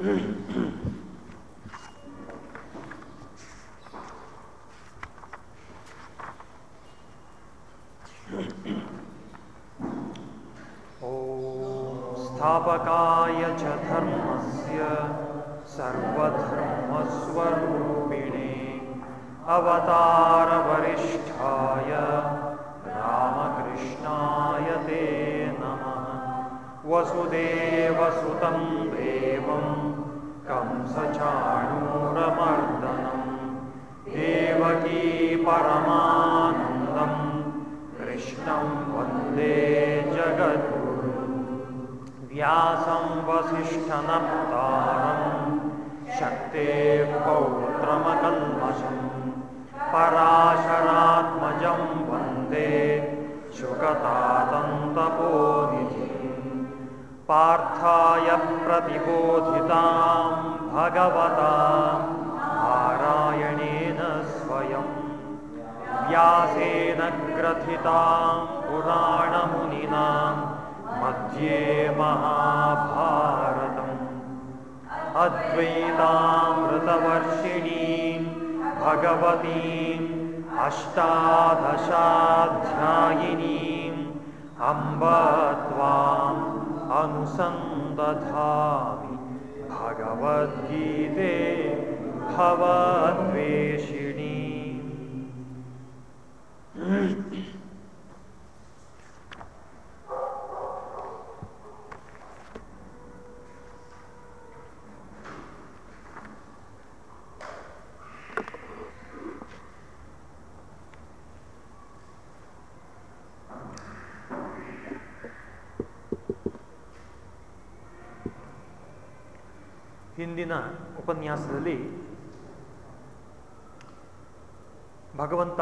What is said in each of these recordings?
mm वसिष्ठनप्तारं शक्तेः पौत्रमकल्मषं पराशरात्मजं वंदे शुकतातन्तपोनिधिम् पार्थाय प्रतिबोधितां भगवता नारायणेन स्वयं व्यासेन ग्रथितां पुराणमुनिना मध्ये महाभारतम्। अद्वैतामृतवर्षिणीं भगवतीम् अष्टादशाध्यायिनीम् अम्ब त्वाम् अनुसन्दधामि। भगवद्गीते भवद्वेषिणी ಹಿಂದಿನ ಉಪನ್ಯಾಸದಲ್ಲಿ ಭಗವಂತ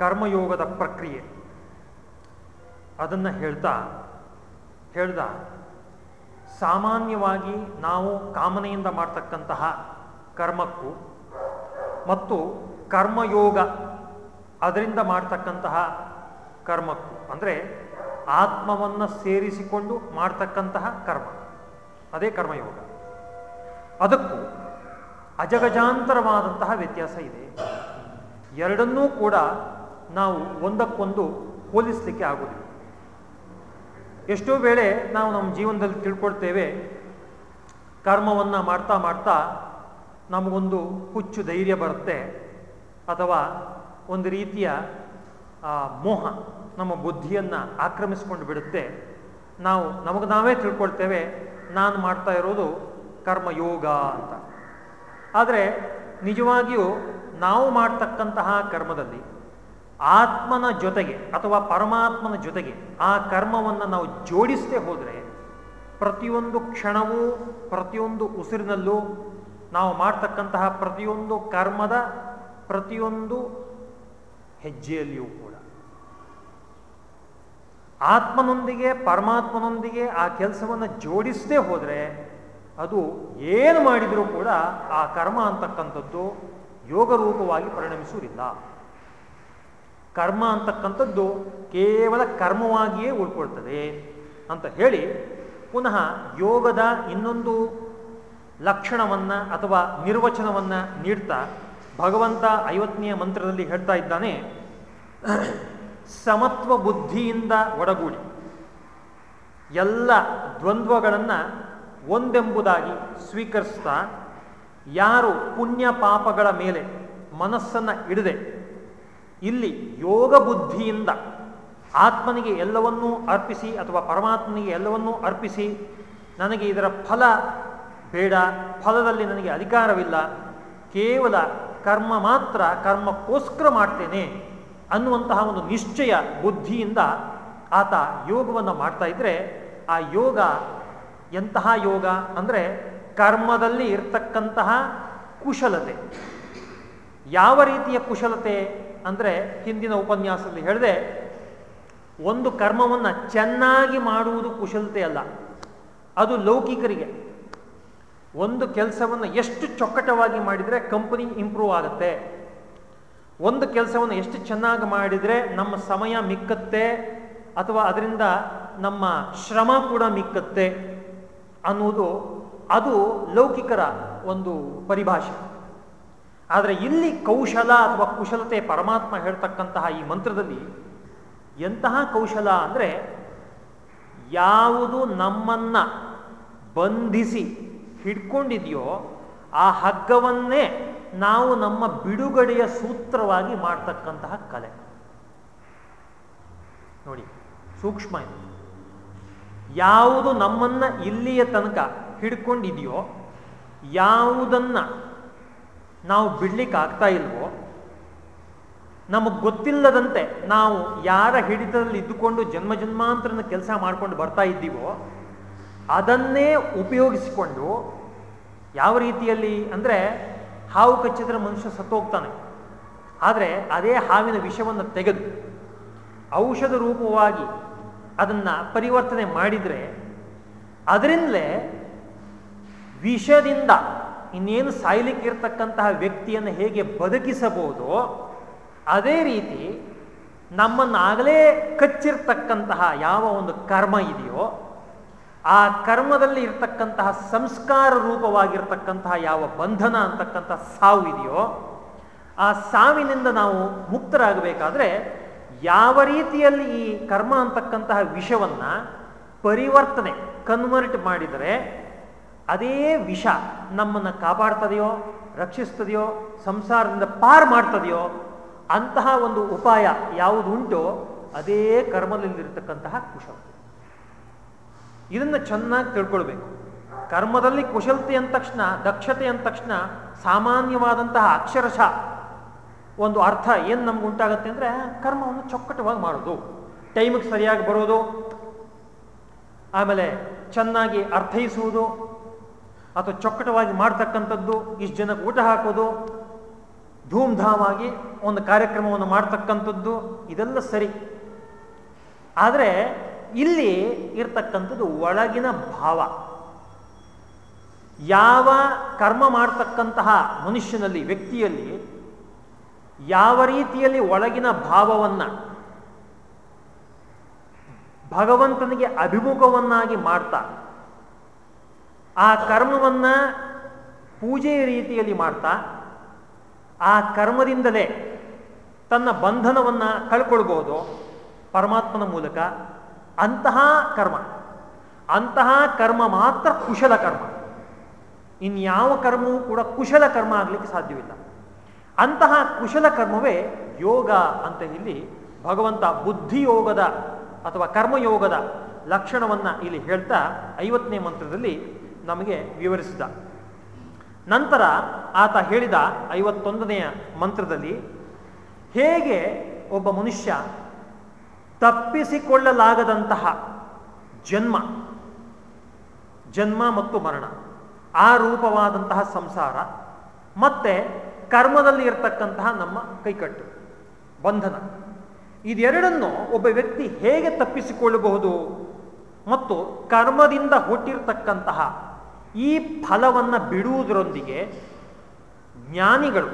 ಕರ್ಮಯೋಗದ ಪ್ರಕ್ರಿಯೆ ಅದನ್ನು ಹೇಳ್ತಾ ಹೇಳ್ದ, ಸಾಮಾನ್ಯವಾಗಿ ನಾವು ಕಾಮನೆಯಿಂದ ಮಾಡ್ತಕ್ಕಂತಹ ಕರ್ಮಕ್ಕೂ ಮತ್ತು ಕರ್ಮಯೋಗ ಅದರಿಂದ ಮಾಡ್ತಕ್ಕಂತಹ ಕರ್ಮಕ್ಕೂ, ಅಂದರೆ ಆತ್ಮವನ್ನು ಸೇರಿಸಿಕೊಂಡು ಮಾಡ್ತಕ್ಕಂತಹ ಕರ್ಮ. ಅದೇ ಕರ್ಮಯೋಗ. ಅದಕ್ಕೂ ಅಜಗಜಾಂತರವಾದಂತಹ ವ್ಯತ್ಯಾಸ ಇದೆ. ಎರಡನ್ನೂ ಕೂಡ ನಾವು ಒಂದಕ್ಕೊಂದು ಹೋಲಿಸಲಿಕ್ಕೆ ಆಗುವುದಿಲ್ಲ ಎಷ್ಟೋ ವೇಳೆ ನಾವು ನಮ್ಮ ಜೀವನದಲ್ಲಿ ತಿಳ್ಕೊಳ್ತೇವೆ, ಕರ್ಮವನ್ನು ಮಾಡ್ತಾ ಮಾಡ್ತಾ ನಮಗೊಂದು ಹುಚ್ಚು ಧೈರ್ಯ ಬರುತ್ತೆ ಅಥವಾ ಒಂದು ರೀತಿಯ ಮೋಹ ನಮ್ಮ ಬುದ್ಧಿಯನ್ನು ಆಕ್ರಮಿಸ್ಕೊಂಡು ಬಿಡುತ್ತೆ. ನಾವು, ನಮಗೆ ನಾವೇ ತಿಳ್ಕೊಳ್ತೇವೆ ನಾನು ಮಾಡ್ತಾ ಇರೋದು ಕರ್ಮಯೋಗ ಅಂತ. ಆದರೆ ನಿಜವಾಗಿಯೂ ನಾವು ಮಾಡ್ತಕ್ಕಂತಹ ಕರ್ಮದಲ್ಲಿ ಆತ್ಮನ ಜೊತೆಗೆ ಅಥವಾ ಪರಮಾತ್ಮನ ಜೊತೆಗೆ ಆ ಕರ್ಮವನ್ನು ನಾವು ಜೋಡಿಸದೆ ಹೋದರೆ ಪ್ರತಿಯೊಂದು ಕ್ಷಣವೂ, ಪ್ರತಿಯೊಂದು ಉಸಿರಿನಲ್ಲೂ ನಾವು ಮಾಡ್ತಕ್ಕಂತಹ ಪ್ರತಿಯೊಂದು ಕರ್ಮದ ಪ್ರತಿಯೊಂದು ಹೆಜ್ಜೆಯಲ್ಲಿಯೂ ಆತ್ಮನೊಂದಿಗೆ, ಪರಮಾತ್ಮನೊಂದಿಗೆ ಆ ಕೆಲಸವನ್ನು ಜೋಡಿಸದೇ ಹೋದರೆ ಅದು ಏನು ಮಾಡಿದರೂ ಕೂಡ ಆ ಕರ್ಮ ಅಂತಕ್ಕಂಥದ್ದು ಯೋಗರೂಪವಾಗಿ ಪರಿಣಮಿಸುವುದಿಲ್ಲ. ಕರ್ಮ ಅಂತಕ್ಕಂಥದ್ದು ಕೇವಲ ಕರ್ಮವಾಗಿಯೇ ಉಳ್ಕೊಳ್ತದೆ ಅಂತ ಹೇಳಿ ಪುನಃ ಯೋಗದ ಇನ್ನೊಂದು ಲಕ್ಷಣವನ್ನು ಅಥವಾ ನಿರ್ವಚನವನ್ನು ನೀಡ್ತಾ ಭಗವಂತ ಐವತ್ತನೆಯ ಮಂತ್ರದಲ್ಲಿ ಹೇಳ್ತಾ ಇದ್ದಾನೆ ಸಮತ್ವ ಬುದ್ಧಿಯಿಂದ ಒಡಗೂಡಿ. ಎಲ್ಲ ದ್ವಂದ್ವಗಳನ್ನು ಒಂದೆಂಬುದಾಗಿ ಸ್ವೀಕರಿಸ್ತಾ ಯಾರು ಪುಣ್ಯ ಪಾಪಗಳ ಮೇಲೆ ಮನಸ್ಸನ್ನು ಇಡದೆ, ಇಲ್ಲಿ ಯೋಗ ಬುದ್ಧಿಯಿಂದ ಆತ್ಮನಿಗೆ ಎಲ್ಲವನ್ನೂ ಅರ್ಪಿಸಿ ಅಥವಾ ಪರಮಾತ್ಮನಿಗೆ ಎಲ್ಲವನ್ನೂ ಅರ್ಪಿಸಿ ನನಗೆ ಇದರ ಫಲ ಬೇಡ, ಫಲದಲ್ಲಿ ನನಗೆ ಅಧಿಕಾರವಿಲ್ಲ, ಕೇವಲ ಕರ್ಮ ಮಾತ್ರ, ಕರ್ಮಕ್ಕೋಸ್ಕರ ಮಾಡ್ತೇನೆ. ಅನ್ನುವಂತಹ ಒಂದು ನಿಶ್ಚಯ ಬುದ್ಧಿಯಿಂದ ಆತ ಯೋಗವನ್ನು ಮಾಡ್ತಾ ಇದ್ರೆ ಆ ಯೋಗ ಎಂತಹ ಯೋಗ ಅಂದರೆ ಕರ್ಮದಲ್ಲಿ ಇರ್ತಕ್ಕಂತಹ ಕುಶಲತೆ. ಯಾವ ರೀತಿಯ ಕುಶಲತೆ ಅಂದರೆ ಹಿಂದಿನ ಉಪನ್ಯಾಸದಲ್ಲಿ ಹೇಳಿದೆ, ಒಂದು ಕರ್ಮವನ್ನು ಚೆನ್ನಾಗಿ ಮಾಡುವುದು ಕುಶಲತೆ ಅಲ್ಲ, ಅದು ಲೌಕಿಕರಿಗೆ. ಒಂದು ಕೆಲಸವನ್ನು ಎಷ್ಟು ಚೊಕ್ಕಟವಾಗಿ ಮಾಡಿದರೆ ಕಂಪನಿ ಇಂಪ್ರೂವ್ ಆಗುತ್ತೆ. ಒಂದು ಕೆಲಸವನ್ನು ಎಷ್ಟು ಚೆನ್ನಾಗಿ ಮಾಡಿದರೆ ನಮ್ಮ ಸಮಯ ಮಿಕ್ಕತ್ತೆ ಅಥವಾ ಅದರಿಂದ ನಮ್ಮ ಶ್ರಮ ಕೂಡ ಮಿಕ್ಕತ್ತೆ ಅನ್ನುವುದು ಅದು ಲೌಕಿಕರ ಒಂದು ಪರಿಭಾಷೆ. ಆದರೆ ಇಲ್ಲಿ ಕೌಶಲ ಅಥವಾ ಕುಶಲತೆ ಪರಮಾತ್ಮ ಹೇಳ್ತಕ್ಕಂತಹ ಈ ಮಂತ್ರದಲ್ಲಿ ಎಂತಹ ಕೌಶಲ ಅಂದರೆ ಯಾವುದು ನಮ್ಮನ್ನ ಬಂಧಿಸಿ ಹಿಡ್ಕೊಂಡಿದೆಯೋ ಆ ಹಗ್ಗವನ್ನೇ ನಾವು ನಮ್ಮ ಬಿಡುಗಡೆಯ ಸೂತ್ರವಾಗಿ ಮಾಡ್ತಕ್ಕಂತಹ ಕಲೆ. ನೋಡಿ, ಸೂಕ್ಷ್ಮ ಇದು. ಯಾವುದು ನಮ್ಮನ್ನ ಇಲ್ಲಿಯ ತನಕ ಹಿಡ್ಕೊಂಡಿದೆಯೋ, ಯಾವುದನ್ನ ನಾವು ಬಿಡ್ಲಿಕ್ಕೆ ಆಗ್ತಾ ಇಲ್ವೋ, ನಮಗೆ ಗೊತ್ತಿಲ್ಲದಂತೆ ನಾವು ಯಾರ ಹಿಡಿತದಲ್ಲಿ ಇದ್ದುಕೊಂಡು ಜನ್ಮ ಜನ್ಮಾಂತರನ ಕೆಲಸ ಮಾಡ್ಕೊಂಡು ಬರ್ತಾ ಇದ್ದೀವೋ, ಅದನ್ನೇ ಉಪಯೋಗಿಸಿಕೊಂಡು ಯಾವ ರೀತಿಯಲ್ಲಿ ಅಂದರೆ ಹಾವು ಕಚ್ಚಿದ್ರೆ ಮನುಷ್ಯ ಸತ್ತೋಗ್ತಾನೆ. ಆದರೆ ಅದೇ ಹಾವಿನ ವಿಷವನ್ನು ತೆಗೆದು ಔಷಧ ರೂಪವಾಗಿ ಅದನ್ನು ಪರಿವರ್ತನೆ ಮಾಡಿದರೆ ಅದರಿಂದಲೇ ವಿಷದಿಂದ ಇನ್ನೇನು ಸಾಯ್ಲಿಕ್ಕಿರ್ತಕ್ಕಂತಹ ವ್ಯಕ್ತಿಯನ್ನು ಹೇಗೆ ಬದುಕಿಸಬಹುದೋ, ಅದೇ ರೀತಿ ನಮ್ಮನ್ನಾಗಲೇ ಕಚ್ಚಿರ್ತಕ್ಕಂತಹ ಯಾವ ಒಂದು ಕರ್ಮ ಇದೆಯೋ ಆ ಕರ್ಮದಲ್ಲಿ ಇರ್ತಕ್ಕಂತಹ ಸಂಸ್ಕಾರ ರೂಪವಾಗಿರ್ತಕ್ಕಂತಹ ಯಾವ ಬಂಧನ ಅಂತಕ್ಕಂಥ ಸಾವು ಇದೆಯೋ, ಆ ಸಾವಿನಿಂದ ನಾವು ಮುಕ್ತರಾಗಬೇಕಾದ್ರೆ ಯಾವ ರೀತಿಯಲ್ಲಿ ಈ ಕರ್ಮ ಅಂತಕ್ಕಂತಹ ವಿಷವನ್ನ ಪರಿವರ್ತನೆ ಕನ್ವರ್ಟ್ ಮಾಡಿದರೆ ಅದೇ ವಿಷ ನಮ್ಮನ್ನು ಕಾಪಾಡ್ತದೆಯೋ, ರಕ್ಷಿಸ್ತದೆಯೋ, ಸಂಸಾರದಿಂದ ಪಾರ್ ಮಾಡ್ತದೆಯೋ, ಅಂತಹ ಒಂದು ಉಪಾಯ ಯಾವುದು ಉಂಟೋ, ಅದೇ ಕರ್ಮದಲ್ಲಿರ್ತಕ್ಕಂತಹ ಕುಶಲತೆ. ಇದನ್ನು ಚೆನ್ನಾಗಿ ತಿಳ್ಕೊಳ್ಬೇಕು. ಕರ್ಮದಲ್ಲಿ ಕುಶಲತೆ ಅಂದ ತಕ್ಷಣ, ದಕ್ಷತೆ ಅಂದ ತಕ್ಷಣ ಸಾಮಾನ್ಯವಾದಂತಹ ಅಕ್ಷರಶಃ ಒಂದು ಅರ್ಥ ಏನು ನಮ್ಗೆ ಉಂಟಾಗತ್ತೆ ಅಂದರೆ ಕರ್ಮವನ್ನು ಚೊಕ್ಕಟವಾಗಿ ಮಾಡೋದು. ಟೈಮಿಗೆ ಸರಿಯಾಗಿ ಬರೋದು, ಆಮೇಲೆ ಚೆನ್ನಾಗಿ ಅರ್ಥೈಸುವುದು, ಅಥವಾ ಚೊಕ್ಕಟವಾಗಿ ಮಾಡ್ತಕ್ಕಂಥದ್ದು, ಇಷ್ಟು ಜನಕ್ಕೆ ಊಟ ಹಾಕೋದು, ಧೂಮ್ಧಾಮಾಗಿ ಒಂದು ಕಾರ್ಯಕ್ರಮವನ್ನು ಮಾಡ್ತಕ್ಕಂಥದ್ದು, ಇದೆಲ್ಲ ಸರಿ. ಆದರೆ ಇಲ್ಲಿ ಇರ್ತಕ್ಕಂಥದ್ದು ಒಳಗಿನ ಭಾವ. ಯಾವ ಕರ್ಮ ಮಾಡ್ತಕ್ಕಂತಹ ಮನುಷ್ಯನಲ್ಲಿ, ವ್ಯಕ್ತಿಯಲ್ಲಿ ಯಾವ ರೀತಿಯಲ್ಲಿ ಒಳಗಿನ ಭಾವವನ್ನ ಭಗವಂತನಿಗೆ ಅಭಿಮುಖವನ್ನಾಗಿ ಮಾಡ್ತಾ, ಆ ಕರ್ಮವನ್ನ ಪೂಜೆಯ ರೀತಿಯಲ್ಲಿ ಮಾಡ್ತಾ, ಆ ಕರ್ಮದಿಂದಲೇ ತನ್ನ ಬಂಧನವನ್ನ ಕಳ್ಕೊಳ್ಬೋದು ಪರಮಾತ್ಮನ ಮೂಲಕ. ಅಂತಹ ಕರ್ಮ. ಅಂತಹ ಕರ್ಮ ಮಾತ್ರ ಕುಶಲ ಕರ್ಮ. ಇನ್ಯಾವ ಕರ್ಮವೂ ಕೂಡ ಕುಶಲ ಕರ್ಮ ಆಗಲಿಕ್ಕೆ ಸಾಧ್ಯವಿಲ್ಲ. ಅಂತಹ ಕುಶಲ ಕರ್ಮವೇ ಯೋಗ ಅಂತ ಇಲ್ಲಿ ಭಗವಂತ ಬುದ್ಧಿಯೋಗದ ಅಥವಾ ಕರ್ಮಯೋಗದ ಲಕ್ಷಣವನ್ನ ಇಲ್ಲಿ ಹೇಳ್ತಾ ಐವತ್ತನೇ ಮಂತ್ರದಲ್ಲಿ ನಮಗೆ ವಿವರಿಸಿದ. ನಂತರ ಆತ ಹೇಳಿದ ಐವತ್ತೊಂದನೆಯ ಮಂತ್ರದಲ್ಲಿ, ಹೇಗೆ ಒಬ್ಬ ಮನುಷ್ಯ ತಪ್ಪಿಸಿಕೊಳ್ಳಲಾಗದಂತಹ ಜನ್ಮ ಜನ್ಮ ಮತ್ತು ಮರಣ, ಆ ರೂಪವಾದಂತಹ ಸಂಸಾರ, ಮತ್ತೆ ಕರ್ಮದಲ್ಲಿ ಇರತಕ್ಕಂತಹ ನಮ್ಮ ಕೈಕಟ್ಟು, ಬಂಧನ. ಇದೆರಡನ್ನು ಒಬ್ಬ ವ್ಯಕ್ತಿ ಹೇಗೆ ತಪ್ಪಿಸಿಕೊಳ್ಳಬಹುದು ಮತ್ತು ಕರ್ಮದಿಂದ ಹುಟ್ಟಿರ್ತಕ್ಕಂತಹ ಈ ಫಲವನ್ನು ಬಿಡುವುದರೊಂದಿಗೆ ಜ್ಞಾನಿಗಳು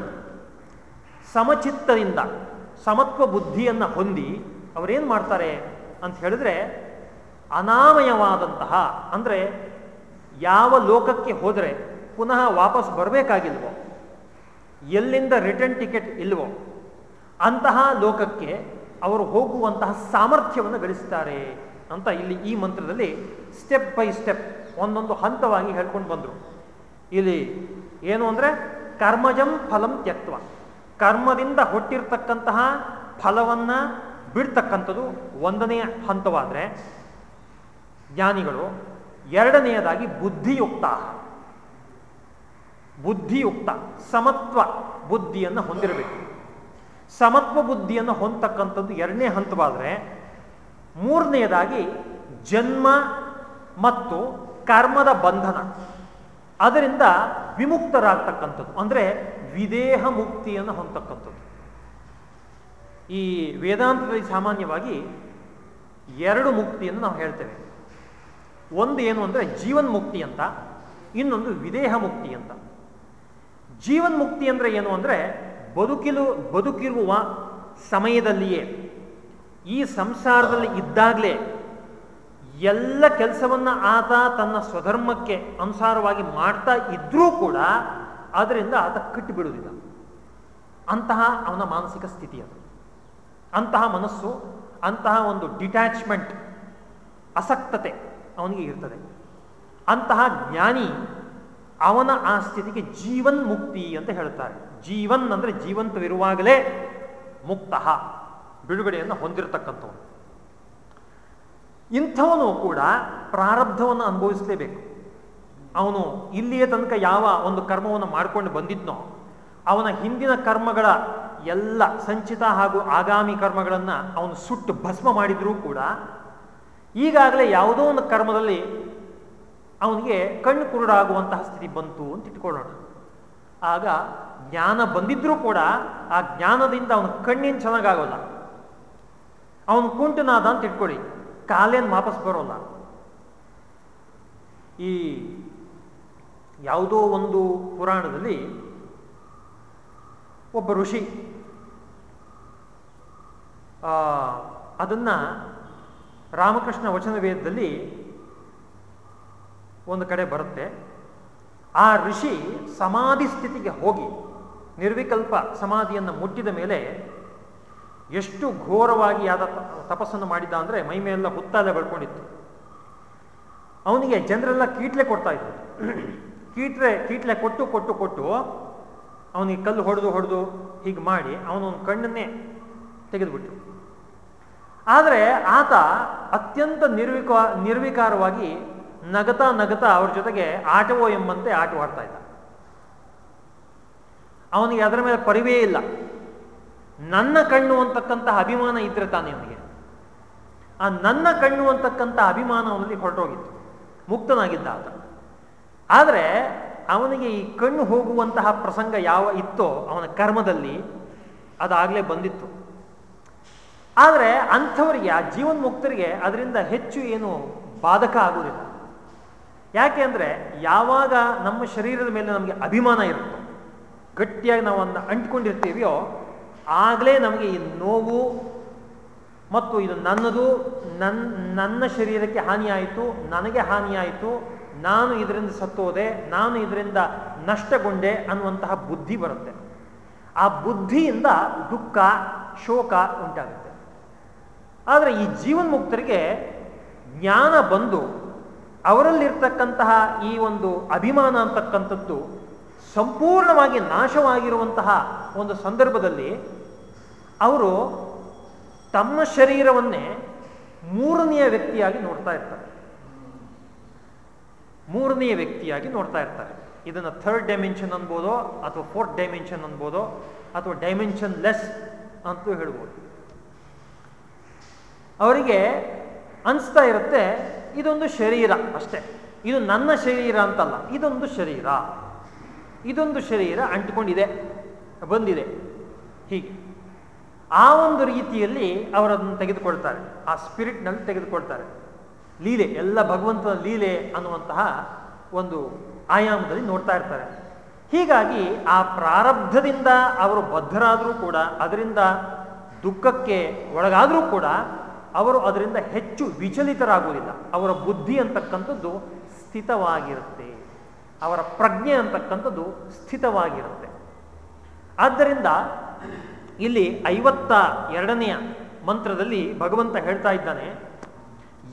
ಸಮಚಿತ್ತದಿಂದ, ಸಮತ್ವ ಬುದ್ಧಿಯನ್ನು ಹೊಂದಿ ಅವರೇನು ಮಾಡ್ತಾರೆ ಅಂತ ಹೇಳಿದ್ರೆ ಅನಾಮಯವಾದಂತಹ, ಅಂದರೆ ಯಾವ ಲೋಕಕ್ಕೆ ಹೋದರೆ ಪುನಃ ವಾಪಸ್ ಬರಬೇಕಾಗಿಲ್ವೋ, ಎಲ್ಲಿಂದ ರಿಟರ್ನ್ ಟಿಕೆಟ್ ಇಲ್ವೋ, ಅಂತಹ ಲೋಕಕ್ಕೆ ಅವರು ಹೋಗುವಂತಹ ಸಾಮರ್ಥ್ಯವನ್ನು ಗಳಿಸ್ತಾರೆ ಅಂತ ಇಲ್ಲಿ ಈ ಮಂತ್ರದಲ್ಲಿ ಸ್ಟೆಪ್ ಬೈ ಸ್ಟೆಪ್ ಒಂದೊಂದು ಹಂತವಾಗಿ ಹೇಳ್ಕೊಂಡು ಬಂದರು. ಇಲ್ಲಿ ಏನು ಅಂದರೆ ಕರ್ಮಜಂ ಫಲಂ ತ್ಯಕ್ತ್ವ. ಕರ್ಮದಿಂದ ಹುಟ್ಟಿರ್ತಕ್ಕಂತಹ ಫಲವನ್ನ ಬಿಡ್ತಕ್ಕಂಥದ್ದು ಒಂದನೆಯ ಹಂತವಾದರೆ ಜ್ಞಾನಿಗಳು ಎರಡನೆಯದಾಗಿ ಬುದ್ಧಿಯುಕ್ತ. ಬುದ್ಧಿಯುಕ್ತ, ಸಮತ್ವ ಬುದ್ಧಿಯನ್ನು ಹೊಂದಿರಬೇಕು. ಸಮತ್ವ ಬುದ್ಧಿಯನ್ನು ಹೊಂದತಕ್ಕಂಥದ್ದು ಎರಡನೇ ಹಂತವಾದರೆ ಮೂರನೆಯದಾಗಿ ಜನ್ಮ ಮತ್ತು ಕರ್ಮದ ಬಂಧನ. ಅದರಿಂದ ವಿಮುಕ್ತರಾಗ್ತಕ್ಕಂಥದ್ದು, ಅಂದರೆ ವಿದೇಹ ಮುಕ್ತಿಯನ್ನು ಹೊಂದತಕ್ಕಂಥದ್ದು. ಈ ವೇದಾಂತದಲ್ಲಿ ಸಾಮಾನ್ಯವಾಗಿ ಎರಡು ಮುಕ್ತಿಯನ್ನು ನಾವು ಹೇಳ್ತೇವೆ. ಒಂದು ಏನು ಅಂದರೆ ಜೀವನ್ ಮುಕ್ತಿ ಅಂತ, ಇನ್ನೊಂದು ವಿದೇಹ ಮುಕ್ತಿ ಅಂತ. ಜೀವನ್ ಮುಕ್ತಿ ಅಂದರೆ ಏನು ಅಂದರೆ ಬದುಕಿಲು, ಬದುಕಿರುವ ಸಮಯದಲ್ಲಿಯೇ, ಈ ಸಂಸಾರದಲ್ಲಿ ಇದ್ದಾಗಲೇ ಎಲ್ಲ ಕೆಲಸವನ್ನು ಆತ ತನ್ನ ಸ್ವಧರ್ಮಕ್ಕೆ ಅನುಸಾರವಾಗಿ ಮಾಡ್ತಾ ಇದ್ರೂ ಕೂಡ, ಅದರಿಂದ ಆತ ಕಟ್ಟಿಬಿಡುವುದಿಲ್ಲ ಅಂತಹ ಅವನ ಮಾನಸಿಕ ಸ್ಥಿತಿ ಅದು. ಅಂತಹ ಮನಸ್ಸು, ಅಂತಹ ಒಂದು ಡಿಟ್ಯಾಚ್ಮೆಂಟ್ ಅಸಕ್ತತೆ ಅವನಿಗೆ ಇರ್ತದೆ. ಅಂತಹ ಜ್ಞಾನಿ ಅವನ ಆ ಸ್ಥಿತಿಗೆ ಜೀವನ್ ಮುಕ್ತಿ ಅಂತ ಹೇಳ್ತಾರೆ. ಜೀವನ್ ಅಂದ್ರೆ ಜೀವಂತವಿರುವಾಗಲೇ ಮುಕ್ತ, ಬಿಡುಗಡೆಯನ್ನು ಹೊಂದಿರತಕ್ಕಂಥವನು. ಇಂಥವನು ಕೂಡ ಪ್ರಾರಬ್ಧವನ್ನು ಅನುಭವಿಸಲೇಬೇಕು. ಅವನು ಇಲ್ಲಿಯ ತನಕ ಯಾವ ಒಂದು ಕರ್ಮವನ್ನು ಮಾಡ್ಕೊಂಡು ಬಂದಿದ್ನೋ, ಅವನ ಹಿಂದಿನ ಕರ್ಮಗಳ ಎಲ್ಲ ಸಂಚಿತ ಹಾಗೂ ಆಗಾಮಿ ಕರ್ಮಗಳನ್ನು ಅವನು ಸುಟ್ಟು ಭಸ್ಮ ಮಾಡಿದರೂ ಕೂಡ ಈಗಾಗಲೇ ಯಾವುದೋ ಒಂದು ಕರ್ಮದಲ್ಲಿ ಅವನಿಗೆ ಕಣ್ಣು ಕುರುಡಾಗುವಂತಹ ಸ್ಥಿತಿ ಬಂತು ಅಂತ ಇಟ್ಕೊಳ್ಳೋಣ. ಆಗ ಜ್ಞಾನ ಬಂದಿದ್ರೂ ಕೂಡ ಆ ಜ್ಞಾನದಿಂದ ಅವನ ಕಣ್ಣಿನ ಚೆನ್ನಾಗಾಗೋಲ್ಲ. ಅವನು ಕುಂಟನಾದ ಅಂತ ಇಟ್ಕೊಳ್ಳಿ, ಕಾಲೇನು ವಾಪಸ್ ಬರೋಲ್ಲ. ಈ ಯಾವುದೋ ಒಂದು ಪುರಾಣದಲ್ಲಿ ಒಬ್ಬ ಋಷಿ ಅದನ್ನ ರಾಮಕೃಷ್ಣ ವಚನ ವೇದದಲ್ಲಿ ಒಂದು ಕಡೆ ಬರುತ್ತೆ. ಆ ಋಷಿ ಸಮಾಧಿ ಸ್ಥಿತಿಗೆ ಹೋಗಿ, ನಿರ್ವಿಕಲ್ಪ ಸಮಾಧಿಯನ್ನು ಮುಟ್ಟಿದ ಮೇಲೆ ಎಷ್ಟು ಘೋರವಾಗಿ ಆದ ತಪಸ್ಸನ್ನು ಮಾಡಿದ್ದ ಅಂದರೆ ಮೈ ಮೇಲೆಲ್ಲ ಬೆಳ್ಕೊಂಡಿತ್ತು ಅವನಿಗೆ ಜನರೆಲ್ಲ ಕೀಟ್ಲೆ ಕೊಡ್ತಾ ಇದ್ರು. ಕೀಟ್ಲೆ ಕೀಟ್ಲೆ ಕೊಟ್ಟು ಕೊಟ್ಟು ಕೊಟ್ಟು ಅವನಿಗೆ ಕಲ್ಲು ಹೊಡೆದು ಹೊಡೆದು ಹೀಗೆ ಮಾಡಿ ಅವನೊಂದು ಕಣ್ಣನ್ನೇ ತೆಗೆದುಬಿಟ್ರು. ಆದರೆ ಆತ ಅತ್ಯಂತ ನಿರ್ವಿಕ, ನಿರ್ವಿಕಾರವಾಗಿ ನಗತಾ ನಗತಾ ಅವ್ರ ಜೊತೆಗೆ ಆಟವೋ ಎಂಬಂತೆ ಆಟವಾಡ್ತಾ ಇದ್ದ. ಅವನಿಗೆ ಅದರ ಮೇಲೆ ಪರಿವೇ ಇಲ್ಲ. ನನ್ನ ಕಣ್ಣು ಅಂತಕ್ಕಂತಹ ಅಭಿಮಾನ ಇದ್ರೆ ತಾನೇ ಅವನಿಗೆ. ಆ ನನ್ನ ಕಣ್ಣು ಅಂತಕ್ಕಂಥ ಅಭಿಮಾನ ಅವನಲ್ಲಿ ಹೊರಟೋಗಿತ್ತು. ಮುಕ್ತನಾಗಿದ್ದ ಆತ. ಆದರೆ ಅವನಿಗೆ ಈ ಕಣ್ಣು ಹೋಗುವಂತಹ ಪ್ರಸಂಗ ಯಾವ ಇತ್ತೋ ಅವನ ಕರ್ಮದಲ್ಲಿ ಅದಾಗಲೇ ಬಂದಿತ್ತು. ಆದರೆ ಅಂಥವರಿಗೆ, ಆ ಜೀವನ್ ಮುಕ್ತರಿಗೆ ಅದರಿಂದ ಹೆಚ್ಚು ಏನು ಬಾಧಕ ಆಗುವುದಿಲ್ಲ. ಯಾಕೆ ಅಂದರೆ ಯಾವಾಗ ನಮ್ಮ ಶರೀರದ ಮೇಲೆ ನಮಗೆ ಅಭಿಮಾನ ಇರುತ್ತೋ, ಗಟ್ಟಿಯಾಗಿ ನಾವು ಅದನ್ನು ಅಂಟ್ಕೊಂಡಿರ್ತೀವಿಯೋ, ಆಗಲೇ ನಮಗೆ ಈ ನೋವು ಮತ್ತು ಇದು ನನ್ನದು ನನ್ನ ನನ್ನ ಶರೀರಕ್ಕೆ ಹಾನಿಯಾಯಿತು ನನಗೆ ಹಾನಿಯಾಯಿತು ನಾನು ಇದರಿಂದ ಸತ್ತೋದೆ, ನಾನು ಇದರಿಂದ ನಷ್ಟಗೊಂಡೆ ಅನ್ನುವಂತಹ ಬುದ್ಧಿ ಬರುತ್ತೆ. ಆ ಬುದ್ಧಿಯಿಂದ ದುಃಖ, ಶೋಕ ಉಂಟಾಗುತ್ತೆ. ಆದರೆ ಈ ಜೀವನ್ಮುಕ್ತರಿಗೆ ಜ್ಞಾನ ಬಂದು ಅವರಲ್ಲಿರ್ತಕ್ಕಂತಹ ಈ ಒಂದು ಅಭಿಮಾನ ಅಂತಕ್ಕಂಥದ್ದು ಸಂಪೂರ್ಣವಾಗಿ ನಾಶವಾಗಿರುವಂತಹ ಒಂದು ಸಂದರ್ಭದಲ್ಲಿ ಅವರು ತಮ್ಮ ಶರೀರವನ್ನೇ ಮೂರನೆಯ ವ್ಯಕ್ತಿಯಾಗಿ ನೋಡ್ತಾ ಇರ್ತಾರೆ. ಮೂರನೆಯ ವ್ಯಕ್ತಿಯಾಗಿ ನೋಡ್ತಾ ಇರ್ತಾರೆ. ಇದನ್ನು ಥರ್ಡ್ ಡೈಮೆನ್ಷನ್ ಅನ್ಬೋದೋ ಅಥವಾ ಫೋರ್ತ್ ಡೈಮೆನ್ಷನ್ ಅನ್ಬೋದೋ ಅಥವಾ ಡೈಮೆನ್ಷನ್ ಲೆಸ್ ಅಂತಲೂ ಹೇಳ್ಬೋದು. ಅವರಿಗೆ ಅನಿಸ್ತಾ ಇರುತ್ತೆ, ಇದೊಂದು ಶರೀರ ಅಷ್ಟೇ. ಇದು ನನ್ನ ಶರೀರ ಅಂತಲ್ಲ, ಇದೊಂದು ಶರೀರ. ಇದೊಂದು ಶರೀರ ಅಂಟಿಕೊಂಡಿದೆ, ಬಂದಿದೆ. ಹೀಗೆ. ಆ ಒಂದು ರೀತಿಯಲ್ಲಿ ಅವರದನ್ನು ತೆಗೆದುಕೊಳ್ತಾರೆ. ಆ ಸ್ಪಿರಿಟ್ನಲ್ಲಿ ತೆಗೆದುಕೊಳ್ತಾರೆ. ಲೀಲೆ, ಎಲ್ಲ ಭಗವಂತನ ಲೀಲೆ ಅನ್ನುವಂತಹ ಒಂದು ಆಯಾಮದಲ್ಲಿ ನೋಡ್ತಾ ಇರ್ತಾರೆ. ಹೀಗಾಗಿ ಆ ಪ್ರಾರಬ್ಧದಿಂದ ಅವರು ಬದ್ಧರಾದರೂ ಕೂಡ, ಅದರಿಂದ ದುಃಖಕ್ಕೆ ಒಳಗಾದರೂ ಕೂಡ ಅವರು ಅದರಿಂದ ಹೆಚ್ಚು ವಿಚಲಿತರಾಗುವುದಿಲ್ಲ. ಅವರ ಬುದ್ಧಿ ಅಂತಕ್ಕಂಥದ್ದು ಸ್ಥಿತವಾಗಿರುತ್ತೆ. ಅವರ ಪ್ರಜ್ಞೆ ಅಂತಕ್ಕಂಥದ್ದು ಸ್ಥಿತವಾಗಿರುತ್ತೆ. ಆದ್ದರಿಂದ ಇಲ್ಲಿ ಐವತ್ತ ಎರಡನೆಯ ಮಂತ್ರದಲ್ಲಿ ಭಗವಂತ ಹೇಳ್ತಾ ಇದ್ದಾನೆ,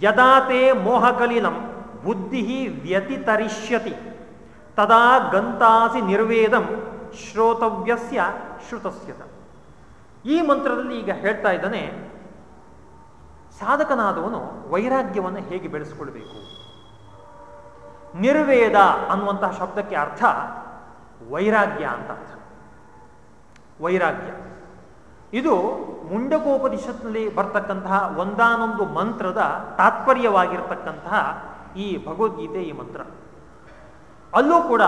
ಯದಾತೆ ಮೋಹಕಲಿನಂ ಬುದ್ಧಿ ವ್ಯತಿತರಿಷ್ಯತಿ, ತದಾ ಗಂತಾಸಿ ನಿರ್ವೇದಂ ಶ್ರೋತವ್ಯಸ್ಯ ಶ್ರುತಸ್ಯತ. ಈ ಮಂತ್ರದಲ್ಲಿ ಈಗ ಹೇಳ್ತಾ ಇದ್ದಾನೆ ಸಾಧಕನಾದವನು ವೈರಾಗ್ಯವನ್ನು ಹೇಗೆ ಬೆಳೆಸಿಕೊಳ್ಬೇಕು? ನಿರ್ವೇದ ಅನ್ನುವಂತಹ ಶಬ್ದಕ್ಕೆ ಅರ್ಥ ವೈರಾಗ್ಯ ಅಂತ ಅರ್ಥ. ವೈರಾಗ್ಯ. ಇದು ಮುಂಡಕೋಪನಿಷತ್ನಲ್ಲಿ ಬರ್ತಕ್ಕಂತಹ ಒಂದಾನೊಂದು ಮಂತ್ರದ ತಾತ್ಪರ್ಯವಾಗಿರ್ತಕ್ಕಂತಹ ಈ ಭಗವದ್ಗೀತೆ ಈ ಮಂತ್ರ. ಅಲ್ಲೂ ಕೂಡ,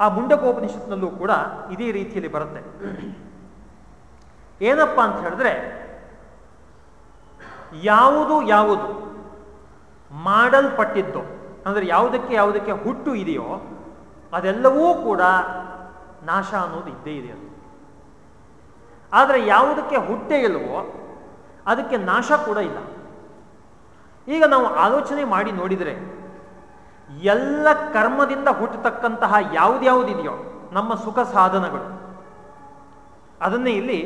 ಆ ಮುಂಡಕೋಪನಿಷತ್ನಲ್ಲೂ ಕೂಡ ಇದೇ ರೀತಿಯಲ್ಲಿ ಬರುತ್ತೆ. ಏನಪ್ಪ ಅಂತ ಹೇಳಿದ್ರೆ ಯಾವುದು ಯಾವುದು ಮಾಡಲ್ಪಟ್ಟಿದ್ದು, ಅಂದರೆ ಯಾವುದಕ್ಕೆ ಯಾವುದಕ್ಕೆ ಹುಟ್ಟು ಇದೆಯೋ ಅದೆಲ್ಲವೂ ಕೂಡ ನಾಶ ಅನ್ನೋದು ಇದ್ದೇ ಇದೆ ಅದು. ಆದರೆ ಯಾವುದಕ್ಕೆ ಹುಟ್ಟೆ ಇಲ್ಲವೋ ಅದಕ್ಕೆ ನಾಶ ಕೂಡ ಇಲ್ಲ. ಈಗ ನಾವು ಆಲೋಚನೆ ಮಾಡಿ ನೋಡಿದರೆ ಎಲ್ಲ ಕರ್ಮದಿಂದ ಹುಟ್ಟತಕ್ಕಂತಹ ಯಾವುದ್ಯಾವುದಿದೆಯೋ ನಮ್ಮ ಸುಖ ಸಾಧನಗಳು, ಅದನ್ನೇ ಇಲ್ಲಿ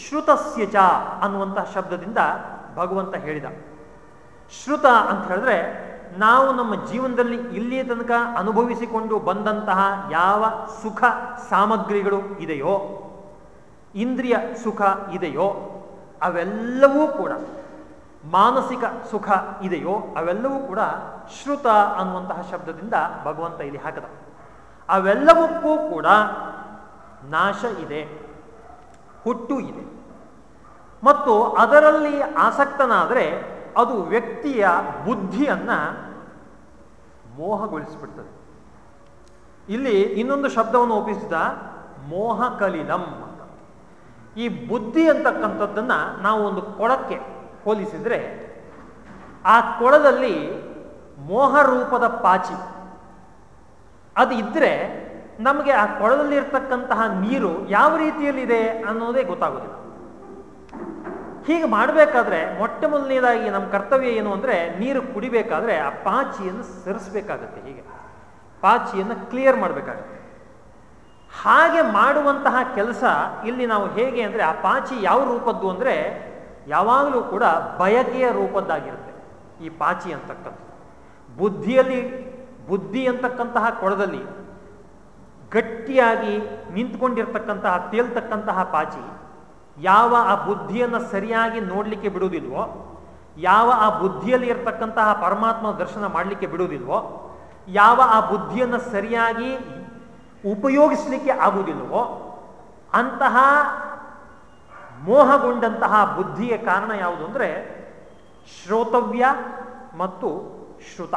ಶ್ರುತಸ್ಯಚ ಅನ್ನುವಂತಹ ಶಬ್ದದಿಂದ ಭಗವಂತ ಹೇಳಿದ. ಶ್ರುತ ಅಂತ ಹೇಳಿದ್ರೆ ನಾವು ನಮ್ಮ ಜೀವನದಲ್ಲಿ ಇಲ್ಲಿಯ ತನಕ ಅನುಭವಿಸಿಕೊಂಡು ಬಂದಂತಹ ಯಾವ ಸುಖ ಸಾಮಗ್ರಿಗಳು ಇದೆಯೋ, ಇಂದ್ರಿಯ ಸುಖ ಇದೆಯೋ, ಅವೆಲ್ಲವೂ ಕೂಡ, ಮಾನಸಿಕ ಸುಖ ಇದೆಯೋ, ಅವೆಲ್ಲವೂ ಕೂಡ ಶ್ರುತ ಅನ್ನುವಂತಹ ಶಬ್ದದಿಂದ ಭಗವಂತ ಇಲ್ಲಿ ಹಾಕದ. ಅವೆಲ್ಲವಕ್ಕೂ ಕೂಡ ನಾಶ ಇದೆ, ಹುಟ್ಟು ಇದೆ. ಮತ್ತು ಅದರಲ್ಲಿ ಆಸಕ್ತನಾದರೆ ಅದು ವ್ಯಕ್ತಿಯ ಬುದ್ಧಿಯನ್ನು ಮೋಹಗೊಳಿಸಿಬಿಡ್ತದೆ. ಇಲ್ಲಿ ಇನ್ನೊಂದು ಶಬ್ದವನ್ನು ಒಪ್ಪಿಸಿದ ಮೋಹ ಕಲಿಲಂ ಅಂತ. ಈ ಬುದ್ಧಿ ಅಂತಕ್ಕಂಥದ್ದನ್ನು ನಾವು ಒಂದು ಕೊಳಕ್ಕೆ ಹೋಲಿಸಿದರೆ ಆ ಕೊಳದಲ್ಲಿ ಮೋಹ ರೂಪದ ಪಾಚಿ. ಅದು ಇದ್ದರೆ ನಮಗೆ ಆ ಕೊಳದಲ್ಲಿರ್ತಕ್ಕಂತಹ ನೀರು ಯಾವ ರೀತಿಯಲ್ಲಿದೆ ಅನ್ನೋದೇ ಗೊತ್ತಾಗೋದಿಲ್ಲ. ಹೀಗೆ ಮಾಡಬೇಕಾದ್ರೆ ಮೊಟ್ಟ ಮೊದಲನೇದಾಗಿ ನಮ್ಮ ಕರ್ತವ್ಯ ಏನು ಅಂದರೆ ನೀರು ಕುಡಿಬೇಕಾದ್ರೆ ಆ ಪಾಚಿಯನ್ನು ಸರಿಸಬೇಕಾಗತ್ತೆ ಹೀಗೆ. ಪಾಚಿಯನ್ನು ಕ್ಲಿಯರ್ ಮಾಡಬೇಕಾಗತ್ತೆ. ಹಾಗೆ ಮಾಡುವಂತಹ ಕೆಲಸ ಇಲ್ಲಿ ನಾವು ಹೇಗೆ ಅಂದರೆ ಆ ಪಾಚಿ ಯಾವ ರೂಪದ್ದು ಅಂದರೆ ಯಾವಾಗಲೂ ಕೂಡ ಬಯಕೆಯ ರೂಪದ್ದಾಗಿರುತ್ತೆ. ಈ ಪಾಚಿ ಅಂತಕ್ಕಂಥದ್ದು. ಬುದ್ಧಿಯಲ್ಲಿ, ಬುದ್ಧಿ ಅಂತಕ್ಕಂತಹ ಕೊಳದಲ್ಲಿ ಗಟ್ಟಿಯಾಗಿ ನಿಂತ್ಕೊಂಡಿರ್ತಕ್ಕಂತಹ, ತೇಲ್ತಕ್ಕಂತಹ ಪಾಚಿ ಯಾವ ಆ ಬುದ್ಧಿಯನ್ನು ಸರಿಯಾಗಿ ನೋಡಲಿಕ್ಕೆ ಬಿಡುವುದಿಲ್ವೋ, ಯಾವ ಆ ಬುದ್ಧಿಯಲ್ಲಿ ಇರತಕ್ಕಂತಹ ಪರಮಾತ್ಮ ದರ್ಶನ ಮಾಡಲಿಕ್ಕೆ ಬಿಡುವುದಿಲ್ವೋ, ಯಾವ ಆ ಬುದ್ಧಿಯನ್ನು ಸರಿಯಾಗಿ ಉಪಯೋಗಿಸಲಿಕ್ಕೆ ಆಗುವುದಿಲ್ವೋ, ಅಂತಹ ಮೋಹಗೊಂಡಂತಹ ಬುದ್ಧಿಯ ಕಾರಣ ಯಾವುದು ಅಂದರೆ ಶ್ರೋತವ್ಯ ಮತ್ತು ಶ್ರುತ.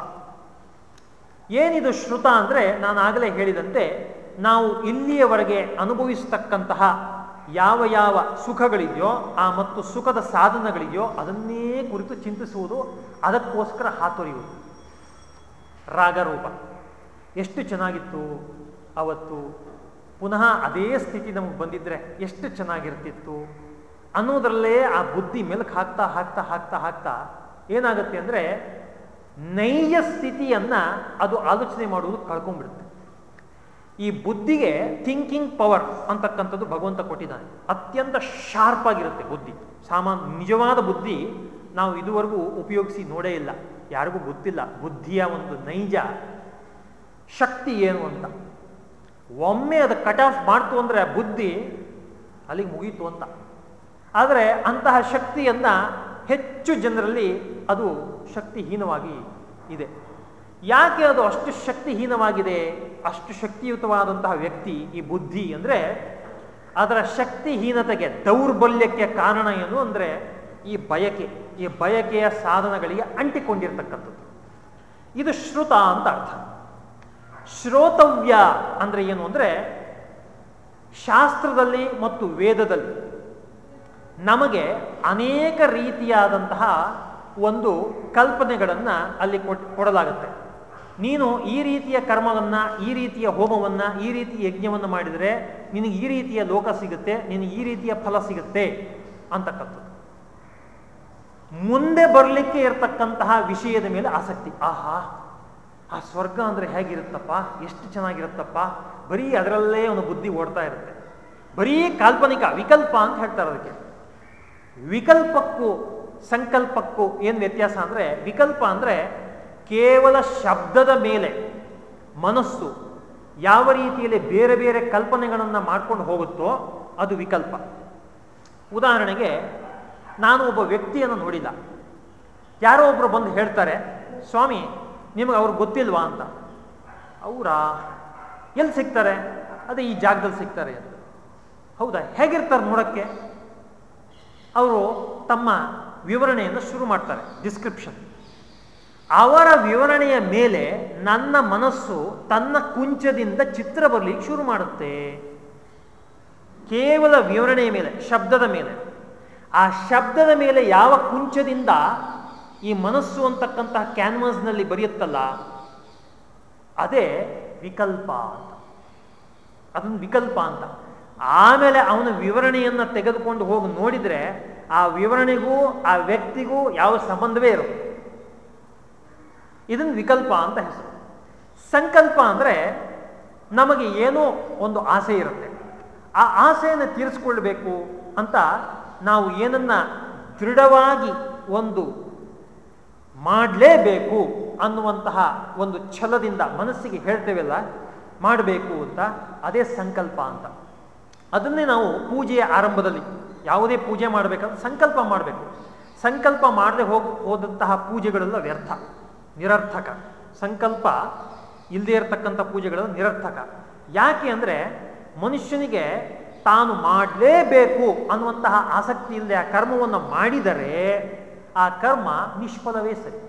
ಏನಿದು ಶ್ರುತ ಅಂದರೆ ನಾನು ಆಗಲೇ ಹೇಳಿದಂತೆ ನಾವು ಇಲ್ಲಿಯವರೆಗೆ ಅನುಭವಿಸತಕ್ಕಂತಹ ಯಾವ ಯಾವ ಸುಖಗಳಿದೆಯೋ ಆ ಮತ್ತು ಸುಖದ ಸಾಧನಗಳಿದೆಯೋ ಅದನ್ನೇ ಕುರಿತು ಚಿಂತಿಸುವುದು, ಅದಕ್ಕೋಸ್ಕರ ಹಾತೊರೆಯುವುದು. ರಾಗರೂಪ. ಎಷ್ಟು ಚೆನ್ನಾಗಿತ್ತು? ಅವತ್ತು ಪುನಃ ಅದೇ ಸ್ಥಿತಿ ನಮಗೆ ಬಂದಿದ್ರೆ ಎಷ್ಟು ಚೆನ್ನಾಗಿರ್ತಿತ್ತು ಅನ್ನೋದರಲ್ಲೇ ಆ ಬುದ್ಧಿ ಮೆಲುಕು ಹಾಕ್ತಾ ಹಾಕ್ತಾ ಹಾಕ್ತಾ ಹಾಕ್ತಾ ಏನಾಗುತ್ತೆ ಅಂದರೆ ನೈಜ ಸ್ಥಿತಿಯನ್ನು ಅದು ಆಲೋಚನೆ ಮಾಡುವುದು ಕಳ್ಕೊಂಡ್ಬಿಡುತ್ತೆ. ಈ ಬುದ್ಧಿಗೆ ಥಿಂಕಿಂಗ್ ಪವರ್ ಅಂತಕ್ಕಂಥದ್ದು ಭಗವಂತ ಕೊಟ್ಟಿದ್ದಾನೆ. ಅತ್ಯಂತ ಶಾರ್ಪ್ ಆಗಿರುತ್ತೆ ಬುದ್ಧಿ. ಸಾಮಾನ್ಯ ನಿಜವಾದ ಬುದ್ಧಿ ನಾವು ಇದುವರೆಗೂ ಉಪಯೋಗಿಸಿ ನೋಡೇ ಇಲ್ಲ. ಯಾರಿಗೂ ಗೊತ್ತಿಲ್ಲ. ಬುದ್ಧಿಯ ಒಂದು ನೈಜ ಶಕ್ತಿ ಏನು ಅಂತ. ಒಮ್ಮೆ ಅದು ಕಟ್ ಆಫ್ ಮಾಡ್ತು ಅಂದರೆ ಬುದ್ಧಿ ಅಲ್ಲಿಗೆ ಮುಗೀತು ಅಂತ. ಆದರೆ ಅಂತಹ ಶಕ್ತಿಯನ್ನು ಹೆಚ್ಚು ಜನರಲ್ಲಿ ಅದು ಶಕ್ತಿಹೀನವಾಗಿ ಇದೆ. ಯಾಕೆ ಅದು ಅಷ್ಟು ಶಕ್ತಿಹೀನವಾಗಿದೆ? ಅಷ್ಟು ಶಕ್ತಿಯುತವಾದಂತಹ ವ್ಯಕ್ತಿ ಈ ಬುದ್ಧಿ ಅಂದರೆ ಅದರ ಶಕ್ತಿಹೀನತೆಗೆ ದೌರ್ಬಲ್ಯಕ್ಕೆ ಕಾರಣ ಏನು ಅಂದರೆ ಈ ಬಯಕೆ, ಈ ಬಯಕೆಯ ಸಾಧನಗಳಿಗೆ ಅಂಟಿಕೊಂಡಿರ್ತಕ್ಕಂಥದ್ದು. ಇದು ಶ್ರುತ ಅಂತ ಅರ್ಥ. ಶ್ರೋತವ್ಯ ಅಂದರೆ ಏನು ಅಂದರೆ ಶಾಸ್ತ್ರದಲ್ಲಿ ಮತ್ತು ವೇದದಲ್ಲಿ ನಮಗೆ ಅನೇಕ ರೀತಿಯಾದಂತಹ ಒಂದು ಕಲ್ಪನೆಗಳನ್ನು ಅಲ್ಲಿ ಕೊಡಲಾಗುತ್ತೆ. ನೀನು ಈ ರೀತಿಯ ಕರ್ಮವನ್ನು, ಈ ರೀತಿಯ ಹೋಮವನ್ನ, ಈ ರೀತಿಯ ಯಜ್ಞವನ್ನು ಮಾಡಿದರೆ ನಿನಗೆ ಈ ರೀತಿಯ ಲೋಕ ಸಿಗುತ್ತೆ, ನಿನಗೆ ಈ ರೀತಿಯ ಫಲ ಸಿಗುತ್ತೆ ಅಂತಕ್ಕಂಥದ್ದು. ಮುಂದೆ ಬರಲಿಕ್ಕೆ ಇರತಕ್ಕಂತಹ ವಿಷಯದ ಮೇಲೆ ಆಸಕ್ತಿ. ಆಹಾ, ಆ ಸ್ವರ್ಗ ಅಂದರೆ ಹೇಗಿರುತ್ತಪ್ಪ? ಎಷ್ಟು ಚೆನ್ನಾಗಿರುತ್ತಪ್ಪ? ಬರೀ ಅದರಲ್ಲೇ ಒಂದು ಬುದ್ಧಿ ಓಡ್ತಾ ಇರುತ್ತೆ. ಬರೀ ಕಾಲ್ಪನಿಕ, ವಿಕಲ್ಪ ಅಂತ ಹೇಳ್ತಾರೆ ಅದಕ್ಕೆ. ವಿಕಲ್ಪಕ್ಕೂ, ಸಂಕಲ್ಪಕ್ಕೂ ಏನು ವ್ಯತ್ಯಾಸ ಅಂದರೆ, ವಿಕಲ್ಪ ಅಂದರೆ ಕೇವಲ ಶಬ್ದದ ಮೇಲೆ ಮನಸ್ಸು ಯಾವ ರೀತಿಯಲ್ಲಿ ಬೇರೆ ಬೇರೆ ಕಲ್ಪನೆಗಳನ್ನು ಮಾಡ್ಕೊಂಡು ಹೋಗುತ್ತೋ ಅದು ವಿಕಲ್ಪ. ಉದಾಹರಣೆಗೆ, ನಾನು ಒಬ್ಬ ವ್ಯಕ್ತಿಯನ್ನು ನೋಡಿಲ್ಲ. ಯಾರೋ ಒಬ್ಬರು ಬಂದು ಹೇಳ್ತಾರೆ, ಸ್ವಾಮಿ, ನಿಮಗೆ ಅವ್ರು ಗೊತ್ತಿಲ್ವಾ ಅಂತ? ಅವರಾ? ಎಲ್ಲಿ ಸಿಗ್ತಾರೆ? ಅದೇ ಈ ಜಾಗದಲ್ಲಿ ಸಿಗ್ತಾರೆ. ಅಂತ ಹೌದಾ? ಹೇಗಿರ್ತಾರೆ ನೋಡೋಕ್ಕೆ? ಅವರು ತಮ್ಮ ವಿವರಣೆಯನ್ನು ಶುರು ಮಾಡ್ತಾರೆ ಡಿಸ್ಕ್ರಿಪ್ಷನ್ ಅವರ ವಿವರಣೆಯ ಮೇಲೆ ನನ್ನ ಮನಸ್ಸು ತನ್ನ ಕುಂಚದಿಂದ ಚಿತ್ರ ಬರಲಿಕ್ಕೆ ಶುರು ಮಾಡುತ್ತೆ. ಕೇವಲ ವಿವರಣೆಯ ಮೇಲೆ, ಶಬ್ದದ ಮೇಲೆ. ಆ ಶಬ್ದದ ಮೇಲೆ ಯಾವ ಕುಂಚದಿಂದ ಈ ಮನಸ್ಸು ಅಂತಕ್ಕಂತಹ ಕ್ಯಾನ್ವಸ್ನಲ್ಲಿ ಬರೆಯುತ್ತಲ್ಲ, ಅದೇ ವಿಕಲ್ಪ ಅಂತ. ಅದೊಂದು ವಿಕಲ್ಪ ಅಂತ. ಆಮೇಲೆ ಅವನ ವಿವರಣೆಯನ್ನು ತೆಗೆದುಕೊಂಡು ಹೋಗಿ ನೋಡಿದರೆ ಆ ವಿವರಣೆಗೂ, ಆ ವ್ಯಕ್ತಿಗೂ ಯಾವ ಸಂಬಂಧವೇ ಇರೋದು ಇದನ್ನು ವಿಕಲ್ಪ ಅಂತ ಹೆಸರು. ಸಂಕಲ್ಪ ಅಂದರೆ ನಮಗೆ ಏನೋ ಒಂದು ಆಸೆ ಇರುತ್ತೆ. ಆ ಆಸೆಯನ್ನು ತೀರಿಸ್ಕೊಳ್ಬೇಕು ಅಂತ ನಾವು ಏನನ್ನ ದೃಢವಾಗಿ ಒಂದು ಮಾಡಲೇಬೇಕು ಅನ್ನುವಂತಹ ಒಂದು ಛಲದಿಂದ ಮನಸ್ಸಿಗೆ ಹೇಳ್ತೇವಲ್ಲ, ಮಾಡಬೇಕು ಅಂತ ಅದೇ ಸಂಕಲ್ಪ ಅಂತ. ಅದನ್ನೇ ನಾವು ಪೂಜೆಯ ಆರಂಭದಲ್ಲಿ ಯಾವುದೇ ಪೂಜೆ ಮಾಡಬೇಕಂದ್ರೆ ಸಂಕಲ್ಪ ಮಾಡಬೇಕು. ಸಂಕಲ್ಪ ಮಾಡದೆ ಹೋಗಿ ಹೋದಂತಹ ಪೂಜೆಗಳೆಲ್ಲ ವ್ಯರ್ಥ. ನಿರರ್ಥಕ. ಸಂಕಲ್ಪ ಇಲ್ಲದೆ ಇರತಕ್ಕಂಥ ಪೂಜೆಗಳು ನಿರರ್ಥಕ. ಯಾಕೆ ಅಂದರೆ ಮನುಷ್ಯನಿಗೆ ತಾನು ಮಾಡಲೇಬೇಕು ಅನ್ನುವಂತಹ ಆಸಕ್ತಿ ಇಲ್ಲದೆ ಆ ಕರ್ಮವನ್ನು ಮಾಡಿದರೆ ಆ ಕರ್ಮ ನಿಷ್ಫಲವೇ ಸರಿ.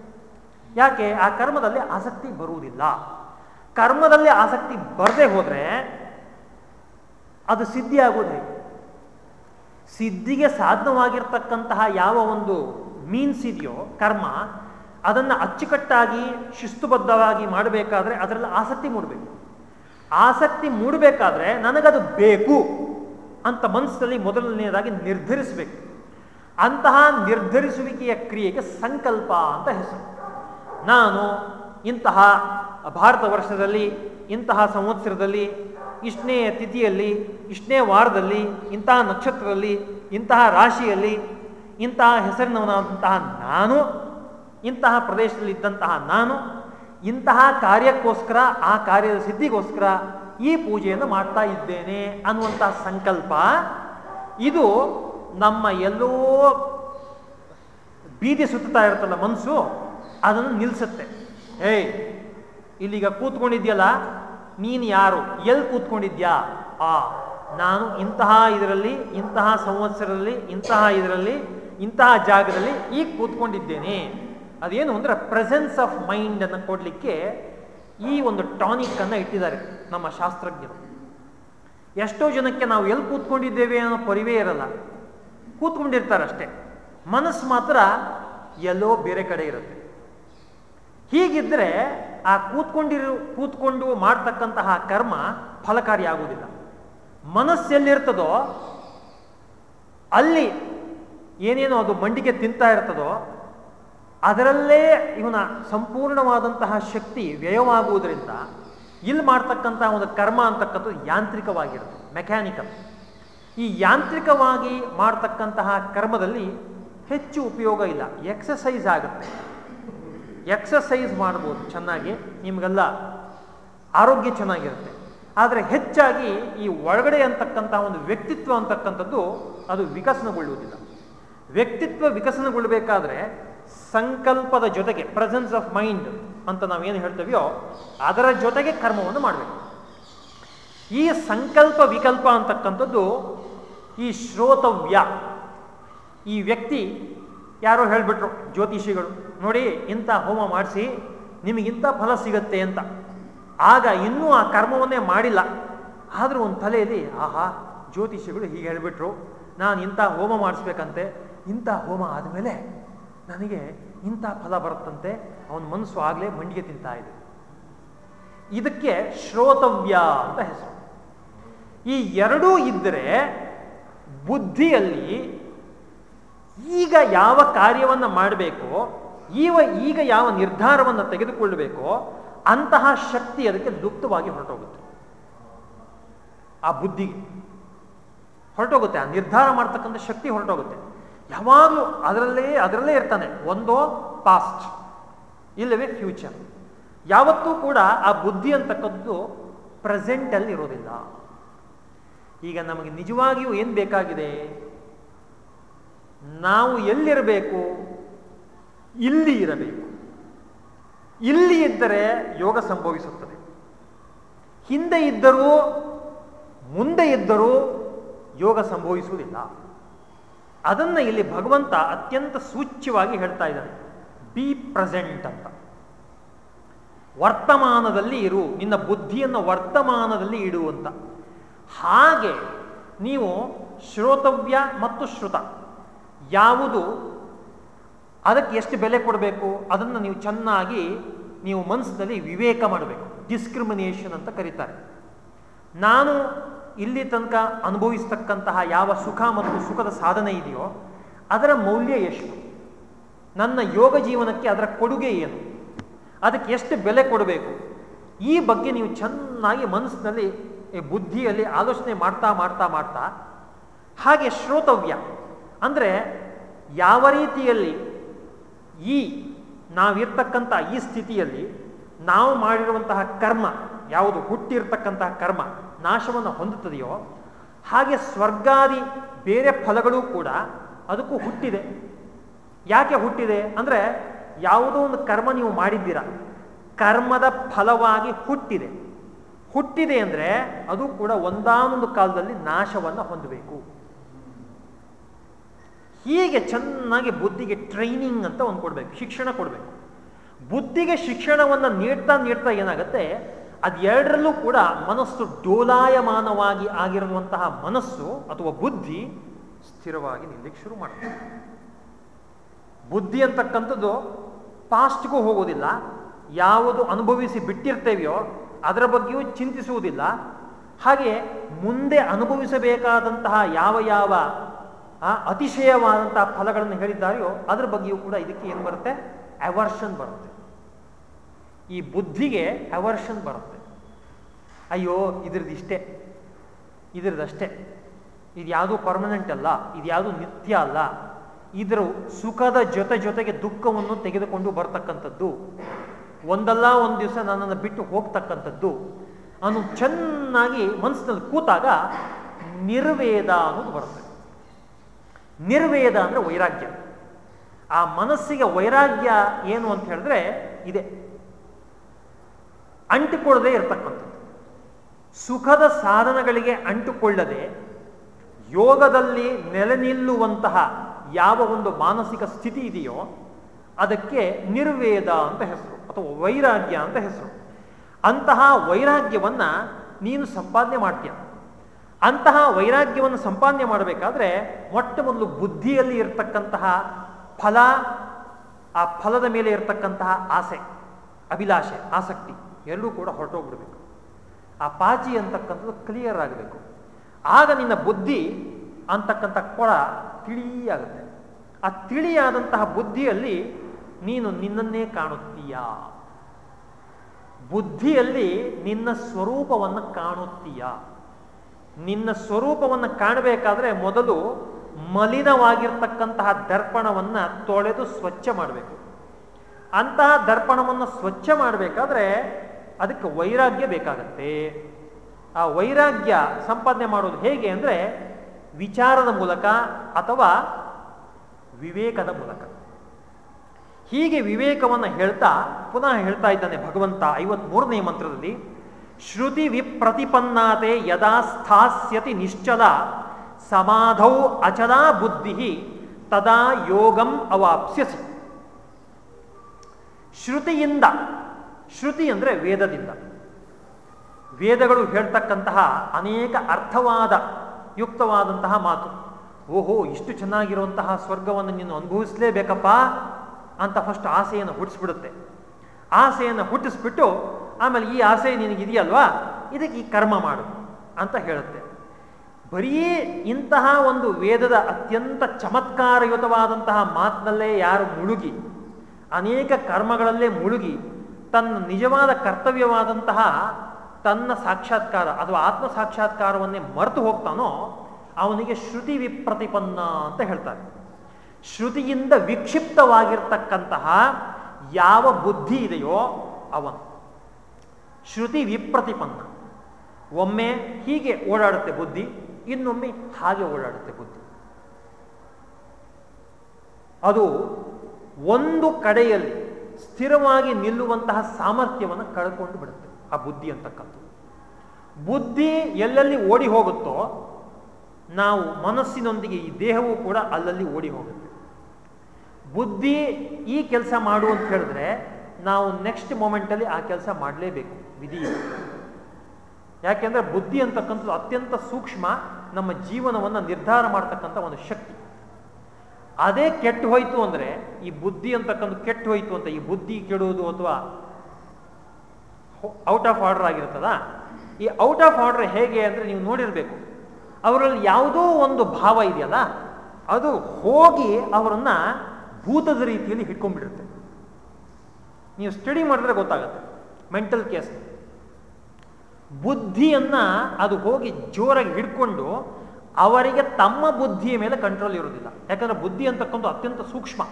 ಯಾಕೆ? ಆ ಕರ್ಮದಲ್ಲಿ ಆಸಕ್ತಿ ಬರುವುದಿಲ್ಲ. ಕರ್ಮದಲ್ಲಿ ಆಸಕ್ತಿ ಬರದೆ ಹೋದರೆ ಅದು ಸಿದ್ಧಿ ಆಗೋದು ಸಿದ್ಧಿಗೆ ಸಾಧನವಾಗಿರ್ತಕ್ಕಂತಹ ಯಾವ ಒಂದು ಮೀನ್ಸ್ ಇದೆಯೋ, ಕರ್ಮ ಅದನ್ನು ಅಚ್ಚುಕಟ್ಟಾಗಿ, ಶಿಸ್ತುಬದ್ಧವಾಗಿ ಮಾಡಬೇಕಾದ್ರೆ ಅದರಲ್ಲಿ ಆಸಕ್ತಿ ಮೂಡಬೇಕು. ಆಸಕ್ತಿ ಮೂಡಬೇಕಾದ್ರೆ ನನಗದು ಬೇಕು ಅಂತ ಮನಸ್ಸಲ್ಲಿ ಮೊದಲನೆಯದಾಗಿ ನಿರ್ಧರಿಸಬೇಕು. ಅಂತಹ ನಿರ್ಧರಿಸುವಿಕೆಯ ಕ್ರಿಯೆಗೆ ಸಂಕಲ್ಪ ಅಂತ ಹೆಸರು. ನಾನು ಇಂತಹ ಭಾರತ ವರ್ಷದಲ್ಲಿ, ಇಂತಹ ಸಂವತ್ಸರದಲ್ಲಿ, ಇಷ್ಟನೇ ತಿಥಿಯಲ್ಲಿ, ಇಷ್ಟನೇ ವಾರದಲ್ಲಿ ಇಂತಹ ನಕ್ಷತ್ರದಲ್ಲಿ, ಇಂತಹ ರಾಶಿಯಲ್ಲಿ ಇಂತಹ ಹೆಸರಿನವನಾದಂತಹ ನಾನು ಇಂತಹ ಪ್ರದೇಶದಲ್ಲಿ ಇದ್ದಂತಹ ನಾನು, ಇಂತಹ ಕಾರ್ಯಕ್ಕೋಸ್ಕರ, ಆ ಕಾರ್ಯದ ಸಿದ್ಧಿಗೋಸ್ಕರ ಈ ಪೂಜೆಯನ್ನು ಮಾಡ್ತಾ ಇದ್ದೇನೆ ಅನ್ನುವಂತಹ ಸಂಕಲ್ಪ, ಇದು ನಮ್ಮ ಎಲ್ಲೋ ಬೀದಿ ಸುತ್ತಾ ಇರುತ್ತಲ್ಲ ಮನಸ್ಸು ಅದನ್ನು ನಿಲ್ಲಿಸುತ್ತೆ ಏಯ್, ಇಲ್ಲಿಗ ಕೂತ್ಕೊಂಡಿದ್ಯಲ್ಲ, ನೀನು ಯಾರು? ಎಲ್ಲಿ ಕೂತ್ಕೊಂಡಿದ್ಯಾ? ಆ, ನಾನು ಇಂತಹ ಇದರಲ್ಲಿ, ಇಂತಹ ಸಂವತ್ಸರದಲ್ಲಿ, ಇಂತಹ ಇದರಲ್ಲಿ, ಇಂತಹ ಜಾಗದಲ್ಲಿ ಈಗ ಕೂತ್ಕೊಂಡಿದ್ದೇನೆ. ಅದೇನು ಅಂದ್ರೆ ಪ್ರೆಸೆನ್ಸ್ ಆಫ್ ಮೈಂಡ್ ಅನ್ನು ಕೊಡಲಿಕ್ಕೆ ಈ ಒಂದು ಟಾನಿಕ್ ಅನ್ನು ಇಟ್ಟಿದ್ದಾರೆ ನಮ್ಮ ಶಾಸ್ತ್ರಜ್ಞರು. ಎಷ್ಟೋ ಜನಕ್ಕೆ ನಾವು ಎಲ್ಲಿ ಕೂತ್ಕೊಂಡಿದ್ದೇವೆ ಅನ್ನೋ ಪರಿವೇ ಇರಲ್ಲ. ಕೂತ್ಕೊಂಡಿರ್ತಾರಷ್ಟೇ ಮನಸ್ಸು ಮಾತ್ರ ಎಲ್ಲೋ ಬೇರೆ ಕಡೆ ಇರುತ್ತೆ. ಹೀಗಿದ್ರೆ ಆ ಕೂತ್ಕೊಂಡಿರು, ಕೂತ್ಕೊಂಡು ಮಾಡ್ತಕ್ಕಂತಹ ಕರ್ಮ ಫಲಕಾರಿಯಾಗುವುದಿಲ್ಲ ಮನಸ್ಸೆಲ್ಲಿರ್ತದೋ ಅಲ್ಲಿ ಏನೇನೋ ಅದು ಮಂಡಿಗೆ ತಿಂತಾ ಇರ್ತದೋ ಅದರಲ್ಲೇ ಇವನ ಸಂಪೂರ್ಣವಾದಂತಹ ಶಕ್ತಿ ವ್ಯಯವಾಗುವುದರಿಂದ ಇಲ್ಲಿ ಮಾಡ್ತಕ್ಕಂತಹ ಒಂದು ಕರ್ಮ ಅಂತಕ್ಕಂಥದ್ದು ಯಾಂತ್ರಿಕವಾಗಿರುತ್ತೆ ಮೆಕ್ಯಾನಿಕಲ್ ಈ ಯಾಂತ್ರಿಕವಾಗಿ ಮಾಡ್ತಕ್ಕಂತಹ ಕರ್ಮದಲ್ಲಿ ಹೆಚ್ಚು ಉಪಯೋಗ ಇಲ್ಲ ಎಕ್ಸಸೈಸ್ ಆಗುತ್ತೆ. ಎಕ್ಸಸೈಸ್ ಮಾಡ್ಬೋದು ಚೆನ್ನಾಗಿ, ನಿಮಗೆಲ್ಲ ಆರೋಗ್ಯ ಚೆನ್ನಾಗಿರುತ್ತೆ. ಆದರೆ ಹೆಚ್ಚಾಗಿ ಈ ಒಳಗಡೆ ಅಂತಕ್ಕಂಥ ಒಂದು ವ್ಯಕ್ತಿತ್ವ ಅಂತಕ್ಕಂಥದ್ದು ಅದು ವಿಕಸನಗೊಳ್ಳುವುದಿಲ್ಲ. ವ್ಯಕ್ತಿತ್ವ ವಿಕಸನಗೊಳ್ಳಬೇಕಾದ್ರೆ ಸಂಕಲ್ಪದ ಜೊತೆಗೆ ಪ್ರೆಸೆನ್ಸ್ ಆಫ್ ಮೈಂಡ್ ಅಂತ ನಾವೇನು ಹೇಳ್ತೇವೆಯೋ, ಅದರ ಜೊತೆಗೆ ಕರ್ಮವನ್ನು ಮಾಡಬೇಕು. ಈ ಸಂಕಲ್ಪ ವಿಕಲ್ಪ ಅಂತಕ್ಕಂಥದ್ದು ಈ ಶ್ರೋತವ್ಯ. ಈ ವ್ಯಕ್ತಿ ಯಾರೋ ಹೇಳ್ಬಿಟ್ರು, ಜ್ಯೋತಿಷಿಗಳು, ನೋಡಿ, ಇಂಥ ಹೋಮ ಮಾಡಿಸಿ ನಿಮಗಿಂಥ ಫಲ ಸಿಗತ್ತೆ ಅಂತ. ಆಗ ಇನ್ನೂ ಆ ಕರ್ಮವನ್ನೇ ಮಾಡಿಲ್ಲ. ಆದರೂ ಒಂದು ತಲೆಯಲ್ಲಿ, ಆಹಾ, ಜ್ಯೋತಿಷಿಗಳು ಹೀಗೆ ಹೇಳಿಬಿಟ್ರು, ನಾನು ಇಂಥ ಹೋಮ ಮಾಡಿಸ್ಬೇಕಂತೆ, ಇಂಥ ಹೋಮ ಆದಮೇಲೆ ನನಗೆ ಇಂಥ ಫಲ ಬರುತ್ತಂತೆ, ಅವನ ಮನಸ್ಸು ಆಗಲೇ ಮಂಡಿಗೆ ತಿಂತಾ ಇದೆ. ಇದಕ್ಕೆ ಶ್ರೋತವ್ಯ ಅಂತ ಹೆಸರು. ಈ ಎರಡೂ ಇದ್ದರೆ ಬುದ್ಧಿಯಲ್ಲಿ ಈಗ ಯಾವ ಕಾರ್ಯವನ್ನು ಮಾಡಬೇಕೋ, ಈವ ಈಗ ಯಾವ ನಿರ್ಧಾರವನ್ನು ತೆಗೆದುಕೊಳ್ಳಬೇಕೋ ಅಂತಹ ಶಕ್ತಿ ಅದಕ್ಕೆ ಲುಪ್ತವಾಗಿ ಹೊರಟೋಗುತ್ತೆ. ಆ ಬುದ್ಧಿಗೆ ಹೊರಟೋಗುತ್ತೆ, ಆ ನಿರ್ಧಾರ ಮಾಡ್ತಕ್ಕಂಥ ಶಕ್ತಿ ಹೊರಟೋಗುತ್ತೆ. ಯಾವಾಗಲೂ ಅದರಲ್ಲೇ ಅದರಲ್ಲೇ ಇರ್ತಾನೆ. ಒಂದೋ ಪಾಸ್ಟ್ ಇಲ್ಲವೇ ಫ್ಯೂಚರ್ ಯಾವತ್ತೂ ಕೂಡ ಆ ಬುದ್ಧಿ ಅಂತಕ್ಕದ್ದು ಪ್ರೆಸೆಂಟಲ್ಲಿ ಇರೋದಿಲ್ಲ. ಈಗ ನಮಗೆ ನಿಜವಾಗಿಯೂ ಏನು ಬೇಕಾಗಿದೆ? ನಾವು ಎಲ್ಲಿರಬೇಕು? ಇಲ್ಲಿ ಇರಬೇಕು. ಇಲ್ಲಿ ಇದ್ದರೆ ಯೋಗ ಸಂಭವಿಸುತ್ತದೆ. ಹಿಂದೆ ಇದ್ದರೂ, ಮುಂದೆ ಇದ್ದರೂ ಯೋಗ ಸಂಭವಿಸುವುದಿಲ್ಲ. ಅದನ್ನು ಇಲ್ಲಿ ಭಗವಂತ ಅತ್ಯಂತ ಸೂಚ್ಯವಾಗಿ ಹೇಳ್ತಾ ಇದ್ದಾನೆ. ಬಿ ಪ್ರೆಸೆಂಟ್ ಅಂತ. ವರ್ತಮಾನದಲ್ಲಿ ಇರು, ನಿನ್ನ ಬುದ್ಧಿಯನ್ನು ವರ್ತಮಾನದಲ್ಲಿ ಇಡು ಅಂತ. ಹಾಗೆ ನೀವು ಶ್ರೋತವ್ಯ ಮತ್ತು ಶ್ರುತ ಯಾವುದು, ಅದಕ್ಕೆ ಎಷ್ಟು ಬೆಲೆ ಕೊಡಬೇಕು, ಅದನ್ನು ನೀವು ಚೆನ್ನಾಗಿ ನೀವು ಮನಸ್ಸಿನಲ್ಲಿ ವಿವೇಕ ಮಾಡಬೇಕು. ಡಿಸ್ಕ್ರಿಮಿನೇಷನ್ ಅಂತ ಕರೀತಾರೆ. ನಾನು ಇಲ್ಲಿ ತನಕ ಅನುಭವಿಸ್ತಕ್ಕಂತಹ ಯಾವ ಸುಖ ಮತ್ತು ಸುಖದ ಸಾಧನೆ ಇದೆಯೋ, ಅದರ ಮೌಲ್ಯ ಎಷ್ಟು? ನನ್ನ ಯೋಗ ಜೀವನಕ್ಕೆ ಅದರ ಕೊಡುಗೆ ಏನು? ಅದಕ್ಕೆ ಎಷ್ಟು ಬೆಲೆ ಕೊಡಬೇಕು? ಈ ಬಗ್ಗೆ ನೀವು ಚೆನ್ನಾಗಿ ಮನಸ್ಸಿನಲ್ಲಿ ಬುದ್ಧಿಯಲ್ಲಿ ಆಲೋಚನೆ ಮಾಡ್ತಾ ಮಾಡ್ತಾ ಮಾಡ್ತಾ, ಹಾಗೆ ಶ್ರೋತವ್ಯ. ಅಂದರೆ ಯಾವ ರೀತಿಯಲ್ಲಿ ಈ ನಾವಿರ್ತಕ್ಕಂಥ ಈ ಸ್ಥಿತಿಯಲ್ಲಿ ನಾವು ಮಾಡಿರುವಂತಹ ಕರ್ಮ, ಯಾವುದು ಹುಟ್ಟಿರ್ತಕ್ಕಂತಹ ಕರ್ಮ ನಾಶವನ್ನು ಹೊಂದುತ್ತದೆಯೋ, ಹಾಗೆ ಸ್ವರ್ಗಾದಿ ಬೇರೆ ಫಲಗಳು ಕೂಡ ಅದಕ್ಕೂ ಹುಟ್ಟಿದೆ. ಯಾಕೆ ಹುಟ್ಟಿದೆ? ಅಂದರೆ ಯಾವುದೋ ಒಂದು ಕರ್ಮ ನೀವು ಮಾಡಿದ್ದೀರ, ಕರ್ಮದ ಫಲವಾಗಿ ಹುಟ್ಟಿದೆ. ಹುಟ್ಟಿದೆ ಅಂದರೆ ಅದು ಕೂಡ ಒಂದಾನೊಂದು ಕಾಲದಲ್ಲಿ ನಾಶವನ್ನು ಹೊಂದಬೇಕು. ಹೀಗೆ ಚೆನ್ನಾಗಿ ಬುದ್ಧಿಗೆ ಟ್ರೈನಿಂಗ್ ಅಂತ ಒಂದು ಕೊಡಬೇಕು, ಶಿಕ್ಷಣ ಕೊಡಬೇಕು. ಬುದ್ಧಿಗೆ ಶಿಕ್ಷಣವನ್ನು ನೀಡ್ತಾ ನೀಡ್ತಾ ಏನಾಗುತ್ತೆ? ಅದೆರಡರಲ್ಲೂ ಕೂಡ ಮನಸ್ಸು ಡೋಲಾಯಮಾನವಾಗಿ ಆಗಿರುವಂತಹ ಮನಸ್ಸು ಅಥವಾ ಬುದ್ಧಿ ಸ್ಥಿರವಾಗಿ ನಿಲ್ಲಕ್ಕೆ ಶುರು ಮಾಡುತ್ತೆ ಬುದ್ಧಿ ಅಂತಕ್ಕಂಥದ್ದು ಪಾಸ್ಟ್ಗೂ ಹೋಗೋದಿಲ್ಲ. ಯಾವುದು ಅನುಭವಿಸಿ ಬಿಟ್ಟಿರ್ತೇವೆಯೋ ಅದರ ಬಗ್ಗೆಯೂ ಚಿಂತಿಸುವುದಿಲ್ಲ. ಹಾಗೆ ಮುಂದೆ ಅನುಭವಿಸಬೇಕಾದಂತಹ ಯಾವ ಯಾವ ಅತಿಶಯವಾದಂತಹ ಫಲಗಳನ್ನು ಹೇಳಿದ್ದಾರೆಯೋ ಅದರ ಬಗ್ಗೆಯೂ ಕೂಡ ಇದಕ್ಕೆ ಏನು ಬರುತ್ತೆ? ಅವರ್ಷನ್ ಬರುತ್ತೆ. ಈ ಬುದ್ಧಿಗೆ ಅವರ್ಷನ್ ಬರುತ್ತೆ. ಅಯ್ಯೋ, ಇದ್ರದ್ದು ಇಷ್ಟೇ. ಇದ್ರದಷ್ಟೇ ಇದು ಯಾವುದು ಪರ್ಮನೆಂಟ್ ಅಲ್ಲ, ಇದು ಯಾವುದು ನಿತ್ಯ ಅಲ್ಲ. ಇದರ ಸುಖದ ಜೊತೆ ಜೊತೆಗೆ ದುಃಖವನ್ನು ತೆಗೆದುಕೊಂಡು ಬರ್ತಕ್ಕಂಥದ್ದು, ಒಂದಲ್ಲ ಒಂದು ದಿವಸ ನನ್ನನ್ನು ಬಿಟ್ಟು ಹೋಗ್ತಕ್ಕಂಥದ್ದು, ಅನ್ನು ಚೆನ್ನಾಗಿ ಮನಸ್ಸಿನಲ್ಲಿ ಕೂತಾಗ ನಿರ್ವೇದ ಅನ್ನೋದು ಬರುತ್ತೆ. ನಿರ್ವೇದ ಅಂದರೆ ವೈರಾಗ್ಯ. ಆ ಮನಸ್ಸಿಗೆ ವೈರಾಗ್ಯ ಏನು ಅಂತ ಹೇಳಿದ್ರೆ, ಇದೆ. ಅಂಟಿಕೊಳ್ಳದೆ ಇರತಕ್ಕಂಥದ್ದು. ಸುಖದ ಸಾಧನಗಳಿಗೆ ಅಂಟಿಕೊಳ್ಳದೆ ಯೋಗದಲ್ಲಿ ನೆಲೆ ನಿಲ್ಲುವಂತಹ ಯಾವ ಒಂದು ಮಾನಸಿಕ ಸ್ಥಿತಿ ಇದೆಯೋ ಅದಕ್ಕೆ ನಿರ್ವೇದ ಅಂತ ಹೆಸರು, ಅಥವಾ ವೈರಾಗ್ಯ ಅಂತ ಹೆಸರು. ಅಂತಹ ವೈರಾಗ್ಯವನ್ನ ನೀನು ಸಂಪಾದನೆ ಮಾಡ್ತೀಯ. ಅಂತಹ ವೈರಾಗ್ಯವನ್ನು ಸಂಪಾದನೆ ಮಾಡಬೇಕಾದ್ರೆ ಮೊಟ್ಟ ಮೊದಲು ಬುದ್ಧಿಯಲ್ಲಿ ಇರತಕ್ಕಂತಹ ಫಲ, ಆ ಫಲದ ಮೇಲೆ ಇರತಕ್ಕಂತಹ ಆಸೆ, ಅಭಿಲಾಷೆ, ಆಸಕ್ತಿ. ಎರಡೂ ಕೂಡ ಹೊರಟೋಗ್ಬಿಡ್ಬೇಕು. ಆ ಪಾಚಿ ಅಂತಕ್ಕಂಥದ್ದು ಕ್ಲಿಯರ್ ಆಗಬೇಕು. ಆಗ ನಿನ್ನ ಬುದ್ಧಿ ಅಂತಕ್ಕಂಥ ಕೊಳ ತಿಳಿಯಾಗುತ್ತೆ. ಆ ತಿಳಿಯಾದಂತಹ ಬುದ್ಧಿಯಲ್ಲಿ ನೀನು ನಿನ್ನನ್ನೇ ಕಾಣುತ್ತೀಯ? ಬುದ್ಧಿಯಲ್ಲಿ ನಿನ್ನ ಸ್ವರೂಪವನ್ನು ಕಾಣುತ್ತೀಯ? ನಿನ್ನ ಸ್ವರೂಪವನ್ನು ಕಾಣಬೇಕಾದ್ರೆ ಮೊದಲು ಮಲಿನವಾಗಿರ್ತಕ್ಕಂತಹ ದರ್ಪಣವನ್ನು ತೊಳೆದು ಸ್ವಚ್ಛ ಮಾಡಬೇಕು. ಅಂತಹ ದರ್ಪಣವನ್ನು ಸ್ವಚ್ಛ ಮಾಡಬೇಕಾದ್ರೆ ಅದಕ್ಕೆ ವೈರಾಗ್ಯ ಬೇಕಾಗತ್ತೆ. ಆ ವೈರಾಗ್ಯ ಸಂಪಾದನೆ ಮಾಡೋದು ಹೇಗೆ ಅಂದರೆ ವಿಚಾರದ ಮೂಲಕ ಅಥವಾ ವಿವೇಕದ ಮೂಲಕ. ಹೀಗೆ ವಿವೇಕವನ್ನು ಹೇಳ್ತಾ ಪುನಃ ಹೇಳ್ತಾ ಇದ್ದಾನೆ ಭಗವಂತ ಐವತ್ಮೂರನೇ ಮಂತ್ರದಲ್ಲಿ, ಶ್ರುತಿ ವಿಪ್ರತಿಪನ್ನಾತೆ ಯದಾ ಸ್ಥಾಸ್ಯತಿ ನಿಶ್ಚಲ ಸಮಾಧೌ ಅಚಲಾ ಬುದ್ಧಿ ತದಾ ಯೋಗಂ ಅವಾಪ್ಸ್ಯಸಿ. ಶ್ರುತಿಯಿಂದ ಶ್ರುತಿ ಅಂದರೆ ವೇದದಿಂದ. ವೇದಗಳು ಹೇಳ್ತಕ್ಕಂತಹ ಅನೇಕ ಅರ್ಥವಾದ, ಯುಕ್ತವಾದಂತಹ ಮಾತು. ಓಹೋ, ಇಷ್ಟು ಚೆನ್ನಾಗಿರುವಂತಹ ಸ್ವರ್ಗವನ್ನು ನೀನು ಅನುಭವಿಸಲೇಬೇಕಪ್ಪ ಅಂತ ಫಸ್ಟ್ ಆಸೆಯನ್ನು ಹುಟ್ಟಿಸ್ಬಿಡುತ್ತೆ. ಆಸೆಯನ್ನು ಹುಟ್ಟಿಸ್ಬಿಟ್ಟು ಆಮೇಲೆ ಈ ಆಸೆ ನಿನಗಿದೆಯಲ್ವಾ? ಇದಕ್ಕೆ ಈ ಕರ್ಮ ಮಾಡು ಅಂತ ಹೇಳುತ್ತೆ. ಬರೀ ಇಂತಹ ಒಂದು ವೇದದ ಅತ್ಯಂತ ಚಮತ್ಕಾರಯುತವಾದಂತಹ ಮಾತಿನಲ್ಲೇ ಯಾರು ಮುಳುಗಿ, ಅನೇಕ ಕರ್ಮಗಳಲ್ಲೇ ಮುಳುಗಿ ತನ್ನ ನಿಜವಾದ ಕರ್ತವ್ಯವಾದಂತಹ ತನ್ನ ಸಾಕ್ಷಾತ್ಕಾರ ಅಥವಾ ಆತ್ಮ ಸಾಕ್ಷಾತ್ಕಾರವನ್ನೇ ಮರೆತು ಹೋಗ್ತಾನೋ ಅವನಿಗೆ ಶ್ರುತಿ ವಿಪ್ರತಿಪನ್ನ ಅಂತ ಹೇಳ್ತಾರೆ. ಶ್ರುತಿಯಿಂದ ವಿಕ್ಷಿಪ್ತವಾಗಿರ್ತಕ್ಕಂತಹ ಯಾವ ಬುದ್ಧಿ ಇದೆಯೋ ಅವನು. ಶ್ರುತಿ ವಿಪ್ರತಿಪನ್ನ. ಒಮ್ಮೆ ಹೀಗೆ ಓಡಾಡುತ್ತೆ ಬುದ್ಧಿ, ಇನ್ನೊಮ್ಮೆ ಹಾಗೆ ಓಡಾಡುತ್ತೆ ಬುದ್ಧಿ. ಅದು ಒಂದು ಕಡೆಯಲ್ಲಿ ಸ್ಥಿರವಾಗಿ ನಿಲ್ಲುವಂತಹ ಸಾಮರ್ಥ್ಯವನ್ನು ಕಳ್ಕೊಂಡು ಬಿಡುತ್ತೆ ಆ ಬುದ್ಧಿ ಅಂತಕ್ಕಂಥದ್ದು. ಬುದ್ಧಿ ಎಲ್ಲೆಲ್ಲಿ ಓಡಿ ಹೋಗುತ್ತೋ ನಾವು ಮನಸ್ಸಿನೊಂದಿಗೆ ಈ ದೇಹವು ಕೂಡ ಅಲ್ಲಲ್ಲಿ ಓಡಿ ಹೋಗುತ್ತೆ. ಬುದ್ಧಿ ಈ ಕೆಲಸ ಮಾಡು ಅಂತ ಹೇಳಿದ್ರೆ ನಾವು ನೆಕ್ಸ್ಟ್ ಮೂಮೆಂಟಲ್ಲಿ ಆ ಕೆಲಸ ಮಾಡಲೇಬೇಕು, ವಿಧಿ ಯಾಕೆಂದ್ರೆ ಬುದ್ಧಿ ಅಂತಕ್ಕಂಥದ್ದು ಅತ್ಯಂತ ಸೂಕ್ಷ್ಮ ನಮ್ಮ ಜೀವನವನ್ನು ನಿರ್ಧಾರ ಮಾಡ್ತಕ್ಕಂಥ ಒಂದು ಶಕ್ತಿ. ಅದೇ ಕೆಟ್ಟು ಹೋಯ್ತು ಅಂದ್ರೆ ಈ ಬುದ್ಧಿ ಅಂತಕ್ಕಂಥ ಕೆಟ್ಟು ಹೋಯ್ತು ಅಂತ, ಈ ಬುದ್ಧಿ ಕೆಡುವುದು ಅಥವಾ ಔಟ್ ಆಫ್ ಆರ್ಡರ್ ಆಗಿರ್ತದ ಈ ಔಟ್ ಆಫ್ ಆರ್ಡರ್ ಹೇಗೆ ಅಂದ್ರೆ ನೀವು ನೋಡಿರಬೇಕು. ಅವರಲ್ಲಿ ಯಾವುದೋ ಒಂದು ಭಾವ ಇದೆಯಲ್ಲ, ಅದು ಹೋಗಿ ಅವರನ್ನು ಭೂತದ ರೀತಿಯಲ್ಲಿ ಹಿಡ್ಕೊಂಡ್ಬಿಡುತ್ತೆ. ನೀವು ಸ್ಟಡಿ ಮಾಡಿದ್ರೆ ಗೊತ್ತಾಗುತ್ತೆ. Mental case. ಬುದ್ಧಿಯನ್ನು ಅದು ಹೋಗಿ ಜೋರಾಗಿ ಹಿಡ್ಕೊಂಡು ಅವರಿಗೆ ತಮ್ಮ ಬುದ್ಧಿಯ ಮೇಲೆ ಕಂಟ್ರೋಲ್ ಇರುವುದಿಲ್ಲ. ಯಾಕಂದ್ರೆ ಬುದ್ಧಿ ಅಂತಕ್ಕಂಥ ಅತ್ಯಂತ ಸೂಕ್ಷ್ಮ.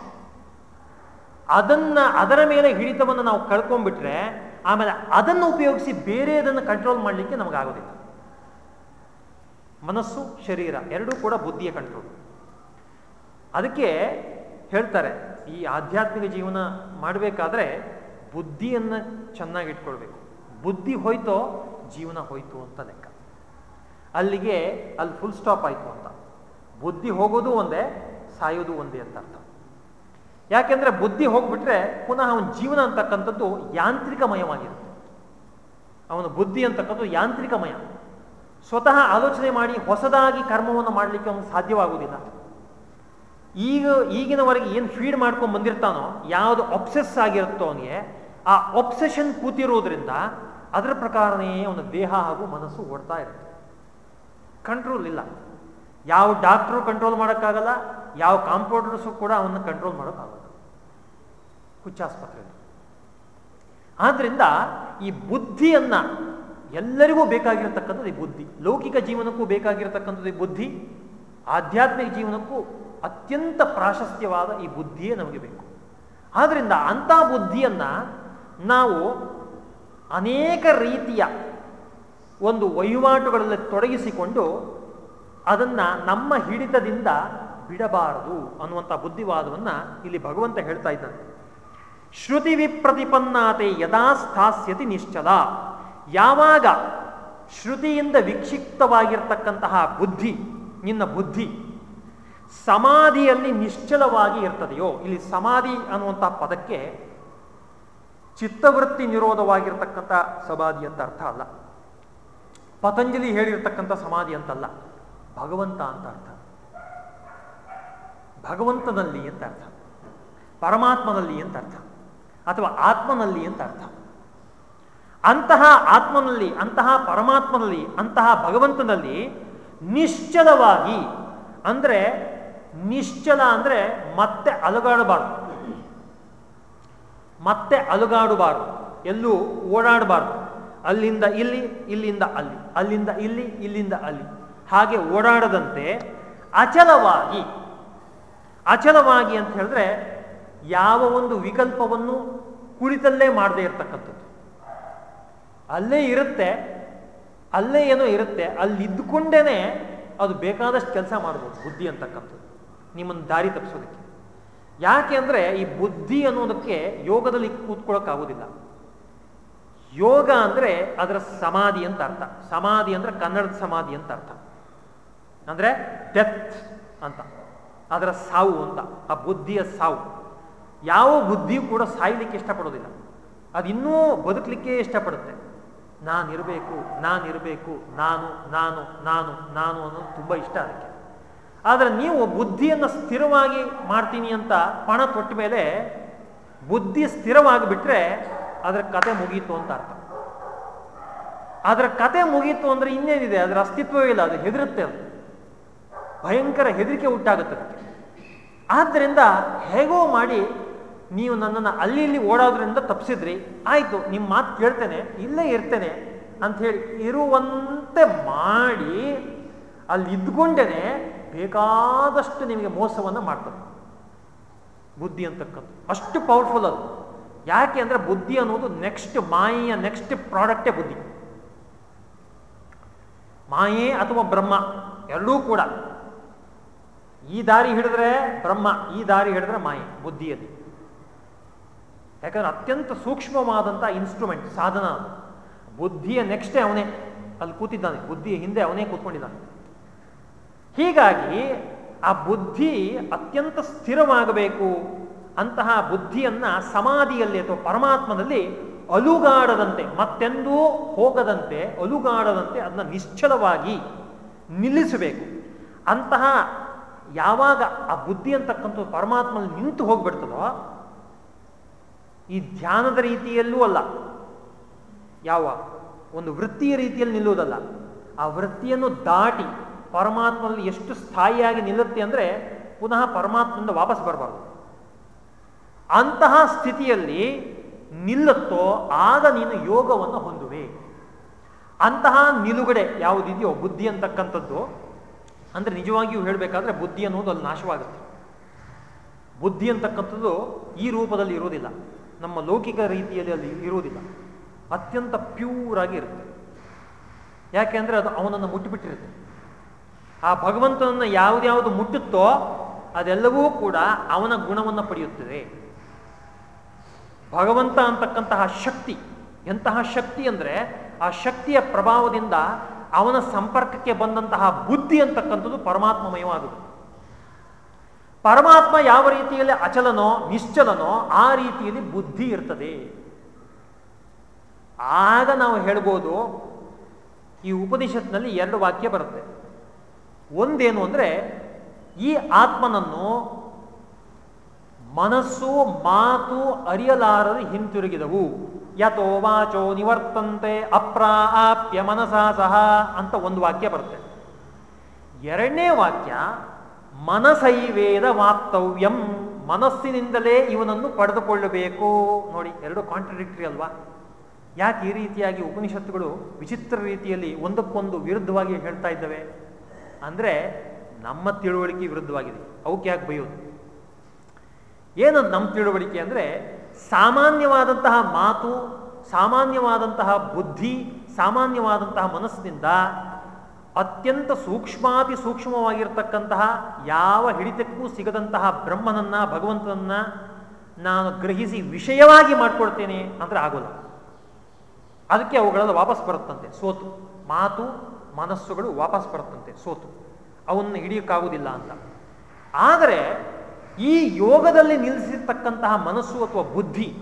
ಅದನ್ನ, ಅದರ ಮೇಲೆ ಹಿಡಿತವನ್ನು ನಾವು ಕಳ್ಕೊಂಡ್ಬಿಟ್ರೆ, ಆಮೇಲೆ ಅದನ್ನು ಉಪಯೋಗಿಸಿ ಬೇರೆದನ್ನು ಕಂಟ್ರೋಲ್ ಮಾಡಲಿಕ್ಕೆ ನಮಗಾಗೋದಿಲ್ಲ ಮನಸ್ಸು, ಶರೀರ ಎರಡೂ ಕೂಡ ಬುದ್ಧಿಯ ಕಂಟ್ರೋಲ್ ಅದಕ್ಕೆ ಹೇಳ್ತಾರೆ, ಈ ಆಧ್ಯಾತ್ಮಿಕ ಜೀವನ ಮಾಡಬೇಕಾದ್ರೆ ಬುದ್ಧಿಯನ್ನು ಚೆನ್ನಾಗಿ ಇಟ್ಕೊಳ್ಬೇಕು. ಬುದ್ಧಿ ಹೋಯ್ತೋ, ಜೀವನ ಹೋಯ್ತು ಅಂತ ಲೆಕ್ಕ. ಅಲ್ಲಿಗೆ ಅಲ್ಲಿ ಫುಲ್ ಸ್ಟಾಪ್ ಆಯಿತು ಅಂತ. ಬುದ್ಧಿ ಹೋಗೋದು ಒಂದೇ, ಸಾಯೋದು ಒಂದೇ ಅಂತ ಅರ್ಥ. ಯಾಕೆಂದ್ರೆ ಬುದ್ಧಿ ಹೋಗ್ಬಿಟ್ರೆ ಪುನಃ ಅವನ ಜೀವನ ಅಂತಕ್ಕಂಥದ್ದು ಯಾಂತ್ರಿಕಮಯವಾಗಿರುತ್ತೆ. ಅವನ ಬುದ್ಧಿ ಅಂತಕ್ಕಂಥದ್ದು ಯಾಂತ್ರಿಕಮಯ. ಸ್ವತಃ ಆಲೋಚನೆ ಮಾಡಿ ಹೊಸದಾಗಿ ಕರ್ಮವನ್ನು ಮಾಡಲಿಕ್ಕೆ ಅವನು ಸಾಧ್ಯವಾಗುವುದಿಲ್ಲ. ಈಗ, ಈಗಿನವರೆಗೆ ಏನು ಫೀಡ್ ಮಾಡ್ಕೊಂಡು ಬಂದಿರ್ತಾನೋ, ಯಾವುದು ಒಬ್ಸೆಸ್ ಆಗಿರುತ್ತೋ ಅವನಿಗೆ, ಆ ಒಬ್ಸೆಷನ್ ಕೂತಿರೋದ್ರಿಂದ ಅದರ ಪ್ರಕಾರನೇ ಅವನ ದೇಹ ಹಾಗೂ ಮನಸ್ಸು ಓಡ್ತಾ ಇರುತ್ತೆ. ಕಂಟ್ರೋಲ್ ಇಲ್ಲ. ಯಾವ ಡಾಕ್ಟ್ರು ಕಂಟ್ರೋಲ್ ಮಾಡೋಕ್ಕಾಗಲ್ಲ, ಯಾವ ಕಾಂಪೌಂಡರ್ಸು ಕೂಡ ಅವನ್ನ ಕಂಟ್ರೋಲ್ ಮಾಡೋಕ್ಕಾಗಲ್ಲ. ಹುಚ್ಚಾಸ್ಪತ್ರೆಯಲ್ಲಿ ಆದ್ದರಿಂದ ಈ ಬುದ್ಧಿಯನ್ನು ಎಲ್ಲರಿಗೂ ಬೇಕಾಗಿರತಕ್ಕಂಥದ್ದು ಈ ಬುದ್ಧಿ. ಲೌಕಿಕ ಜೀವನಕ್ಕೂ ಬೇಕಾಗಿರತಕ್ಕಂಥದ್ದು ಈ ಬುದ್ಧಿ. ಆಧ್ಯಾತ್ಮಿಕ ಜೀವನಕ್ಕೂ ಅತ್ಯಂತ ಪ್ರಾಶಸ್ತ್ಯವಾದ ಈ ಬುದ್ಧಿಯೇ ನಮಗೆ ಬೇಕು. ಆದ್ದರಿಂದ ಅಂಥ ಬುದ್ಧಿಯನ್ನು ನಾವು ಅನೇಕ ರೀತಿಯ ಒಂದು ವಹಿವಾಟುಗಳಲ್ಲಿ ತೊಡಗಿಸಿಕೊಂಡು ಅದನ್ನ ನಮ್ಮ ಹಿಡಿತದಿಂದ ಬಿಡಬಾರದು ಅನ್ನುವಂಥ ಬುದ್ಧಿವಾದವನ್ನ ಇಲ್ಲಿ ಭಗವಂತ ಹೇಳ್ತಾ ಇದ್ದಾನೆ. ಶ್ರುತಿ ವಿಪ್ರತಿಪನ್ನಾತೆ ಯದಾ ಸ್ಥಾಸ್ಯತಿ ನಿಶ್ಚಲ. ಯಾವಾಗ ಶ್ರುತಿಯಿಂದ ವಿಕ್ಷಿಪ್ತವಾಗಿರ್ತಕ್ಕಂತಹ ಬುದ್ಧಿ, ನಿನ್ನ ಬುದ್ಧಿ ಸಮಾಧಿಯಲ್ಲಿ ನಿಶ್ಚಲವಾಗಿ ಇರ್ತದೆಯೋ, ಇಲ್ಲಿ ಸಮಾಧಿ ಅನ್ನುವಂಥ ಪದಕ್ಕೆ ಚಿತ್ತವೃತ್ತಿ ನಿರೋಧವಾಗಿರ್ತಕ್ಕಂಥ ಸಮಾಧಿ ಅಂತ ಅರ್ಥ ಅಲ್ಲ. ಪತಂಜಲಿ ಹೇಳಿರ್ತಕ್ಕಂಥ ಸಮಾಧಿ ಅಂತಲ್ಲ, ಭಗವಂತ ಅಂತ ಅರ್ಥ. ಭಗವಂತನಲ್ಲಿ ಅಂತ ಅರ್ಥ. ಪರಮಾತ್ಮನಲ್ಲಿ ಅಂತ ಅರ್ಥ. ಅಥವಾ ಆತ್ಮನಲ್ಲಿ ಅಂತ ಅರ್ಥ. ಅಂತಹ ಆತ್ಮನಲ್ಲಿ, ಅಂತಹ ಪರಮಾತ್ಮನಲ್ಲಿ, ಅಂತಹ ಭಗವಂತನಲ್ಲಿ ನಿಶ್ಚಲವಾಗಿ, ಅಂದ್ರೆ ನಿಶ್ಚಲ ಅಂದ್ರೆ ಮತ್ತೆ ಅಲುಗಾಡಬಾರ್ದು. ಮತ್ತೆ ಅಲುಗಾಡಬಾರ್ದು. ಎಲ್ಲೂ ಓಡಾಡಬಾರ್ದು. ಅಲ್ಲಿಂದ ಇಲ್ಲಿ, ಇಲ್ಲಿಂದ ಅಲ್ಲಿ, ಅಲ್ಲಿಂದ ಇಲ್ಲಿ, ಇಲ್ಲಿಂದ ಅಲ್ಲಿ. ಹಾಗೆ ಓಡಾಡದಂತೆ ಅಚಲವಾಗಿ ಅಚಲವಾಗಿ ಅಂತ ಹೇಳಿದ್ರೆ ಯಾವ ಒಂದು ವಿಕಲ್ಪವನ್ನು ಕುಳಿತಲ್ಲೇ ಮಾಡದೇ ಇರತಕ್ಕಂಥದ್ದು. ಅಲ್ಲೇ ಇರುತ್ತೆ, ಅಲ್ಲೇ ಏನೋ ಇರುತ್ತೆ, ಅಲ್ಲಿ ಇದ್ದುಕೊಂಡೇನೆ ಅದು ಬೇಕಾದಷ್ಟು ಕೆಲಸ ಮಾಡ್ಬೋದು, ಬುದ್ಧಿ ಅಂತಕ್ಕಂಥದ್ದು, ನಿಮ್ಮನ್ನು ದಾರಿ ತಪ್ಪಿಸೋದಕ್ಕೆ. ಯಾಕೆ ಅಂದರೆ ಈ ಬುದ್ಧಿ ಅನ್ನೋದಕ್ಕೆ ಯೋಗದಲ್ಲಿ ಕೂತ್ಕೊಳ್ಳೋಕ್ಕಾಗೋದಿಲ್ಲ ಯೋಗ ಅಂದರೆ ಅದರ ಸಮಾಧಿ ಅಂತ ಅರ್ಥ. ಸಮಾಧಿ ಅಂದರೆ ಕನ್ನಡದ ಸಮಾಧಿ ಅಂತ ಅರ್ಥ. ಅಂದರೆ ಡೆತ್ ಅಂತ. ಅದರ ಸಾವು ಅಂತ. ಆ ಬುದ್ಧಿಯ ಸಾವು. ಯಾವ ಬುದ್ಧಿಯೂ ಕೂಡ ಸಾಯ್ಲಿಕ್ಕೆ ಇಷ್ಟಪಡೋದಿಲ್ಲ. ಅದು ಇನ್ನೂ ಬದುಕಲಿಕ್ಕೆ ಇಷ್ಟಪಡುತ್ತೆ. ನಾನಿರಬೇಕು ನಾನಿರಬೇಕು, ನಾನು ನಾನು ನಾನು ನಾನು ಅನ್ನೋದು ತುಂಬ ಇಷ್ಟ ಅದಕ್ಕೆ. ಆದರೆ ನೀವು ಬುದ್ಧಿಯನ್ನು ಸ್ಥಿರವಾಗಿ ಮಾಡ್ತೀನಿ ಅಂತ ಪಣ ತೊಟ್ಟ ಮೇಲೆ ಬುದ್ಧಿ ಸ್ಥಿರವಾಗಿಬಿಟ್ರೆ ಅದರ ಕತೆ ಮುಗೀತು ಅಂತ ಅರ್ಥ. ಅದರ ಕತೆ ಮುಗೀತು ಅಂದ್ರೆ ಇನ್ನೇನಿದೆ? ಅದರ ಅಸ್ತಿತ್ವವೇ ಇಲ್ಲ, ಅದು ಹೆದರುತ್ತೆ ಅದು. ಭಯಂಕರ ಹೆದರಿಕೆ ಉಂಟಾಗುತ್ತೆ ಆದ್ದರಿಂದ ಹೇಗೋ ಮಾಡಿ ನೀವು ನನ್ನನ್ನು ಅಲ್ಲಿ ಇಲ್ಲಿ ಓಡೋದ್ರಿಂದ ತಪ್ಪಿಸಿದ್ರಿ ಆಯ್ತು ನಿಮ್ಮ ಮಾತು ಕೇಳ್ತೇನೆ, ಇಲ್ಲೇ ಇರ್ತೇನೆ ಅಂತ ಹೇಳಿ ಇರುವಂತೆ ಮಾಡಿ ಅಲ್ಲಿ ಇದ್ಕೊಂಡೇನೆ ಬೇಕಾದಷ್ಟು ನಿಮಗೆ ಮೋಸವನ್ನು ಮಾಡ್ತದೆ. ಬುದ್ಧಿ ಅಂತಕ್ಕಂಥ ಅಷ್ಟು ಪವರ್ಫುಲ್ ಅದು. ಯಾಕೆ ಅಂದ್ರೆ ಬುದ್ಧಿ ಅನ್ನೋದು ನೆಕ್ಸ್ಟ್ ಮಾಯೆಯ ನೆಕ್ಸ್ಟ್ ಪ್ರಾಡಕ್ಟೇ ಬುದ್ಧಿ. ಮಾಯೆ ಅಥವಾ ಬ್ರಹ್ಮ, ಎರಡೂ ಕೂಡ. ಈ ದಾರಿ ಹಿಡಿದ್ರೆ ಬ್ರಹ್ಮ, ಈ ದಾರಿ ಹಿಡಿದ್ರೆ ಮಾಯೆ, ಬುದ್ಧಿಯಲ್ಲಿ. ಯಾಕಂದ್ರೆ ಅತ್ಯಂತ ಸೂಕ್ಷ್ಮವಾದಂಥ ಇನ್ಸ್ಟ್ರೂಮೆಂಟ್ ಸಾಧನ ಅದು. ಬುದ್ಧಿಯ ನೆಕ್ಸ್ಟೇ ಅವನೇ. ಅಲ್ಲಿ ಕೂತಿದ್ದಾನೆ, ಬುದ್ಧಿಯ ಹಿಂದೆ ಅವನೇ ಕೂತ್ಕೊಂಡಿದ್ದಾನೆ. ಹೀಗಾಗಿ ಆ ಬುದ್ಧಿ ಅತ್ಯಂತ ಸ್ಥಿರವಾಗಬೇಕು. ಅಂತಹ ಬುದ್ಧಿಯನ್ನ ಸಮಾಧಿಯಲ್ಲಿ ಅಥವಾ ಪರಮಾತ್ಮನಲ್ಲಿ ಅಲುಗಾಡದಂತೆ, ಮತ್ತೆಂದೂ ಹೋಗದಂತೆ, ಅಲುಗಾಡದಂತೆ ಅದನ್ನ ನಿಶ್ಚಲವಾಗಿ ನಿಲ್ಲಿಸಬೇಕು. ಅಂತಹ ಯಾವಾಗ ಆ ಬುದ್ಧಿ ಅಂತಕ್ಕಂಥ ಪರಮಾತ್ಮನಲ್ಲಿ ನಿಂತು ಹೋಗ್ಬಿಡ್ತದೋ, ಈ ಧ್ಯಾನದ ರೀತಿಯಲ್ಲೂ ಅಲ್ಲ. ಯಾವ? ಒಂದು ವೃತ್ತಿಯ ರೀತಿಯಲ್ಲಿ ನಿಲ್ಲುವುದಲ್ಲ. ಆ ವೃತ್ತಿಯನ್ನು ದಾಟಿ ಪರಮಾತ್ಮನಲ್ಲಿ ಎಷ್ಟು ಸ್ಥಾಯಿಯಾಗಿ ನಿಲ್ಲುತ್ತೆ ಅಂದರೆ ಪುನಃ ಪರಮಾತ್ಮನಿಂದ ವಾಪಸ್ ಬರಬಾರ್ದು. ಅಂತಹ ಸ್ಥಿತಿಯಲ್ಲಿ ನಿಲ್ಲುತ್ತೋ ಆಗ ನೀನು ಯೋಗವನ್ನು ಹೊಂದುವೆ. ಅಂತಹ ನಿಲುಗಡೆ ಯಾವುದಿದೆಯೋ ಬುದ್ಧಿ ಅಂತಕ್ಕಂಥದ್ದು. ಅಂದ್ರೆ ನಿಜವಾಗಿಯೂ ಹೇಳಬೇಕಾದ್ರೆ ಬುದ್ಧಿ ಅನ್ನೋದು ಅಲ್ಲಿ ನಾಶವಾಗುತ್ತೆ. ಬುದ್ಧಿ ಅಂತಕ್ಕಂಥದ್ದು ಈ ರೂಪದಲ್ಲಿ ಇರೋದಿಲ್ಲ ನಮ್ಮ ಲೌಕಿಕ ರೀತಿಯಲ್ಲಿ ಅಲ್ಲಿ ಇರುವುದಿಲ್ಲ. ಅತ್ಯಂತ ಪ್ಯೂರ್ ಆಗಿ ಇರುತ್ತೆ. ಅಂದರೆ ಅದು ಅವನನ್ನು ಮುಟ್ಟಿಬಿಟ್ಟಿರುತ್ತೆ. ಆ ಭಗವಂತನನ್ನು ಯಾವುದ್ಯಾವುದು ಮುಟ್ಟುತ್ತೋ ಅದೆಲ್ಲವೂ ಕೂಡ ಅವನ ಗುಣವನ್ನು ಪಡೆಯುತ್ತದೆ. ಭಗವಂತ ಅಂತಕ್ಕಂತಹ ಶಕ್ತಿ, ಎಂತಹ ಶಕ್ತಿ ಅಂದರೆ ಆ ಶಕ್ತಿಯ ಪ್ರಭಾವದಿಂದ ಅವನ ಸಂಪರ್ಕಕ್ಕೆ ಬಂದಂತಹ ಬುದ್ಧಿ ಅಂತಕ್ಕಂಥದ್ದು ಪರಮಾತ್ಮಮಯವಾಗುವುದು. ಪರಮಾತ್ಮ ಯಾವ ರೀತಿಯಲ್ಲಿ ಅಚಲನೋ, ನಿಶ್ಚಲನೋ ಆ ರೀತಿಯಲ್ಲಿ ಬುದ್ಧಿ ಇರ್ತದೆ. ಆಗ ನಾವು ಹೇಳ್ಬೋದು, ಈ ಉಪನಿಷತ್ನಲ್ಲಿ ಎರಡು ವಾಕ್ಯ ಬರುತ್ತೆ. ಒಂದೇನು ಅಂದರೆ ಈ ಆತ್ಮನನ್ನು ಮನಸ್ಸು ಮಾತು ಅರಿಯಲಾರದು ಹಿಂತಿರುಗಿದವು. ಯಥೋ ವಾಚೋ ನಿವರ್ತಂತೆ ಅಪ್ರಾಪ್ಯ ಮನಸಾ ಸಹ ಅಂತ ಒಂದು ವಾಕ್ಯ ಬರುತ್ತೆ. ಎರಡನೇ ವಾಕ್ಯ, ಮನಸೈವೇದ ವಾಪ್ತವ್ಯಂ, ಮನಸ್ಸಿನಿಂದಲೇ ಇವನನ್ನು ಪಡೆದುಕೊಳ್ಳಬೇಕು. ನೋಡಿ, ಎರಡು ಕಾಂಟ್ರಡಿಕ್ಟರಿ ಅಲ್ವಾ? ಯಾಕೆ ಈ ರೀತಿಯಾಗಿ ಉಪನಿಷತ್ತುಗಳು ವಿಚಿತ್ರ ರೀತಿಯಲ್ಲಿ ಒಂದಕ್ಕೊಂದು ವಿರುದ್ಧವಾಗಿ ಹೇಳ್ತಾ ಇದ್ದವೆ? ಅಂದರೆ ನಮ್ಮ ತಿಳುವಳಿಕೆ ವಿರುದ್ಧವಾಗಿದೆ. ಅವಕ್ಕೆ ಯಾಕೆ ಬೈಯೋದು ಏನದು ನಮ್ಮ ತಿಳುವಳಿಕೆ ಅಂದರೆ ಸಾಮಾನ್ಯವಾದಂತಹ ಮಾತು, ಸಾಮಾನ್ಯವಾದಂತಹ ಬುದ್ಧಿ, ಸಾಮಾನ್ಯವಾದಂತಹ ಮನಸ್ಸಿನಿಂದ ಅತ್ಯಂತ ಸೂಕ್ಷ್ಮಾತಿ ಸೂಕ್ಷ್ಮವಾಗಿರ್ತಕ್ಕಂತಹ ಯಾವ ಹಿಡಿತಕ್ಕೂ ಸಿಗದಂತಹ ಬ್ರಹ್ಮನನ್ನ, ಭಗವಂತನನ್ನ ನಾನು ಗ್ರಹಿಸಿ ವಿಷಯವಾಗಿ ಮಾಡ್ಕೊಳ್ತೇನೆ ಅಂದರೆ ಆಗೋಲ್ಲ. ಅದಕ್ಕೆ ಅವುಗಳೆಲ್ಲ ವಾಪಸ್ ಬರುತ್ತಂತೆ, ಸೋತು. ಮಾತು, ಮನಸ್ಸುಗಳು ವಾಪಸ್ ಬರುತ್ತಂತೆ, ಸೋತು. ಅವನ್ನು ಹಿಡಿಯೋಕ್ಕಾಗುವುದಿಲ್ಲ ಅಂತ. ಆದರೆ ಈ ಯೋಗದಲ್ಲಿ ನಿಲ್ಲಿಸಿರ್ತಕ್ಕಂತಹ ಮನಸ್ಸು ಅಥವಾ ಬುದ್ಧಿ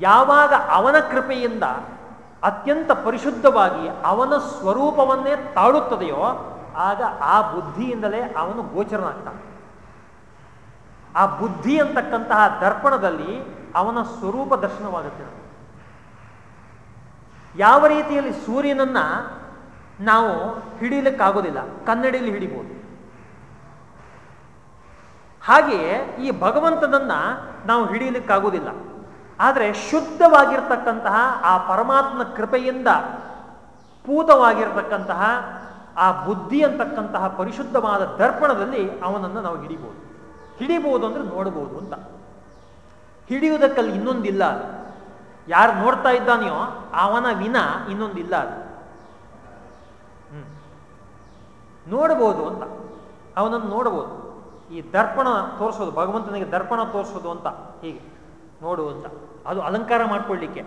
ಯಾವಾಗ ಅವನ ಕೃಪೆಯಿಂದ ಅತ್ಯಂತ ಪರಿಶುದ್ಧವಾಗಿ ಅವನ ಸ್ವರೂಪವನ್ನೇ ತಾಳುತ್ತದೆಯೋ ಆಗ ಆ ಬುದ್ಧಿಯಿಂದಲೇ ಅವನು ಗೋಚರನಾಗ್ತಾನೆ. ಆ ಬುದ್ಧಿ ಅಂತಕ್ಕಂತಹ ದರ್ಪಣದಲ್ಲಿ ಅವನ ಸ್ವರೂಪ ದರ್ಶನವಾಗುತ್ತೆ. ಯಾವ ರೀತಿಯಲ್ಲಿ ಸೂರ್ಯನನ್ನ ನಾವು ಹಿಡಿಯಲಿಕ್ಕಾಗೋದಿಲ್ಲ ಕನ್ನಡಿಯಲ್ಲಿ ಹಿಡಿಬೋದು. ಹಾಗೆಯೇ ಈ ಭಗವಂತನನ್ನ ನಾವು ಹಿಡಿಯಲಿಕ್ಕಾಗೋದಿಲ್ಲ ಆದರೆ ಶುದ್ಧವಾಗಿರ್ತಕ್ಕಂತಹ ಆ ಪರಮಾತ್ಮನ ಕೃಪೆಯಿಂದ ಪೂತವಾಗಿರ್ತಕ್ಕಂತಹ ಆ ಬುದ್ಧಿ ಅಂತಕ್ಕಂತಹ ಪರಿಶುದ್ಧವಾದ ದರ್ಪಣದಲ್ಲಿ ಅವನನ್ನು ನಾವು ಹಿಡಿಬೋದು. ಹಿಡಿಬಹುದು ಅಂದ್ರೆ ನೋಡಬಹುದು ಅಂತ. ಹಿಡಿಯುವುದಕ್ಕಲ್ಲಿ ಇನ್ನೊಂದಿಲ್ಲ ಅದು. ಯಾರು ನೋಡ್ತಾ ಇದ್ದಾನೆಯೋ ಅವನ ವಿನ ಇನ್ನೊಂದಿಲ್ಲ ಅದು. ಹ್ಮ್. ನೋಡಬಹುದು ಅಂತ. ಅವನನ್ನು ನೋಡಬಹುದು. ಈ ದರ್ಪಣ ತೋರಿಸೋದು, ಭಗವಂತನಿಗೆ ದರ್ಪಣ ತೋರಿಸೋದು ಅಂತ ಹೀಗೆ ನೋಡು ಅಂತ ಅದು ಅಲಂಕಾರ ಮಾಡ್ಕೊಳ್ಳಿಕ್ಕೆ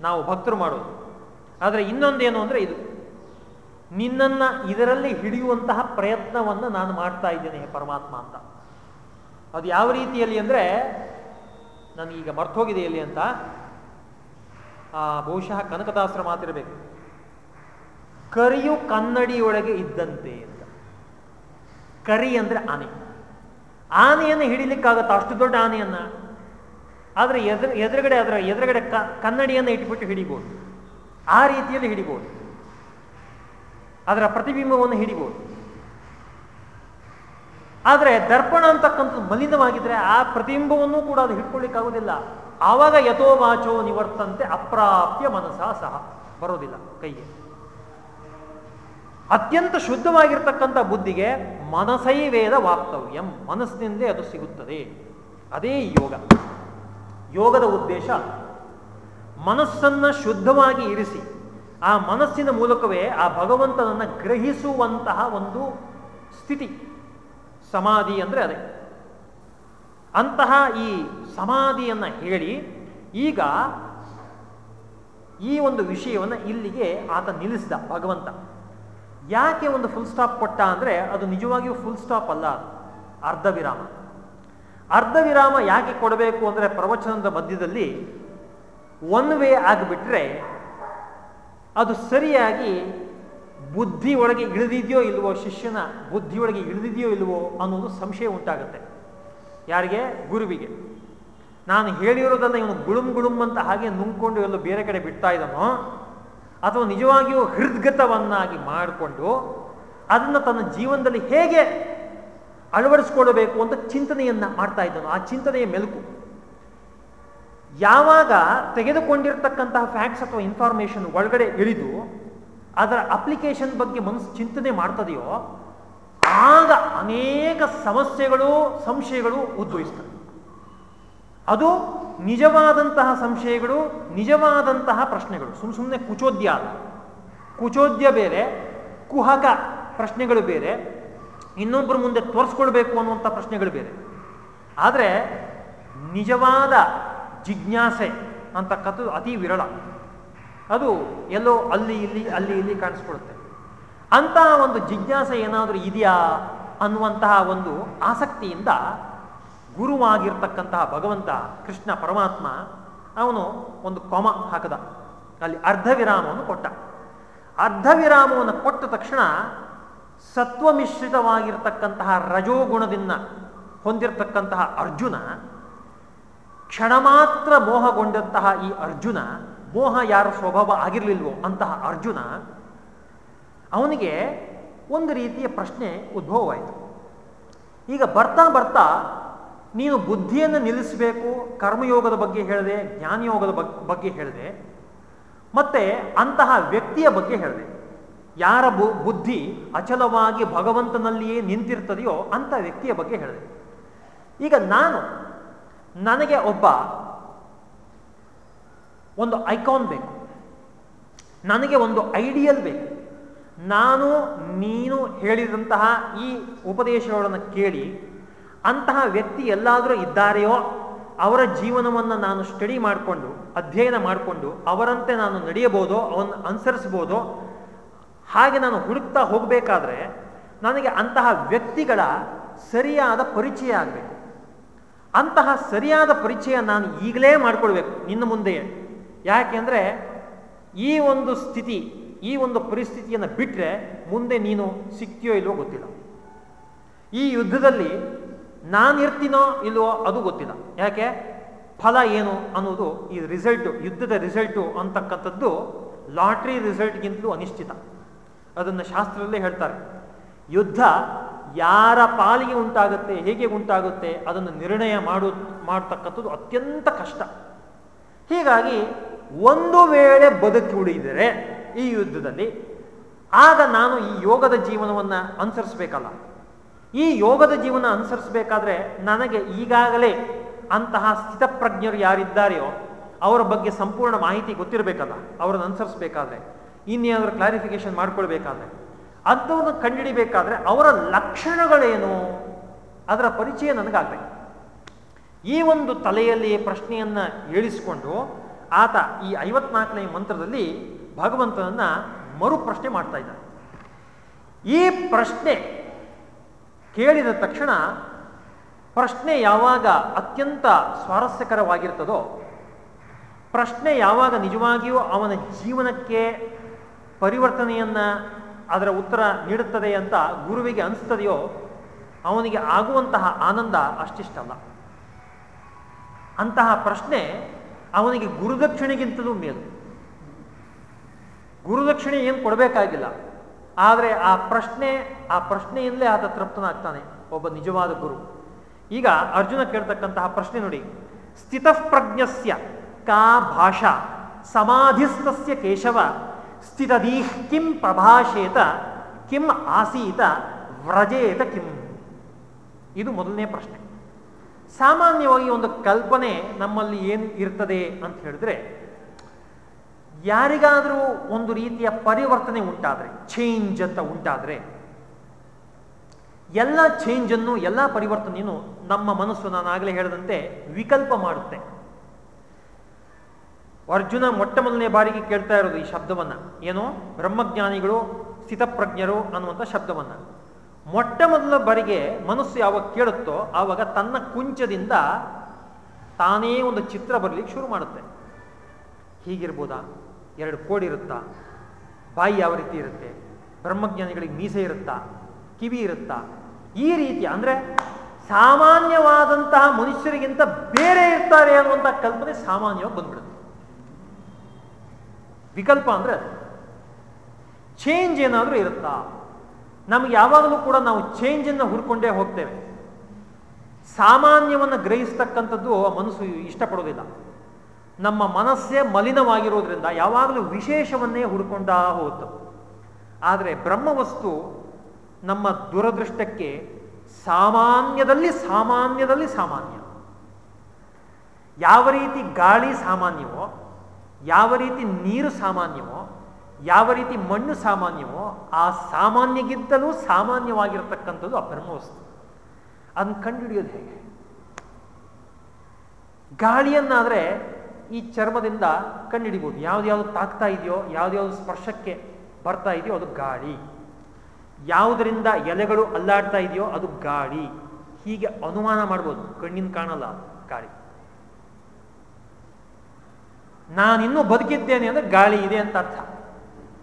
ನಾವು ಭಕ್ತರು ಮಾಡೋದು. ಆದರೆ ಇನ್ನೊಂದೇನು ಅಂದರೆ ಇದು. ನಿನ್ನನ್ನು ಇದರಲ್ಲಿ ಹಿಡಿಯುವಂತಹ ಪ್ರಯತ್ನವನ್ನು ನಾನು ಮಾಡ್ತಾ ಇದ್ದೇನೆ ಪರಮಾತ್ಮ ಅಂತ. ಅದು ಯಾವ ರೀತಿಯಲ್ಲಿ ಅಂದರೆ ನನಗೀಗ ಮರ್ತೋಗಿದೆ ಎಲ್ಲಿ ಅಂತ? ಬಹುಶಃ ಕನಕದಾಸರ ಮಾತಿರಬೇಕು. ಕರಿಯು ಕನ್ನಡಿಯೊಳಗೆ ಇದ್ದಂತೆ ಕರಿ ಅಂದ್ರೆ ಆನೆ. ಆನೆಯನ್ನು ಹಿಡಿಲಿಕ್ಕಾಗತ್ತ ಅಷ್ಟು ದೊಡ್ಡ ಆನೆಯನ್ನ. ಆದರೆ ಎದುರು, ಎದುರುಗಡೆ ಅದರ, ಎದುರುಗಡೆ ಕ, ಕನ್ನಡಿಯನ್ನು ಇಟ್ಬಿಟ್ಟು ಹಿಡಿಬೋದು. ಆ ರೀತಿಯಲ್ಲಿ ಹಿಡಿಬೋದು. ಅದರ ಪ್ರತಿಬಿಂಬವನ್ನು ಹಿಡಿಬೋದು. ಆದರೆ ದರ್ಪಣ ಅಂತಕ್ಕಂಥದ್ದು ಮಲಿನವಾಗಿದ್ರೆ ಆ ಪ್ರತಿಬಿಂಬವನ್ನು ಕೂಡ ಅದು ಹಿಡ್ಕೊಳ್ಳಿಕ್ಕಾಗೋದಿಲ್ಲ. ಆವಾಗ ಯಥೋ ವಾಚೋ ನಿವರ್ತಂತೆ ಅಪ್ರಾಪ್ಯ ಮನಸ ಸಹ ಬರೋದಿಲ್ಲ ಕೈಗೆ. ಅತ್ಯಂತ ಶುದ್ಧವಾಗಿರ್ತಕ್ಕಂಥ ಬುದ್ಧಿಗೆ ಮನಸೈ ವೇದ ವಾಪ್ತವ್ಯಂ ಮನಸ್ಸಿನಿಂದಲೇ ಅದು ಸಿಗುತ್ತದೆ. ಅದೇ ಯೋಗ. ಯೋಗದ ಉದ್ದೇಶ, ಮನಸ್ಸನ್ನ ಶುದ್ಧವಾಗಿ ಇರಿಸಿ, ಆ ಮನಸ್ಸಿನ ಮೂಲಕವೇ ಆ ಭಗವಂತನನ್ನು ಗ್ರಹಿಸುವಂತಹ ಒಂದು ಸ್ಥಿತಿ, ಸಮಾಧಿ ಅಂದರೆ ಅದೇ. ಅಂತಹ ಈ ಸಮಾಧಿಯನ್ನ ಹೇಳಿ, ಈಗ ಈ ಒಂದು ವಿಷಯವನ್ನು ಇಲ್ಲಿಗೆ ಆತ ನಿಲ್ಲಿಸಿದ ಭಗವಂತ. ಯಾಕೆ ಒಂದು ಫುಲ್ ಸ್ಟಾಪ್ ಕೊಟ್ಟ ಅಂದರೆ ಅದು ನಿಜವಾಗಿಯೂ ಫುಲ್ ಸ್ಟಾಪ್ ಅಲ್ಲ ಅರ್ಧ ವಿರಾಮ ಅರ್ಧ ವಿರಾಮ ಯಾಕೆ ಕೊಡಬೇಕು ಅಂದರೆ ಪ್ರವಚನದ ಮಧ್ಯದಲ್ಲಿ ಒನ್ ವೇ ಆಗಿಬಿಟ್ರೆ ಅದು ಸರಿಯಾಗಿ ಬುದ್ಧಿ ಒಳಗೆ ಇಳಿದಿದೆಯೋ ಇಲ್ವೋ, ಶಿಷ್ಯನ ಬುದ್ಧಿ ಒಳಗೆ ಇಳಿದಿದೆಯೋ ಇಲ್ವೋ ಅನ್ನೋದು ಸಂಶಯ ಉಂಟಾಗುತ್ತೆ. ಯಾರಿಗೆ? ಗುರುವಿಗೆ. ನಾನು ಹೇಳಿರೋದನ್ನು ಇವನು ಗುಳುಮ್ ಗುಳುಮ್ ಅಂತ ಹಾಗೆ ನುಂಗ್ಕೊಂಡು ಎಲ್ಲೋ ಬೇರೆ ಕಡೆ ಬಿಡ್ತಾ ಇದ್ದಾನೋ ಅಥವಾ ನಿಜವಾಗಿಯೂ ಹೃದ್ಗತವನ್ನಾಗಿ ಮಾಡಿಕೊಂಡು ಅದನ್ನು ತನ್ನ ಜೀವನದಲ್ಲಿ ಹೇಗೆ ಅಳವಡಿಸ್ಕೊಳ್ಬೇಕು ಅಂತ ಚಿಂತನೆಯನ್ನ ಮಾಡ್ತಾ ಇದ್ದನು. ಆ ಚಿಂತನೆಯ ಮೆಲುಕು. ಯಾವಾಗ ತೆಗೆದುಕೊಂಡಿರ್ತಕ್ಕಂತಹ ಫ್ಯಾಕ್ಟ್ಸ್ ಅಥವಾ ಇನ್ಫಾರ್ಮೇಶನ್ ಒಳಗಡೆ ಇಳಿದು ಅದರ ಅಪ್ಲಿಕೇಶನ್ ಬಗ್ಗೆ ಮನಸ್ಸು ಚಿಂತನೆ ಮಾಡ್ತದೆಯೋ, ಆಗ ಅನೇಕ ಸಮಸ್ಯೆಗಳು, ಸಂಶಯಗಳು ಉದ್ಭವಿಸ್ತವೆ. ಅದು ನಿಜವಾದಂತಹ ಸಂಶಯಗಳು, ನಿಜವಾದಂತಹ ಪ್ರಶ್ನೆಗಳು. ಸುಮ್ಮ ಸುಮ್ಮನೆ ಕುಚೋದ್ಯ ಅಲ್ಲ. ಕುಚೋದ್ಯ ಬೇರೆ, ಕುಹಕ ಪ್ರಶ್ನೆಗಳು ಬೇರೆ ಇನ್ನೊಬ್ಬರ ಮುಂದೆ ತೋರಿಸ್ಕೊಳ್ಬೇಕು ಅನ್ನುವಂಥ ಪ್ರಶ್ನೆಗಳು ಬೇರೆ. ಆದರೆ ನಿಜವಾದ ಜಿಜ್ಞಾಸೆ ಅಂತಕ್ಕಂಥದ್ದು ಅತಿ ವಿರಳ. ಅದು ಎಲ್ಲೋ ಅಲ್ಲಿ, ಇಲ್ಲಿ ಅಲ್ಲಿ, ಇಲ್ಲಿ ಕಾಣಿಸ್ಕೊಳುತ್ತೆ. ಅಂತಹ ಒಂದು ಜಿಜ್ಞಾಸೆ ಏನಾದರೂ ಇದೆಯಾ ಅನ್ನುವಂತಹ ಒಂದು ಆಸಕ್ತಿಯಿಂದ ಗುರುವಾಗಿರ್ತಕ್ಕಂತಹ ಭಗವಂತ ಕೃಷ್ಣ ಪರಮಾತ್ಮ, ಅವನು ಒಂದು ಕೊಮ ಹಾಕದ. ಅಲ್ಲಿ ಅರ್ಧ ವಿರಾಮವನ್ನು ಕೊಟ್ಟ. ಅರ್ಧ ವಿರಾಮವನ್ನು ಕೊಟ್ಟ ತಕ್ಷಣ ಸತ್ವಮಿಶ್ರಿತವಾಗಿರ್ತಕ್ಕಂತಹ ರಜೋಗುಣದಿಂದ ಹೊಂದಿರತಕ್ಕಂತಹ ಅರ್ಜುನ, ಕ್ಷಣ ಮಾತ್ರ ಮೋಹಗೊಂಡಂತಹ ಈ ಅರ್ಜುನ, ಮೋಹ ಯಾರ ಸ್ವಭಾವ ಆಗಿರಲಿಲ್ವೋ ಅಂತಹ ಅರ್ಜುನ, ಅವನಿಗೆ ಒಂದು ರೀತಿಯ ಪ್ರಶ್ನೆ ಉದ್ಭವವಾಯಿತು. ಈಗ ಬರ್ತಾ ಬರ್ತಾ ನೀನು ಬುದ್ಧಿಯನ್ನು ನಿಲ್ಲಿಸಬೇಕು, ಕರ್ಮಯೋಗದ ಬಗ್ಗೆ ಹೇಳಿದೆ, ಜ್ಞಾನಯೋಗದ ಬಗ್ಗೆ ಹೇಳಿದೆ, ಮತ್ತೆ ಅಂತಹ ವ್ಯಕ್ತಿಯ ಬಗ್ಗೆ ಹೇಳಿದೆ. ಯಾರ ಬುದ್ಧಿ ಅಚಲವಾಗಿ ಭಗವಂತನಲ್ಲಿಯೇ ನಿಂತಿರ್ತದೆಯೋ ಅಂತ ವ್ಯಕ್ತಿಯ ಬಗ್ಗೆ ಹೇಳಿದೆ. ಈಗ ನಾನು ನನಗೆ ಒಬ್ಬ ಒಂದು ಐಕಾನ್ ಬೇಕು. ನನಗೆ ಒಂದು ಐಡಿಯಲ್ ಬೇಕು. ನಾನು, ನೀನು ಹೇಳಿದಂತಹ ಈ ಉಪದೇಶಗಳನ್ನು ಕೇಳಿ ಅಂತಹ ವ್ಯಕ್ತಿ ಎಲ್ಲಾದರೂ ಇದ್ದಾರೆಯೋ, ಅವರ ಜೀವನವನ್ನು ನಾನು ಸ್ಟಡಿ ಮಾಡಿಕೊಂಡು, ಅಧ್ಯಯನ ಮಾಡಿಕೊಂಡು, ಅವರಂತೆ ನಾನು ನಡೆಯಬಹುದೋ, ಅವನ್ನ ಅನುಸರಿಸ್ಬೋದೋ ಹಾಗೆ ನಾನು ಹುಡುಕ್ತಾ ಹೋಗಬೇಕಾದ್ರೆ ನನಗೆ ಅಂತಹ ವ್ಯಕ್ತಿಗಳ ಸರಿಯಾದ ಪರಿಚಯ ಆಗಬೇಕು. ಅಂತಹ ಸರಿಯಾದ ಪರಿಚಯ ನಾನು ಈಗಲೇ ಮಾಡಿಕೊಳ್ಬೇಕು ನಿನ್ನ ಮುಂದೆಯೇ. ಯಾಕೆಂದರೆ ಈ ಒಂದು ಸ್ಥಿತಿ, ಈ ಒಂದು ಪರಿಸ್ಥಿತಿಯನ್ನು ಬಿಟ್ಟರೆ ಮುಂದೆ ನೀನು ಸಿಕ್ತಿಯೋ ಇಲ್ವೋ ಗೊತ್ತಿಲ್ಲ. ಈ ಯುದ್ಧದಲ್ಲಿ ನಾನಿರ್ತೀನೋ ಇಲ್ವೋ ಅದು ಗೊತ್ತಿಲ್ಲ. ಯಾಕೆ? ಫಲ ಏನು ಅನ್ನೋದು ಈ ರಿಸಲ್ಟು ಯುದ್ಧದ ರಿಸಲ್ಟು ಅಂತಕ್ಕಂಥದ್ದು ಲಾಟ್ರಿ ರಿಸಲ್ಟ್ಗಿಂತಲೂ ಅನಿಶ್ಚಿತ. ಅದನ್ನು ಶಾಸ್ತ್ರದಲ್ಲೇ ಹೇಳ್ತಾರೆ. ಯುದ್ಧ ಯಾರ ಪಾಲಿಗೆ ಉಂಟಾಗುತ್ತೆ, ಹೇಗೆ ಉಂಟಾಗುತ್ತೆ, ಅದನ್ನು ನಿರ್ಣಯ ಮಾಡು, ಮಾಡ್ತಕ್ಕಂಥದ್ದು ಅತ್ಯಂತ ಕಷ್ಟ. ಹೀಗಾಗಿ ಒಂದು ವೇಳೆ ಬದುಕಿ ಉಳಿದರೆ ಈ ಯುದ್ಧದಲ್ಲಿ ಆಗ ನಾನು ಈ ಯೋಗದ ಜೀವನವನ್ನು ಅನುಸರಿಸಬೇಕಲ್ಲ. ಈ ಯೋಗದ ಜೀವನ ಅನುಸರಿಸಬೇಕಾದ್ರೆ ನನಗೆ ಈಗಾಗಲೇ ಅಂತಹ ಸ್ಥಿತಪ್ರಜ್ಞರು ಯಾರಿದ್ದಾರೆಯೋ ಅವರ ಬಗ್ಗೆ ಸಂಪೂರ್ಣ ಮಾಹಿತಿ ಗೊತ್ತಿರಬೇಕಲ್ಲ, ಅವರನ್ನು ಅನುಸರಿಸಬೇಕಾದ್ರೆ. ಇನ್ನೇನಾದರೂ ಕ್ಲಾರಿಫಿಕೇಶನ್ ಮಾಡ್ಕೊಳ್ಬೇಕಾದ್ರೆ. ಅಂಥವ್ರನ್ನ ಕಂಡುಹಿಡಿಬೇಕಾದ್ರೆ ಅವರ ಲಕ್ಷಣಗಳೇನು? ಅದರ ಪರಿಚಯ ನನಗಾಗಬೇಕು. ಈ ಒಂದು ತಲೆಯಲ್ಲಿ ಪ್ರಶ್ನೆಯನ್ನು ಏಳಿಸಿಕೊಂಡು ಆತ ಈ ಐವತ್ನಾಲ್ಕನೇ ಮಂತ್ರದಲ್ಲಿ ಭಗವಂತನನ್ನು ಮರು ಪ್ರಶ್ನೆ ಮಾಡ್ತಾ ಇದ್ದಾನೆ. ಈ ಪ್ರಶ್ನೆ ಕೇಳಿದ ತಕ್ಷಣ ಪ್ರಶ್ನೆ ಯಾವಾಗ ಅತ್ಯಂತ ಸ್ವಾರಸ್ಯಕರವಾಗಿರ್ತದೋ, ಪ್ರಶ್ನೆ ಯಾವಾಗ ನಿಜವಾಗಿಯೂ ಅವನ ಜೀವನಕ್ಕೆ ಪರಿವರ್ತನೆಯನ್ನ ಅದರ ಉತ್ತರ ನೀಡುತ್ತದೆ ಅಂತ ಗುರುವಿಗೆ ಅನಿಸ್ತದೆಯೋ, ಅವನಿಗೆ ಆಗುವಂತಹ ಆನಂದ ಅಷ್ಟಿಷ್ಟಲ್ಲ. ಅಂತಹ ಪ್ರಶ್ನೆ ಅವನಿಗೆ ಗುರುದಕ್ಷಿಣೆಗಿಂತಲೂ ಮೇಲು. ಗುರುದಕ್ಷಿಣೆ ಏನು ಕೊಡಬೇಕಾಗಿಲ್ಲ. ಆದರೆ ಆ ಪ್ರಶ್ನೆ, ಆ ಪ್ರಶ್ನೆಯಿಂದಲೇ ಆತ ತೃಪ್ತನಾಗ್ತಾನೆ, ಒಬ್ಬ ನಿಜವಾದ ಗುರು. ಈಗ ಅರ್ಜುನ ಕೇಳ್ತಕ್ಕಂತಹ ಪ್ರಶ್ನೆ ನೋಡಿ. ಸ್ಥಿತಪ್ರಜ್ಞಸ್ಯ ಕಾ ಭಾಷಾ ಸಮಾಧಿಸ್ತಸ್ಯ ಕೇಶವ ಸ್ಥಿತದೀಹ್ ಕಿಂ ಪ್ರಭಾಷೇತ ಕಿಂ ಆಸೀತ ವ್ರಜೇತ ಕಿಂ. ಇದು ಮೊದಲನೇ ಪ್ರಶ್ನೆ. ಸಾಮಾನ್ಯವಾಗಿ ಒಂದು ಕಲ್ಪನೆ ನಮ್ಮಲ್ಲಿ ಏನು ಇರ್ತದೆ ಅಂತ ಹೇಳಿದ್ರೆ ಯಾರಿಗಾದರೂ ಒಂದು ರೀತಿಯ ಪರಿವರ್ತನೆ ಉಂಟಾದರೆ ಚೇಂಜ್ ಅಂತ ಉಂಟಾದರೆ, ಎಲ್ಲ ಚೇಂಜನ್ನು ಎಲ್ಲ ಪರಿವರ್ತನೆಯನ್ನು ನಮ್ಮ ಮನಸ್ಸು ನಾನು ಆಗಲೇ ಹೇಳಿದಂತೆ ವಿಕಲ್ಪ ಮಾಡುತ್ತೆ. ಅರ್ಜುನ ಮೊಟ್ಟ ಮೊದಲನೇ ಬಾರಿಗೆ ಕೇಳ್ತಾ ಇರೋದು ಈ ಶಬ್ದವನ್ನು. ಏನು? ಬ್ರಹ್ಮಜ್ಞಾನಿಗಳು ಸ್ಥಿತಪ್ರಜ್ಞರು ಅನ್ನುವಂಥ ಶಬ್ದವನ್ನು. ಮೊಟ್ಟ ಮೊದಲ ಬಾರಿಗೆ ಮನಸ್ಸು ಯಾವಾಗ ಕೇಳುತ್ತೋ ಆವಾಗ ತನ್ನ ಕುಂಚದಿಂದ ತಾನೇ ಒಂದು ಚಿತ್ರ ಬರಲಿಕ್ಕೆ ಶುರು ಮಾಡುತ್ತೆ. ಹೀಗಿರ್ಬೋದಾ? ಎರಡು ಕೋಡಿ ಇರುತ್ತಾ? ಬಾಯಿ ಯಾವ ರೀತಿ ಇರುತ್ತೆ? ಬ್ರಹ್ಮಜ್ಞಾನಿಗಳಿಗೆ ಮೀಸೆ ಇರುತ್ತಾ? ಕಿವಿ ಇರುತ್ತಾ? ಈ ರೀತಿ ಅಂದ್ರೆ ಸಾಮಾನ್ಯವಾದಂತಹ ಮನುಷ್ಯರಿಗಿಂತ ಬೇರೆ ಇರ್ತಾರೆ ಅನ್ನುವಂಥ ಕಲ್ಪನೆ ಸಾಮಾನ್ಯವಾಗಿ ಬಂದ್ಬಿಡುತ್ತೆ. ವಿಕಲ್ಪ ಅಂದ್ರೆ ಚೇಂಜ್ ಏನಾದರೂ ಇರುತ್ತಾ? ನಮ್ಗೆ ಯಾವಾಗಲೂ ಕೂಡ ನಾವು ಚೇಂಜನ್ನು ಹುಡ್ಕೊಂಡೇ ಹೋಗ್ತೇವೆ. ಸಾಮಾನ್ಯವನ್ನು ಗ್ರಹಿಸ್ತಕ್ಕಂಥದ್ದು ಮನಸ್ಸು ಇಷ್ಟಪಡೋದಿಲ್ಲ. ನಮ್ಮ ಮನಸ್ಸೇ ಮಲಿನವಾಗಿರೋದ್ರಿಂದ ಯಾವಾಗಲೂ ವಿಶೇಷವನ್ನೇ ಹುಡ್ಕೊಂಡ ಹೋಗುತ್ತ ಆದರೆ ಬ್ರಹ್ಮವಸ್ತು ನಮ್ಮ ದುರದೃಷ್ಟಕ್ಕೆ ಸಾಮಾನ್ಯದಲ್ಲಿ ಸಾಮಾನ್ಯದಲ್ಲಿ ಸಾಮಾನ್ಯ. ಯಾವ ರೀತಿ ಗಾಳಿ ಸಾಮಾನ್ಯವೋ, ಯಾವ ರೀತಿ ನೀರು ಸಾಮಾನ್ಯವೋ, ಯಾವ ರೀತಿ ಮಣ್ಣು ಸಾಮಾನ್ಯವೋ, ಆ ಸಾಮಾನ್ಯಗಿಂತಲೂ ಸಾಮಾನ್ಯವಾಗಿರತಕ್ಕಂಥದ್ದು ಆ ಬ್ರಹ್ಮವಸ್ತು. ಅದನ್ನು ಕಂಡುಹಿಡಿಯೋದು ಹೇಗೆ? ಗಾಳಿಯನ್ನಾದರೆ ಈ ಚರ್ಮದಿಂದ ಕಂಡುಹಿಡಿಬೋದು ಯಾವ್ದು ತಾಕ್ತಾ ಇದೆಯೋ ಯಾವ್ದ್ಯಾವ್ದು ಸ್ಪರ್ಶಕ್ಕೆ ಬರ್ತಾ ಇದೆಯೋ ಅದು ಗಾಳಿ. ಯಾವುದರಿಂದ ಎಲೆಗಳು ಅಲ್ಲಾಡ್ತಾ ಇದೆಯೋ ಅದು ಗಾಳಿ. ಹೀಗೆ ಅನುಮಾನ ಮಾಡ್ಬೋದು. ಕಣ್ಣಿನ ಕಾಣಲ್ಲ ಗಾಳಿ. ನಾನಿನ್ನೂ ಬದುಕಿದ್ದೇನೆ ಅಂದ್ರೆ ಗಾಳಿ ಇದೆ ಅಂತ ಅರ್ಥ.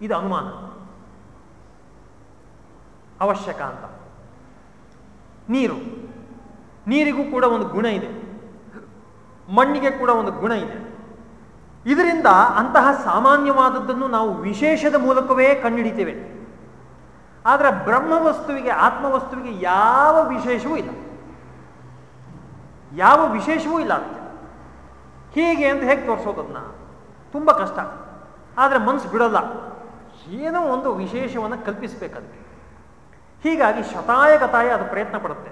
ಇದು ಅನುಮಾನ. ಅವಶ್ಯಕ ಅಂತ. ನೀರು. ನೀರಿಗೂ ಕೂಡ ಒಂದು ಗುಣ ಇದೆ. ಮಣ್ಣಿಗೆ ಕೂಡ ಒಂದು ಗುಣ ಇದೆ. ಇದರಿಂದ ಅಂತಹ ಸಾಮಾನ್ಯವಾದದ್ದನ್ನು ನಾವು ವಿಶೇಷದ ಮೂಲಕವೇ ಕಂಡುಹಿಡಿತೇವೆ. ಆದರೆ ಬ್ರಹ್ಮವಸ್ತುವಿಗೆ, ಆತ್ಮವಸ್ತುವಿಗೆ ಯಾವ ವಿಶೇಷವೂ ಇಲ್ಲ. ಯಾವ ವಿಶೇಷವೂ ಇಲ್ಲ ಅದಕ್ಕೆ. ಹೀಗೆ ಅಂತ ಹೇಗೆ ತೋರಿಸೋದನ್ನ ತುಂಬ ಕಷ್ಟ. ಆದರೆ ಮನಸ್ಸು ಬಿಡಲ್ಲ. ಏನೋ ಒಂದು ವಿಶೇಷವನ್ನು ಕಲ್ಪಿಸಬೇಕಂತೆ ಹೀಗಾಗಿ ಶತಾಯ ಗತಾಯ ಅದು ಪ್ರಯತ್ನ ಪಡುತ್ತೆ.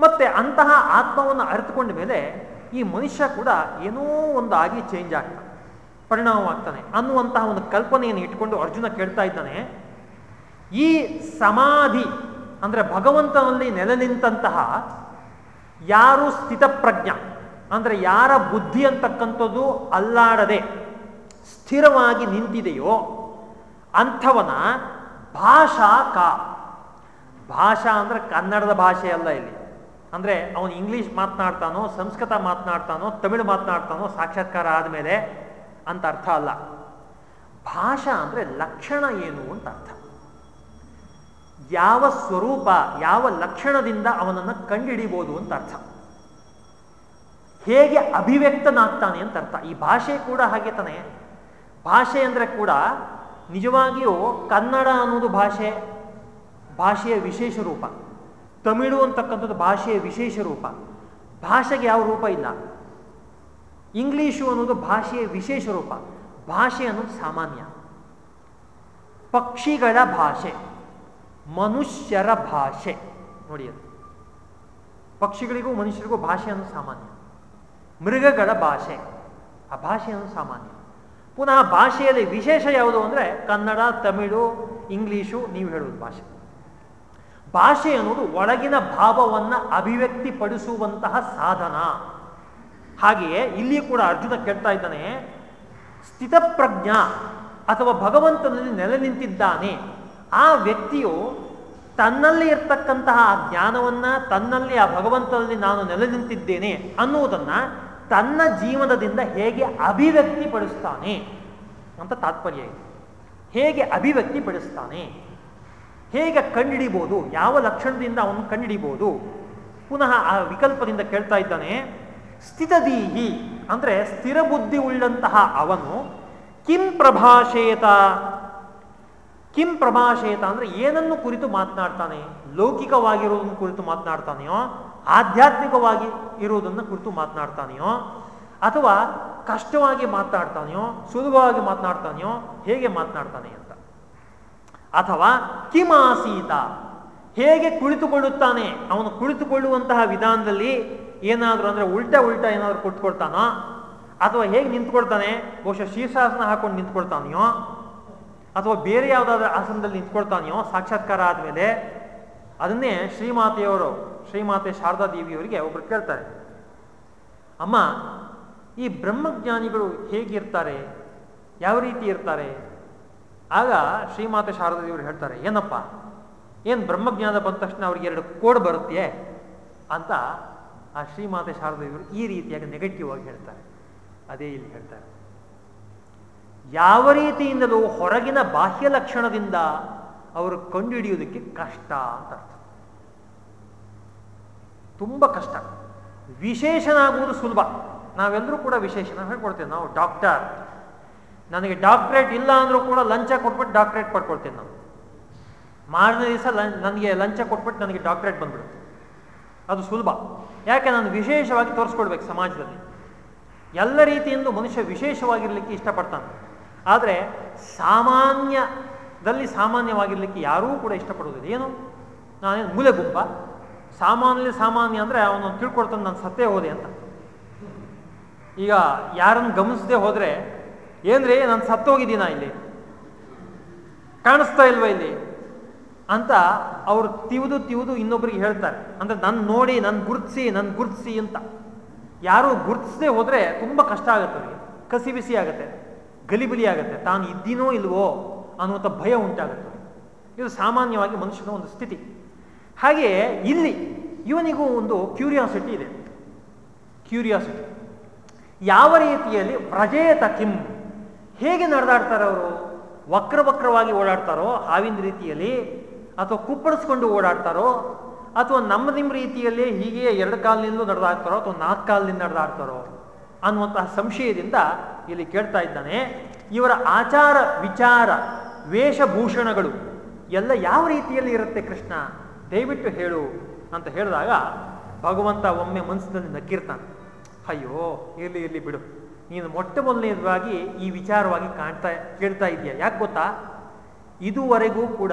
ಮತ್ತೆ ಅಂತಹ ಆತ್ಮವನ್ನು ಅರಿತುಕೊಂಡ ಮೇಲೆ ಈ ಮನುಷ್ಯ ಕೂಡ ಏನೋ ಒಂದು ಆಗಿ ಚೇಂಜ್ ಆಗ್ತಾನೆ ಪರಿಣಾಮವಾಗ್ತಾನೆ ಅನ್ನುವಂತಹ ಒಂದು ಕಲ್ಪನೆಯನ್ನು ಇಟ್ಕೊಂಡು ಅರ್ಜುನ ಕೇಳ್ತಾ ಇದ್ದಾನೆ, ಈ ಸಮಾಧಿ ಅಂದರೆ ಭಗವಂತನಲ್ಲಿ ನೆಲೆ ನಿಂತಹ ಯಾರು ಸ್ಥಿತಪ್ರಜ್ಞ ಅಂದರೆ ಯಾರ ಬುದ್ಧಿ ಅಂತಕ್ಕಂಥದ್ದು ಅಲ್ಲಾಡದೆ ಸ್ಥಿರವಾಗಿ ನಿಂತಿದೆಯೋ ಅಂಥವನ ಭಾಷಾ ಕಾ. ಭಾಷಾ ಅಂದರೆ ಕನ್ನಡದ ಭಾಷೆ ಅಲ್ಲ ಇಲ್ಲಿ. ಅಂದರೆ ಅವನು ಇಂಗ್ಲೀಷ್ ಮಾತನಾಡ್ತಾನೋ, ಸಂಸ್ಕೃತ ಮಾತನಾಡ್ತಾನೋ, ತಮಿಳು ಮಾತನಾಡ್ತಾನೋ, ಸಾಕ್ಷಾತ್ಕಾರ ಆದಮೇಲೆ ಅಂತ ಅರ್ಥ ಅಲ್ಲ. ಭಾಷಾ ಅಂದರೆ ಲಕ್ಷಣ ಏನು ಅಂತ ಅರ್ಥ. ಯಾವ ಸ್ವರೂಪ, ಯಾವ ಲಕ್ಷಣದಿಂದ ಅವನನ್ನು ಕಂಡುಹಿಡಿಬೋದು ಅಂತ ಅರ್ಥ. ಹೇಗೆ ಅಭಿವ್ಯಕ್ತನಾಗ್ತಾನೆ ಅಂತ ಅರ್ಥ. ಈ ಭಾಷೆ ಕೂಡ ಹಾಗೆ ತಾನೆ. ಭಾಷೆ ಅಂದರೆ ಕೂಡ ನಿಜವಾಗಿಯೂ ಕನ್ನಡ ಅನ್ನೋದು ಭಾಷೆ, ಭಾಷೆಯ ವಿಶೇಷ ರೂಪ. ತಮಿಳು ಅಂತಕ್ಕಂಥದ್ದು ಭಾಷೆಯ ವಿಶೇಷ ರೂಪ. ಭಾಷೆಗೆ ಯಾವ ರೂಪ ಇಲ್ಲ. ಇಂಗ್ಲೀಷು ಅನ್ನೋದು ಭಾಷೆಯ ವಿಶೇಷ ರೂಪ. ಭಾಷೆ ಅನ್ನೋದು ಸಾಮಾನ್ಯ. ಪಕ್ಷಿಗಳ ಭಾಷೆ, ಮನುಷ್ಯರ ಭಾಷೆ ನೋಡಿ ಅದು. ಪಕ್ಷಿಗಳಿಗೂ ಮನುಷ್ಯರಿಗೂ ಭಾಷೆ ಅನ್ನೋದು ಸಾಮಾನ್ಯ. ಮೃಗಗಳ ಭಾಷೆ, ಆ ಭಾಷೆ ಅನ್ನೋದು ಸಾಮಾನ್ಯ. ಪುನಃ ಭಾಷೆಯಲ್ಲಿ ವಿಶೇಷ ಯಾವುದು ಅಂದರೆ ಕನ್ನಡ, ತಮಿಳು ಇಂಗ್ಲೀಷು ನೀವು ಹೇಳುವುದು ಭಾಷೆ. ಭಾಷೆ ಅನ್ನೋದು ಒಳಗಿನ ಭಾವವನ್ನು ಅಭಿವ್ಯಕ್ತಿಪಡಿಸುವಂತಹ ಸಾಧನ. ಹಾಗೆಯೇ ಇಲ್ಲಿ ಕೂಡ ಅರ್ಜುನ ಕೇಳ್ತಾ ಇದ್ದಾನೆ, ಸ್ಥಿತಪ್ರಜ್ಞ ಅಥವಾ ಭಗವಂತನಲ್ಲಿ ನೆಲೆ ನಿಂತಿದ್ದಾನೆ. ಆ ವ್ಯಕ್ತಿಯು ತನ್ನಲ್ಲಿ ಇರ್ತಕ್ಕಂತಹ ಜ್ಞಾನವನ್ನ, ತನ್ನಲ್ಲಿ ಆ ಭಗವಂತನಲ್ಲಿ ನಾನು ನೆಲೆ ನಿಂತಿದ್ದೇನೆ ಅನ್ನುವುದನ್ನ ತನ್ನ ಜೀವನದಿಂದ ಹೇಗೆ ಅಭಿವ್ಯಕ್ತಿಪಡಿಸ್ತಾನೆ ಅಂತ ತಾತ್ಪರ್ಯ ಇದೆ. ಹೇಗೆ ಅಭಿವ್ಯಕ್ತಿಪಡಿಸ್ತಾನೆ? ಹೇಗೆ ಕಂಡಿಡಿಬೋದು ಯಾವ ಲಕ್ಷಣದಿಂದ ಅವನು ಕಂಡಿಡಿಬೋದು ಪುನಃ ಆ ವಿಕಲ್ಪದಿಂದ ಕೇಳ್ತಾ ಇದ್ದಾನೆ ಸ್ಥಿತದೀಹಿ ಅಂದರೆ ಸ್ಥಿರ ಬುದ್ಧಿ ಉಳ್ಳಂತಹ ಅವನು, ಕಿಂ ಪ್ರಭಾಷೇತ. ಕಿಂ ಪ್ರಭಾಷೇತ ಅಂದರೆ ಏನನ್ನು ಕುರಿತು ಮಾತನಾಡ್ತಾನೆ? ಲೌಕಿಕವಾಗಿರುವುದನ್ನು ಕುರಿತು ಮಾತನಾಡ್ತಾನೆಯೋ, ಆಧ್ಯಾತ್ಮಿಕವಾಗಿ ಇರುವುದನ್ನು ಕುರಿತು ಮಾತನಾಡ್ತಾನೆಯೋ, ಅಥವಾ ಕಷ್ಟವಾಗಿ ಮಾತನಾಡ್ತಾನೆಯೋ, ಸುಲಭವಾಗಿ ಮಾತನಾಡ್ತಾನೆಯೋ, ಹೇಗೆ ಮಾತನಾಡ್ತಾನೆ? ಅಥವಾ ಕಿಮಾಸೀತ. ಹೇಗೆ ಕುಳಿತುಕೊಳ್ಳುತ್ತಾನೆ? ಅವನು ಕುಳಿತುಕೊಳ್ಳುವಂತಹ ವಿಧಾನದಲ್ಲಿ ಏನಾದರೂ ಅಂದರೆ ಉಲ್ಟಾ ಉಲ್ಟಾ ಏನಾದರೂ ಕುಳಿತುಕೊಳ್ತಾನೋ ಅಥವಾ ಹೇಗೆ ನಿಂತ್ಕೊಳ್ತಾನೆ? ಬಹುಶಃ ಶೀರ್ಷಾಸನ ಹಾಕೊಂಡು ನಿಂತ್ಕೊಳ್ತಾನೆಯೋ? ಅಥವಾ ಬೇರೆ ಯಾವುದಾದ್ರೂ ಆಸನದಲ್ಲಿ ನಿಂತ್ಕೊಳ್ತಾನೆಯೋ? ಸಾಕ್ಷಾತ್ಕಾರ ಆದಮೇಲೆ ಅದನ್ನೇ ಶ್ರೀಮಾತೆಯವರು, ಶ್ರೀಮಾತೆ ಶಾರದಾ ದೇವಿಯವರಿಗೆ ಕೇಳ್ತಾರೆ. ಅಮ್ಮ, ಈ ಬ್ರಹ್ಮಜ್ಞಾನಿಗಳು ಹೇಗಿರ್ತಾರೆ? ಯಾವ ರೀತಿ ಇರ್ತಾರೆ? ಆಗ ಶ್ರೀಮಾತೆ ಶಾರದ ದೇವರು ಹೇಳ್ತಾರೆ, ಏನಪ್ಪ? ಏನು ಬ್ರಹ್ಮಜ್ಞಾನ ಬಂದ ತಕ್ಷಣ ಅವ್ರಿಗೆ ಎರಡು ಕೋಡ್ ಬರುತ್ತೆ ಅಂತ ಆ ಶ್ರೀಮಾತೆ ಶಾರದ ದೇವರು ಈ ರೀತಿಯಾಗಿ ನೆಗೆಟಿವ್ ಆಗಿ ಹೇಳ್ತಾರೆ. ಅದೇ ಇಲ್ಲಿ ಹೇಳ್ತಾರೆ. ಯಾವ ರೀತಿಯಿಂದಲೂ ಹೊರಗಿನ ಬಾಹ್ಯ ಲಕ್ಷಣದಿಂದ ಅವರು ಕಂಡುಹಿಡಿಯುವುದಕ್ಕೆ ಕಷ್ಟ ಅಂತ ಅರ್ಥ. ತುಂಬ ಕಷ್ಟ. ವಿಶೇಷನಾಗುವುದು ಸುಲಭ. ನಾವೆಲ್ಲರೂ ಕೂಡ ವಿಶೇಷ. ನಾವು ಹೇಳ್ಕೊಡ್ತೇವೆ, ನಾವು ಡಾಕ್ಟರ್. ನನಗೆ ಡಾಕ್ಟ್ರೇಟ್ ಇಲ್ಲ ಅಂದರೂ ಕೂಡ ಲಂಚ ಕೊಟ್ಬಿಟ್ಟು ಡಾಕ್ಟ್ರೇಟ್ ಪಡ್ಕೊಳ್ತೀನಿ ನಾನು. ಮಾರನೇ ದಿವಸ ನನಗೆ ಲಂಚ ಕೊಟ್ಬಿಟ್ಟು ನನಗೆ ಡಾಕ್ಟ್ರೇಟ್ ಬಂದ್ಬಿಡುತ್ತೆ. ಅದು ಸುಲಭ. ಯಾಕೆ ನಾನು ವಿಶೇಷವಾಗಿ ತೋರಿಸ್ಕೊಡ್ಬೇಕು ಸಮಾಜದಲ್ಲಿ? ಎಲ್ಲ ರೀತಿಯಿಂದ ಮನುಷ್ಯ ವಿಶೇಷವಾಗಿರಲಿಕ್ಕೆ ಇಷ್ಟಪಡ್ತಾನೆ. ಆದರೆ ಸಾಮಾನ್ಯದಲ್ಲಿ ಸಾಮಾನ್ಯವಾಗಿರಲಿಕ್ಕೆ ಯಾರೂ ಕೂಡ ಇಷ್ಟಪಡೋದಿಲ್ಲ ಏನು? ನಾನೇನು ಮೂಲೆ ಗುಂಪ? ಸಾಮಾನ್ಯ ಸಾಮಾನ್ಯ ಅಂದರೆ ಅವನು ತಿಳ್ಕೊಡ್ತಾನೆ ನಾನು ಸತ್ತೇ ಹೋದೆ ಅಂತ. ಈಗ ಯಾರನ್ನು ಗಮನಿಸದೆ ಹೋದರೆ ಏನ್ರಿ, ನಾನು ಸತ್ತೋಗಿದ್ದೀನ ಇಲ್ಲಿ? ಕಾಣಿಸ್ತಾ ಇಲ್ವಾ ಇಲ್ಲಿ? ಅಂತ ಅವರು ತಿವಿದು ತಿವಿದು ಇನ್ನೊಬ್ರಿಗೆ ಹೇಳ್ತಾರೆ. ಅಂದ್ರೆ ನನ್ನ ನೋಡಿ ನನ್ನ ಗುರುತಿಸಿ ನನ್ನ ಗುರುತಿಸಿ ಅಂತ. ಯಾರು ಗುರ್ತಿಸದೆ ಹೋದ್ರೆ ತುಂಬ ಕಷ್ಟ ಆಗುತ್ತೆ ಅವರಿಗೆ. ಕಸಿ ಬಿಸಿ ಆಗುತ್ತೆ ಗಲಿಬಿಲಿ ಆಗುತ್ತೆ. ತಾನು ಇದ್ದೀನೋ ಇಲ್ವೋ ಅನ್ನುವಂಥ ಭಯ ಉಂಟಾಗುತ್ತೆ ಇದು ಸಾಮಾನ್ಯವಾಗಿ ಮನುಷ್ಯನ ಒಂದು ಸ್ಥಿತಿ. ಹಾಗೆಯೇ ಇಲ್ಲಿ ಇವನಿಗೂ ಒಂದು ಕ್ಯೂರಿಯಾಸಿಟಿ ಇದೆ. ಕ್ಯೂರಿಯಾಸಿಟಿ. ಯಾವ ರೀತಿಯಲ್ಲಿ ಪ್ರಜೇತ ಕಿಂ ಹೇಗೆ ನಡೆದಾಡ್ತಾರೆ ಅವರು? ವಕ್ರ ವಕ್ರವಾಗಿ ಓಡಾಡ್ತಾರೋ? ಹಾವಿನ ರೀತಿಯಲ್ಲಿ? ಅಥವಾ ಕುಪ್ಪಡಿಸ್ಕೊಂಡು ಓಡಾಡ್ತಾರೋ? ಅಥವಾ ನಮ್ಮ ನಿಮ್ಮ ರೀತಿಯಲ್ಲಿ ಹೀಗೆ ಎರಡು ಕಾಲಿನಿಂದ ನಡೆದಾಡ್ತಾರೋ? ಅಥವಾ ನಾಲ್ಕು ಕಾಲಿನಿಂದ ನಡೆದಾಡ್ತಾರೋ? ಅನ್ನುವಂತಹ ಸಂಶಯದಿಂದ ಇಲ್ಲಿ ಕೇಳ್ತಾ ಇದ್ದಾನೆ. ಇವರ ಆಚಾರ, ವಿಚಾರ, ವೇಷಭೂಷಣಗಳು ಎಲ್ಲ ಯಾವ ರೀತಿಯಲ್ಲಿ ಇರುತ್ತೆ ಕೃಷ್ಣ? ದಯವಿಟ್ಟು ಹೇಳು ಅಂತ ಹೇಳಿದಾಗ ಭಗವಂತ ಒಮ್ಮೆ ಮನಸ್ಸಿನಲ್ಲಿ ನಕ್ಕಿರ್ತಾನೆ. ಅಯ್ಯೋ, ಇರಲಿ ಇಲ್ಲಿ ಬಿಡು. ನೀನು ಮೊಟ್ಟ ಮೊದಲನೇದಾಗಿ ಈ ವಿಚಾರವಾಗಿ ಕಾಣ್ತಾ, ಕೇಳ್ತಾ ಇದೆಯಾ ಯಾಕೆ ಗೊತ್ತಾ? ಇದುವರೆಗೂ ಕೂಡ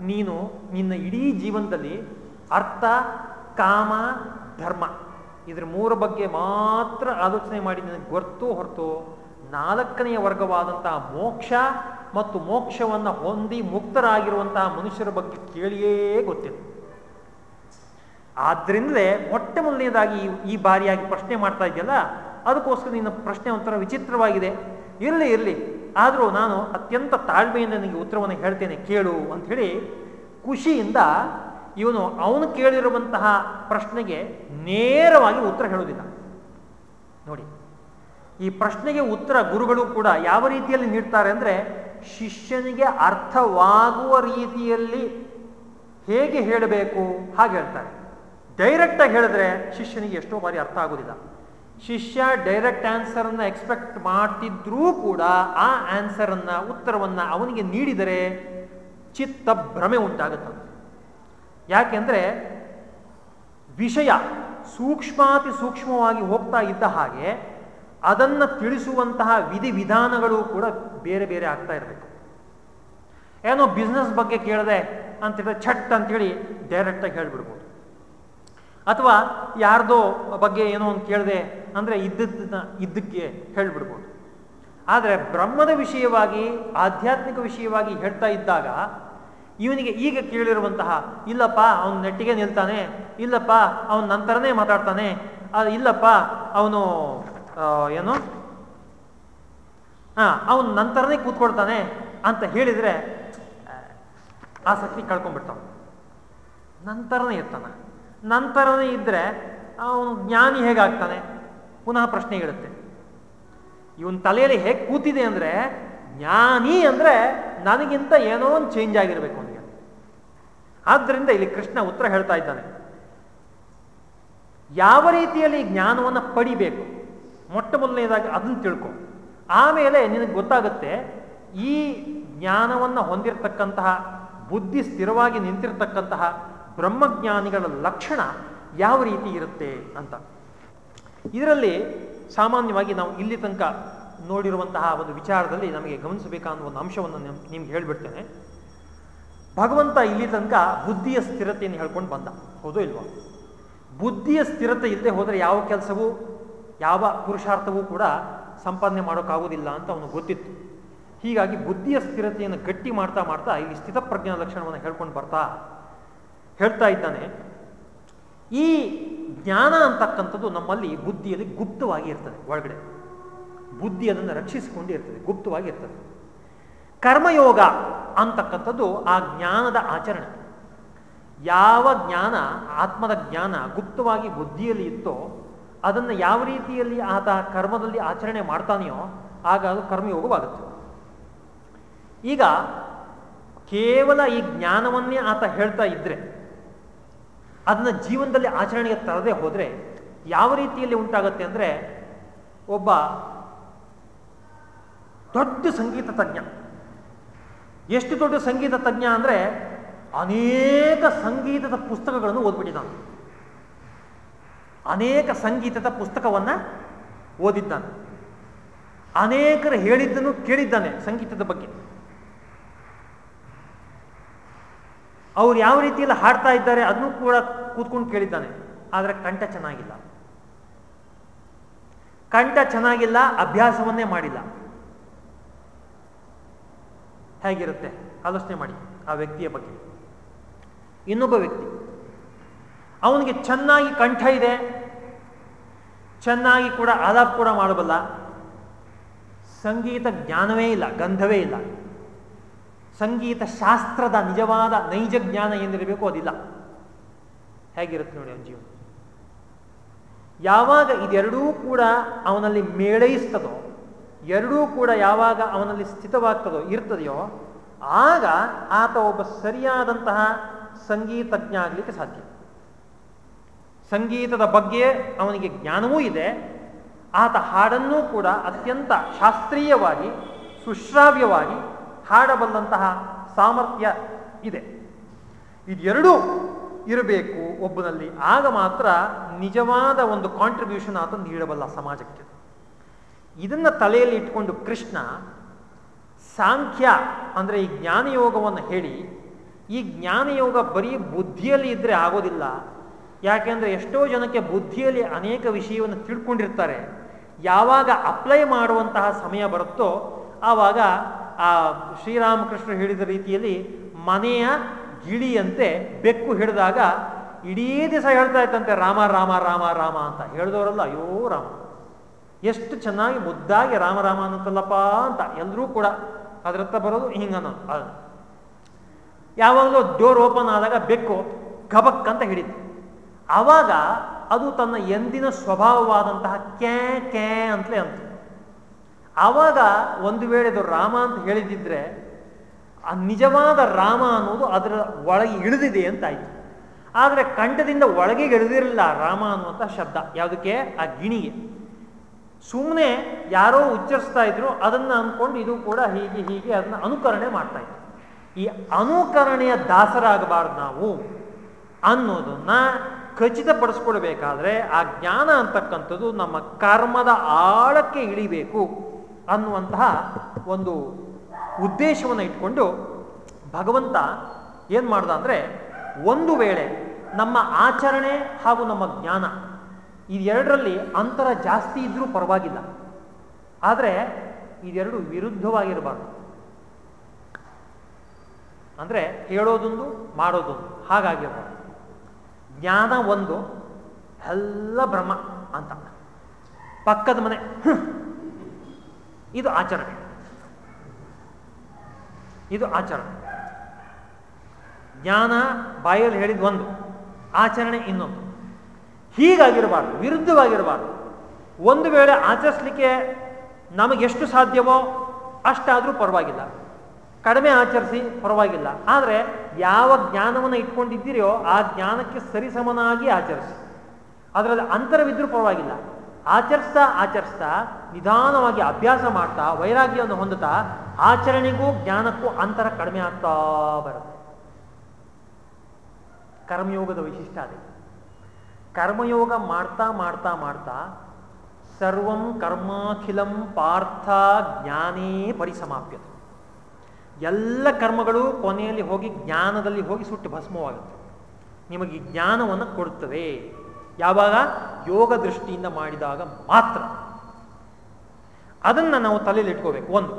ನೀನು ನಿನ್ನ ಇಡೀ ಜೀವನದಲ್ಲಿ ಅರ್ಥ, ಕಾಮ, ಧರ್ಮ ಇದ್ರ ಮೂರ ಬಗ್ಗೆ ಮಾತ್ರ ಆಲೋಚನೆ ಮಾಡಿ ನಿನಗೆ ಗೊತ್ತು ಹೊರತು ನಾಲ್ಕನೆಯ ವರ್ಗವಾದಂತಹ ಮೋಕ್ಷ ಮತ್ತು ಮೋಕ್ಷವನ್ನು ಹೊಂದಿ ಮುಕ್ತರಾಗಿರುವಂತಹ ಮನುಷ್ಯರ ಬಗ್ಗೆ ಕೇಳಿಯೇ ಗೊತ್ತಿಲ್ಲ. ಆದ್ರಿಂದಲೇ ಮೊಟ್ಟ ಮೊದಲನೇದಾಗಿ ಈ ಬಾರಿಯಾಗಿ ಪ್ರಶ್ನೆ ಮಾಡ್ತಾ ಇದೆಯಲ್ಲ ಅದಕ್ಕೋಸ್ಕರ ನಿನ್ನ ಪ್ರಶ್ನೆ ಒಂಥರ ವಿಚಿತ್ರವಾಗಿದೆ. ಇರಲಿ ಇರಲಿ. ಆದರೂ ನಾನು ಅತ್ಯಂತ ತಾಳ್ಮೆಯಿಂದ ನಿನಗೆ ಉತ್ತರವನ್ನು ಹೇಳ್ತೇನೆ, ಕೇಳು ಅಂಥೇಳಿ ಖುಷಿಯಿಂದ ಇವನು ಅವನು ಕೇಳಿರುವಂತಹ ಪ್ರಶ್ನೆಗೆ ನೇರವಾಗಿ ಉತ್ತರ ಹೇಳುವುದಿಲ್ಲ. ನೋಡಿ, ಈ ಪ್ರಶ್ನೆಗೆ ಉತ್ತರ ಗುರುಗಳು ಕೂಡ ಯಾವ ರೀತಿಯಲ್ಲಿ ನೀಡ್ತಾರೆ ಅಂದರೆ ಶಿಷ್ಯನಿಗೆ ಅರ್ಥವಾಗುವ ರೀತಿಯಲ್ಲಿ ಹೇಗೆ ಹೇಳಬೇಕು ಹಾಗೆ ಹೇಳ್ತಾರೆ. ಡೈರೆಕ್ಟಾಗಿ ಹೇಳಿದ್ರೆ ಶಿಷ್ಯನಿಗೆ ಎಷ್ಟೋ ಬಾರಿ ಅರ್ಥ ಆಗೋದಿಲ್ಲ ಶಿಷ್ಯ ಡೈರೆಕ್ಟ್ ಆನ್ಸರನ್ನು ಎಕ್ಸ್ಪೆಕ್ಟ್ ಮಾಡ್ತಿದ್ರೂ ಕೂಡ ಆ ಆನ್ಸರನ್ನು ಉತ್ತರವನ್ನು ಅವನಿಗೆ ನೀಡಿದರೆ ಚಿತ್ತ ಭ್ರಮೆ ಉಂಟಾಗುತ್ತದೆ. ಯಾಕೆಂದರೆ ವಿಷಯ ಸೂಕ್ಷ್ಮಾತಿ ಸೂಕ್ಷ್ಮವಾಗಿ ಹೋಗ್ತಾ ಇದ್ದ ಹಾಗೆ ಅದನ್ನು ತಿಳಿಸುವಂತಹ ವಿಧಿ ವಿಧಾನಗಳು ಕೂಡ ಬೇರೆ ಬೇರೆ ಆಗ್ತಾ ಇರಬೇಕು. ಏನೋ ಬಿಸ್ನೆಸ್ ಬಗ್ಗೆ ಕೇಳಿದೆ ಅಂತೇಳಿದ್ರೆ ಛಟ್ ಅಂತೇಳಿ ಡೈರೆಕ್ಟಾಗಿ ಹೇಳ್ಬಿಡ್ಬೋದು. ಅಥವಾ ಯಾರ್ದೋ ಬಗ್ಗೆ ಏನೋ ಒಂದು ಕೇಳಿದೆ ಅಂದರೆ ಇದ್ದದ್ದನ್ನ ಇದ್ದಕ್ಕೆ ಹೇಳಿಬಿಡ್ಬೋದು. ಆದರೆ ಬ್ರಹ್ಮದ ವಿಷಯವಾಗಿ, ಆಧ್ಯಾತ್ಮಿಕ ವಿಷಯವಾಗಿ ಹೇಳ್ತಾ ಇದ್ದಾಗ ಇವನಿಗೆ ಈಗ ಕೇಳಿರುವಂತಹ, ಇಲ್ಲಪ್ಪ, ಅವನು ನೆಟ್ಟಿಗೆ ನಿಲ್ತಾನೆ, ಇಲ್ಲಪ್ಪ, ಅವನ ನಂತರನೇ ಮಾತಾಡ್ತಾನೆ ಇಲ್ಲಪ್ಪ, ಅವನು ಏನು? ಹಾ, ಅವನು ನಂತರನೇ ಕೂತ್ಕೊಳ್ತಾನೆ ಅಂತ ಹೇಳಿದರೆ ಆಸಕ್ತಿ ಕಳ್ಕೊಂಡ್ಬಿಡ್ತಾವ ನಂತರನೇ ಇರ್ತಾನ. ನಂತರನೇ ಇದ್ದರೆ ಅವನು ಜ್ಞಾನಿ ಹೇಗಾಗ್ತಾನೆ? ಪುನಃ ಪ್ರಶ್ನೆ ಹೇಳುತ್ತೆ ಇವನ್ ತಲೆಯಲ್ಲಿ ಹೇಗೆ ಕೂತಿದೆ ಅಂದರೆ, ಜ್ಞಾನಿ ಅಂದರೆ ನನಗಿಂತ ಏನೋ ಒಂದು ಚೇಂಜ್ ಆಗಿರಬೇಕು ಅವನಿಗೆ. ಆದ್ದರಿಂದ ಇಲ್ಲಿ ಕೃಷ್ಣ ಉತ್ತರ ಹೇಳ್ತಾ ಇದ್ದಾನೆ. ಯಾವ ರೀತಿಯಲ್ಲಿ ಜ್ಞಾನವನ್ನು ಪಡಿಬೇಕು? ಮೊಟ್ಟ ಮೊದಲನೇದಾಗಿ ಅದನ್ನು ತಿಳ್ಕೊ. ಆಮೇಲೆ ನಿನಗೆ ಗೊತ್ತಾಗುತ್ತೆ, ಈ ಜ್ಞಾನವನ್ನು ಹೊಂದಿರತಕ್ಕಂತಹ ಬುದ್ಧಿ ಸ್ಥಿರವಾಗಿ ನಿಂತಿರತಕ್ಕಂತಹ ಬ್ರಹ್ಮಜ್ಞಾನಿಗಳ ಲಕ್ಷಣ ಯಾವ ರೀತಿ ಇರುತ್ತೆ ಅಂತ. ಇದರಲ್ಲಿ ಸಾಮಾನ್ಯವಾಗಿ ನಾವು ಇಲ್ಲಿ ತನಕ ನೋಡಿರುವಂತಹ ಒಂದು ವಿಚಾರದಲ್ಲಿ ನಮಗೆ ಗಮನಿಸಬೇಕಾದ ಒಂದು ಅಂಶವನ್ನು ನಿಮ್ಗೆ ಹೇಳ್ಬಿಡ್ತೇನೆ. ಭಗವಂತ ಇಲ್ಲಿ ತನಕ ಬುದ್ಧಿಯ ಸ್ಥಿರತೆಯನ್ನು ಹೇಳ್ಕೊಂಡು ಬಂದ. ಹೌದು ಇಲ್ವಾ? ಬುದ್ಧಿಯ ಸ್ಥಿರತೆ ಇಲ್ಲದೆ ಹೋದರೆ ಯಾವ ಕೆಲಸವೂ, ಯಾವ ಪುರುಷಾರ್ಥವೂ ಕೂಡ ಸಂಪಾದನೆ ಮಾಡೋಕ್ಕಾಗೋದಿಲ್ಲ ಅಂತ ಅವನು ಗೊತ್ತಿತ್ತು. ಹೀಗಾಗಿ ಬುದ್ಧಿಯ ಸ್ಥಿರತೆಯನ್ನು ಗಟ್ಟಿ ಮಾಡ್ತಾ ಮಾಡ್ತಾ ಇಲ್ಲಿ ಸ್ಥಿತಪ್ರಜ್ಞಾನ ಲಕ್ಷಣವನ್ನು ಹೇಳ್ಕೊಂಡು ಬರ್ತಾ ಹೇಳ್ತಾ ಇದ್ದಾನೆ, ಈ ಜ್ಞಾನ ಅಂತಕ್ಕಂಥದ್ದು ನಮ್ಮಲ್ಲಿ ಬುದ್ಧಿಯಲ್ಲಿ ಗುಪ್ತವಾಗಿ ಇರ್ತದೆ ಒಳಗಡೆ. ಬುದ್ಧಿ ಅದನ್ನು ರಕ್ಷಿಸಿಕೊಂಡು ಇರ್ತದೆ, ಗುಪ್ತವಾಗಿ ಇರ್ತದೆ. ಕರ್ಮಯೋಗ ಅಂತಕ್ಕಂಥದ್ದು ಆ ಜ್ಞಾನದ ಆಚರಣೆ. ಯಾವ ಜ್ಞಾನ, ಆತ್ಮದ ಜ್ಞಾನ ಗುಪ್ತವಾಗಿ ಬುದ್ಧಿಯಲ್ಲಿ ಇತ್ತೋ, ಅದನ್ನು ಯಾವ ರೀತಿಯಲ್ಲಿ ಆತ ಕರ್ಮದಲ್ಲಿ ಆಚರಣೆ ಮಾಡ್ತಾನೆಯೋ, ಆಗ ಅದು ಕರ್ಮಯೋಗವಾಗುತ್ತೆ. ಈಗ ಕೇವಲ ಈ ಜ್ಞಾನವನ್ನೇ ಆತ ಹೇಳ್ತಾ ಇದ್ರೆ ಅದನ್ನ ಜೀವನದಲ್ಲಿ ಆಚರಣೆಗೆ ತರದೇ ಹೋದರೆ ಯಾವ ರೀತಿಯಲ್ಲಿ ಉಂಟಾಗತ್ತೆ ಅಂದರೆ ಒಬ್ಬ ದೊಡ್ಡ ಸಂಗೀತ ತಜ್ಞ. ಎಷ್ಟು ದೊಡ್ಡ ಸಂಗೀತ ತಜ್ಞ ಅಂದರೆ ಅನೇಕ ಸಂಗೀತದ ಪುಸ್ತಕಗಳನ್ನು ಓದ್ಬಿಟ್ಟಿದ್ದಾನೆ. ಅನೇಕ ಸಂಗೀತದ ಪುಸ್ತಕವನ್ನು ಓದಿದ್ದಾನೆ. ಅನೇಕರು ಹೇಳಿದ್ದನ್ನು ಕೇಳಿದ್ದಾನೆ ಸಂಗೀತದ ಬಗ್ಗೆ. ಅವ್ರು ಯಾವ ರೀತಿಯಲ್ಲಿ ಹಾಡ್ತಾ ಇದ್ದಾರೆ ಅದನ್ನು ಕೂಡ ಕೂತ್ಕೊಂಡು ಕೇಳಿದ್ದಾನೆ. ಆದರೆ ಕಂಠ ಚೆನ್ನಾಗಿಲ್ಲ. ಕಂಠ ಚೆನ್ನಾಗಿಲ್ಲ, ಅಭ್ಯಾಸವನ್ನೇ ಮಾಡಿಲ್ಲ. ಹೇಗಿರುತ್ತೆ? ಆಲೋಚನೆ ಮಾಡಿ. ಆ ವ್ಯಕ್ತಿಯ ಬಗ್ಗೆ. ಇನ್ನೊಬ್ಬ ವ್ಯಕ್ತಿ. ಅವನಿಗೆ ಚೆನ್ನಾಗಿ ಕಂಠ ಇದೆ. ಚೆನ್ನಾಗಿ ಕೂಡ ಆಲಾಪ್ ಕೂಡ ಮಾಡಬಲ್ಲ. ಸಂಗೀತ ಜ್ಞಾನವೇ ಇಲ್ಲ, ಗಂಧವೇ ಇಲ್ಲ. ಸಂಗೀತ ಶಾಸ್ತ್ರದ ನಿಜವಾದ ನೈಜ ಜ್ಞಾನ ಏನಿರಬೇಕು ಅದಿಲ್ಲ. ಹೇಗಿರುತ್ತೆ ನೋಡಿ ಅವನ ಜೀವನ? ಯಾವಾಗ ಇದೆರಡೂ ಕೂಡ ಅವನಲ್ಲಿ ಮೇಳೈಸ್ತದೋ, ಎರಡೂ ಕೂಡ ಯಾವಾಗ ಅವನಲ್ಲಿ ಸ್ಥಿತವಾಗ್ತದೋ, ಇರ್ತದೆಯೋ, ಆಗ ಆತ ಒಬ್ಬ ಸರಿಯಾದಂತಹ ಸಂಗೀತಜ್ಞ ಆಗಲಿಕ್ಕೆ ಸಾಧ್ಯ. ಸಂಗೀತದ ಬಗ್ಗೆ ಅವನಿಗೆ ಜ್ಞಾನವೂ ಇದೆ, ಆತ ಹಾಡನ್ನೂ ಕೂಡ ಅತ್ಯಂತ ಶಾಸ್ತ್ರೀಯವಾಗಿ, ಸುಶ್ರಾವ್ಯವಾಗಿ ಹಾಡಬಲ್ಲಂತಹ ಸಾಮರ್ಥ್ಯ ಇದೆ. ಇದೆರಡೂ ಇರಬೇಕು. ಒಬ್ಬನಲ್ಲಿ ಆಗ ಮಾತ್ರ ನಿಜವಾದ ಒಂದು ಕಾಂಟ್ರಿಬ್ಯೂಷನ್ ಆತ ನೀಡಬಲ್ಲ ಸಮಾಜಕ್ಕೆ. ಇದನ್ನು ತಲೆಯಲ್ಲಿ ಇಟ್ಕೊಂಡು ಕೃಷ್ಣ ಸಾಂಖ್ಯ ಅಂದರೆ ಈ ಜ್ಞಾನಯೋಗವನ್ನು ಹೇಳಿ, ಈ ಜ್ಞಾನಯೋಗ ಬರೀ ಬುದ್ಧಿಯಲ್ಲಿ ಇದ್ದರೆ ಆಗೋದಿಲ್ಲ. ಯಾಕೆಂದ್ರೆ ಎಷ್ಟೋ ಜನಕ್ಕೆ ಬುದ್ಧಿಯಲ್ಲಿ ಅನೇಕ ವಿಷಯವನ್ನು ತಿಳ್ಕೊಂಡಿರ್ತಾರೆ. ಯಾವಾಗ ಅಪ್ಲೈ ಮಾಡುವಂತಹ ಸಮಯ ಬರುತ್ತೋ ಆವಾಗ ಆ ಶ್ರೀರಾಮಕೃಷ್ಣ ಹೇಳಿದ ರೀತಿಯಲ್ಲಿ ಮನೆಯ ಗಿಳಿಯಂತೆ ಬೆಕ್ಕು ಹಿಡಿದಾಗ ಇಡೀ ದಿವಸ ಹೇಳ್ತಾ ಇತ್ತಂತೆ ರಾಮ ರಾಮ ರಾಮ ರಾಮ ಅಂತ ಹೇಳಿದವರಲ್ಲ, ಅಯ್ಯೋ, ರಾಮ, ಎಷ್ಟು ಚೆನ್ನಾಗಿ ಮುದ್ದಾಗಿ ರಾಮ ರಾಮ ಅನ್ನತ್ತಲ್ಲಪ್ಪ ಅಂತ ಎಲ್ಲರೂ ಕೂಡ ಅದರತ್ತ ಬರೋದು ಅದು. ಯಾವಾಗಲೂ ಡೋರ್ ಓಪನ್ ಆದಾಗ ಬೆಕ್ಕು ಗಬಕ್ ಅಂತ ಹಿಡಿತು. ಆವಾಗ ಅದು ತನ್ನ ಎಂದಿನ ಸ್ವಭಾವವಾದಂತಹ ಕ್ಯಾ ಕ್ಯಾ ಅಂತಲೇ ಅಂತ. ಆವಾಗ ಒಂದು ವೇಳೆ ಅದು ರಾಮ ಅಂತ ಹೇಳಿದಿದ್ರೆ, ಆ ನಿಜವಾದ ರಾಮ ಅನ್ನೋದು ಅದರ ಒಳಗೆ ಇಳಿದಿದೆ ಅಂತ ಆಯ್ತು ಆದರೆ ಕಂಠದಿಂದ ಒಳಗೆ ಇಳಿದಿರಲಿಲ್ಲ ರಾಮ ಅನ್ನುವಂಥ ಶಬ್ದ. ಯಾವುದಕ್ಕೆ? ಆ ಗಿಣಿಗೆ. ಸುಮ್ಮನೆ ಯಾರೋ ಉಚ್ಚರಿಸ್ತಾ ಇದ್ರು, ಅದನ್ನ ಅಂದ್ಕೊಂಡು ಇದು ಕೂಡ ಹೀಗೆ ಹೀಗೆ ಅದನ್ನ ಅನುಕರಣೆ ಮಾಡ್ತಾ ಇದ್ರು. ಈ ಅನುಕರಣೆಯ ದಾಸರಾಗಬಾರ್ದು ನಾವು ಅನ್ನೋದನ್ನ ಖಚಿತಪಡಿಸ್ಕೊಳ್ಬೇಕಾದ್ರೆ ಆ ಜ್ಞಾನ ಅಂತಕ್ಕಂಥದ್ದು ನಮ್ಮ ಕರ್ಮದ ಆಳಕ್ಕೆ ಇಳಿಬೇಕು. ಅನ್ನುವಂತಹ ಒಂದು ಉದ್ದೇಶವನ್ನು ಇಟ್ಕೊಂಡು ಭಗವಂತ ಏನು ಮಾಡ್ದ ಅಂದರೆ ಒಂದು ವೇಳೆ ನಮ್ಮ ಆಚರಣೆ ಹಾಗೂ ನಮ್ಮ ಜ್ಞಾನ ಇದೆರಡರಲ್ಲಿ ಅಂತರ ಜಾಸ್ತಿ ಇದ್ದರೂ ಪರವಾಗಿಲ್ಲ. ಆದರೆ ಇದೆರಡು ವಿರುದ್ಧವಾಗಿರಬಾರ್ದು. ಅಂದರೆ ಹೇಳೋದೊಂದು, ಮಾಡೋದೊಂದು ಹಾಗಾಗಿರ್ಬಾರ್ದು ಜ್ಞಾನ ಒಂದು, ಎಲ್ಲ ಭ್ರಮ ಅಂತ. ಪಕ್ಕದ ಮನೆ ಇದು ಆಚರಣೆ ಇದು ಆಚರಣೆ ಜ್ಞಾನ ಬಾಯಲ್ಲಿ ಹೇಳಿದ ಒಂದು, ಆಚರಣೆ ಇನ್ನೊಂದು. ಹೀಗಾಗಿರಬಾರ್ದು, ವಿರುದ್ಧವಾಗಿರಬಾರ್ದು. ಒಂದು ವೇಳೆ ಆಚರಿಸ್ಲಿಕ್ಕೆ ನಮಗೆಷ್ಟು ಸಾಧ್ಯವೋ ಅಷ್ಟಾದರೂ ಪರವಾಗಿಲ್ಲ. ಕಡಿಮೆ ಆಚರಿಸಿ ಪರವಾಗಿಲ್ಲ. ಆದರೆ ಯಾವ ಜ್ಞಾನವನ್ನು ಇಟ್ಕೊಂಡಿದ್ದೀರೋ ಆ ಜ್ಞಾನಕ್ಕೆ ಸರಿಸಮನಾಗಿ ಆಚರಿಸಿ. ಅದರಲ್ಲಿ ಅಂತರವಿದ್ದರೂ ಪರವಾಗಿಲ್ಲ. ಆಚರಿಸ್ತಾ ಆಚರಿಸ್ತಾ ನಿಧಾನವಾಗಿ ಅಭ್ಯಾಸ ಮಾಡ್ತಾ ವೈರಾಗ್ಯವನ್ನು ಹೊಂದುತ್ತಾ ಆಚರಣೆಗೂ ಜ್ಞಾನಕ್ಕೂ ಅಂತರ ಕಡಿಮೆ ಆಗ್ತಾ ಬರುತ್ತೆ. ಕರ್ಮಯೋಗದ ವೈಶಿಷ್ಟ ಅದೇ. ಕರ್ಮಯೋಗ ಮಾಡ್ತಾ ಮಾಡ್ತಾ ಮಾಡ್ತಾ ಸರ್ವಂ ಕರ್ಮಾಖಿಲಂ ಪಾರ್ಥ ಜ್ಞಾನೇ ಪರಿಸಮಾಪ್ಯತೆ. ಎಲ್ಲ ಕರ್ಮಗಳು ಕೊನೆಯಲ್ಲಿ ಹೋಗಿ ಜ್ಞಾನದಲ್ಲಿ ಹೋಗಿ ಸುಟ್ಟು ಭಸ್ಮವಾಗುತ್ತೆ. ನಿಮಗೆ ಜ್ಞಾನವನ್ನು ಕೊಡುತ್ತವೆ ಯಾವಾಗ? ಯೋಗ ದೃಷ್ಟಿಯಿಂದ ಮಾಡಿದಾಗ ಮಾತ್ರ. ಅದನ್ನು ನಾವು ತಲೆಯಲ್ಲಿ ಇಟ್ಕೋಬೇಕು. ಒಂದು.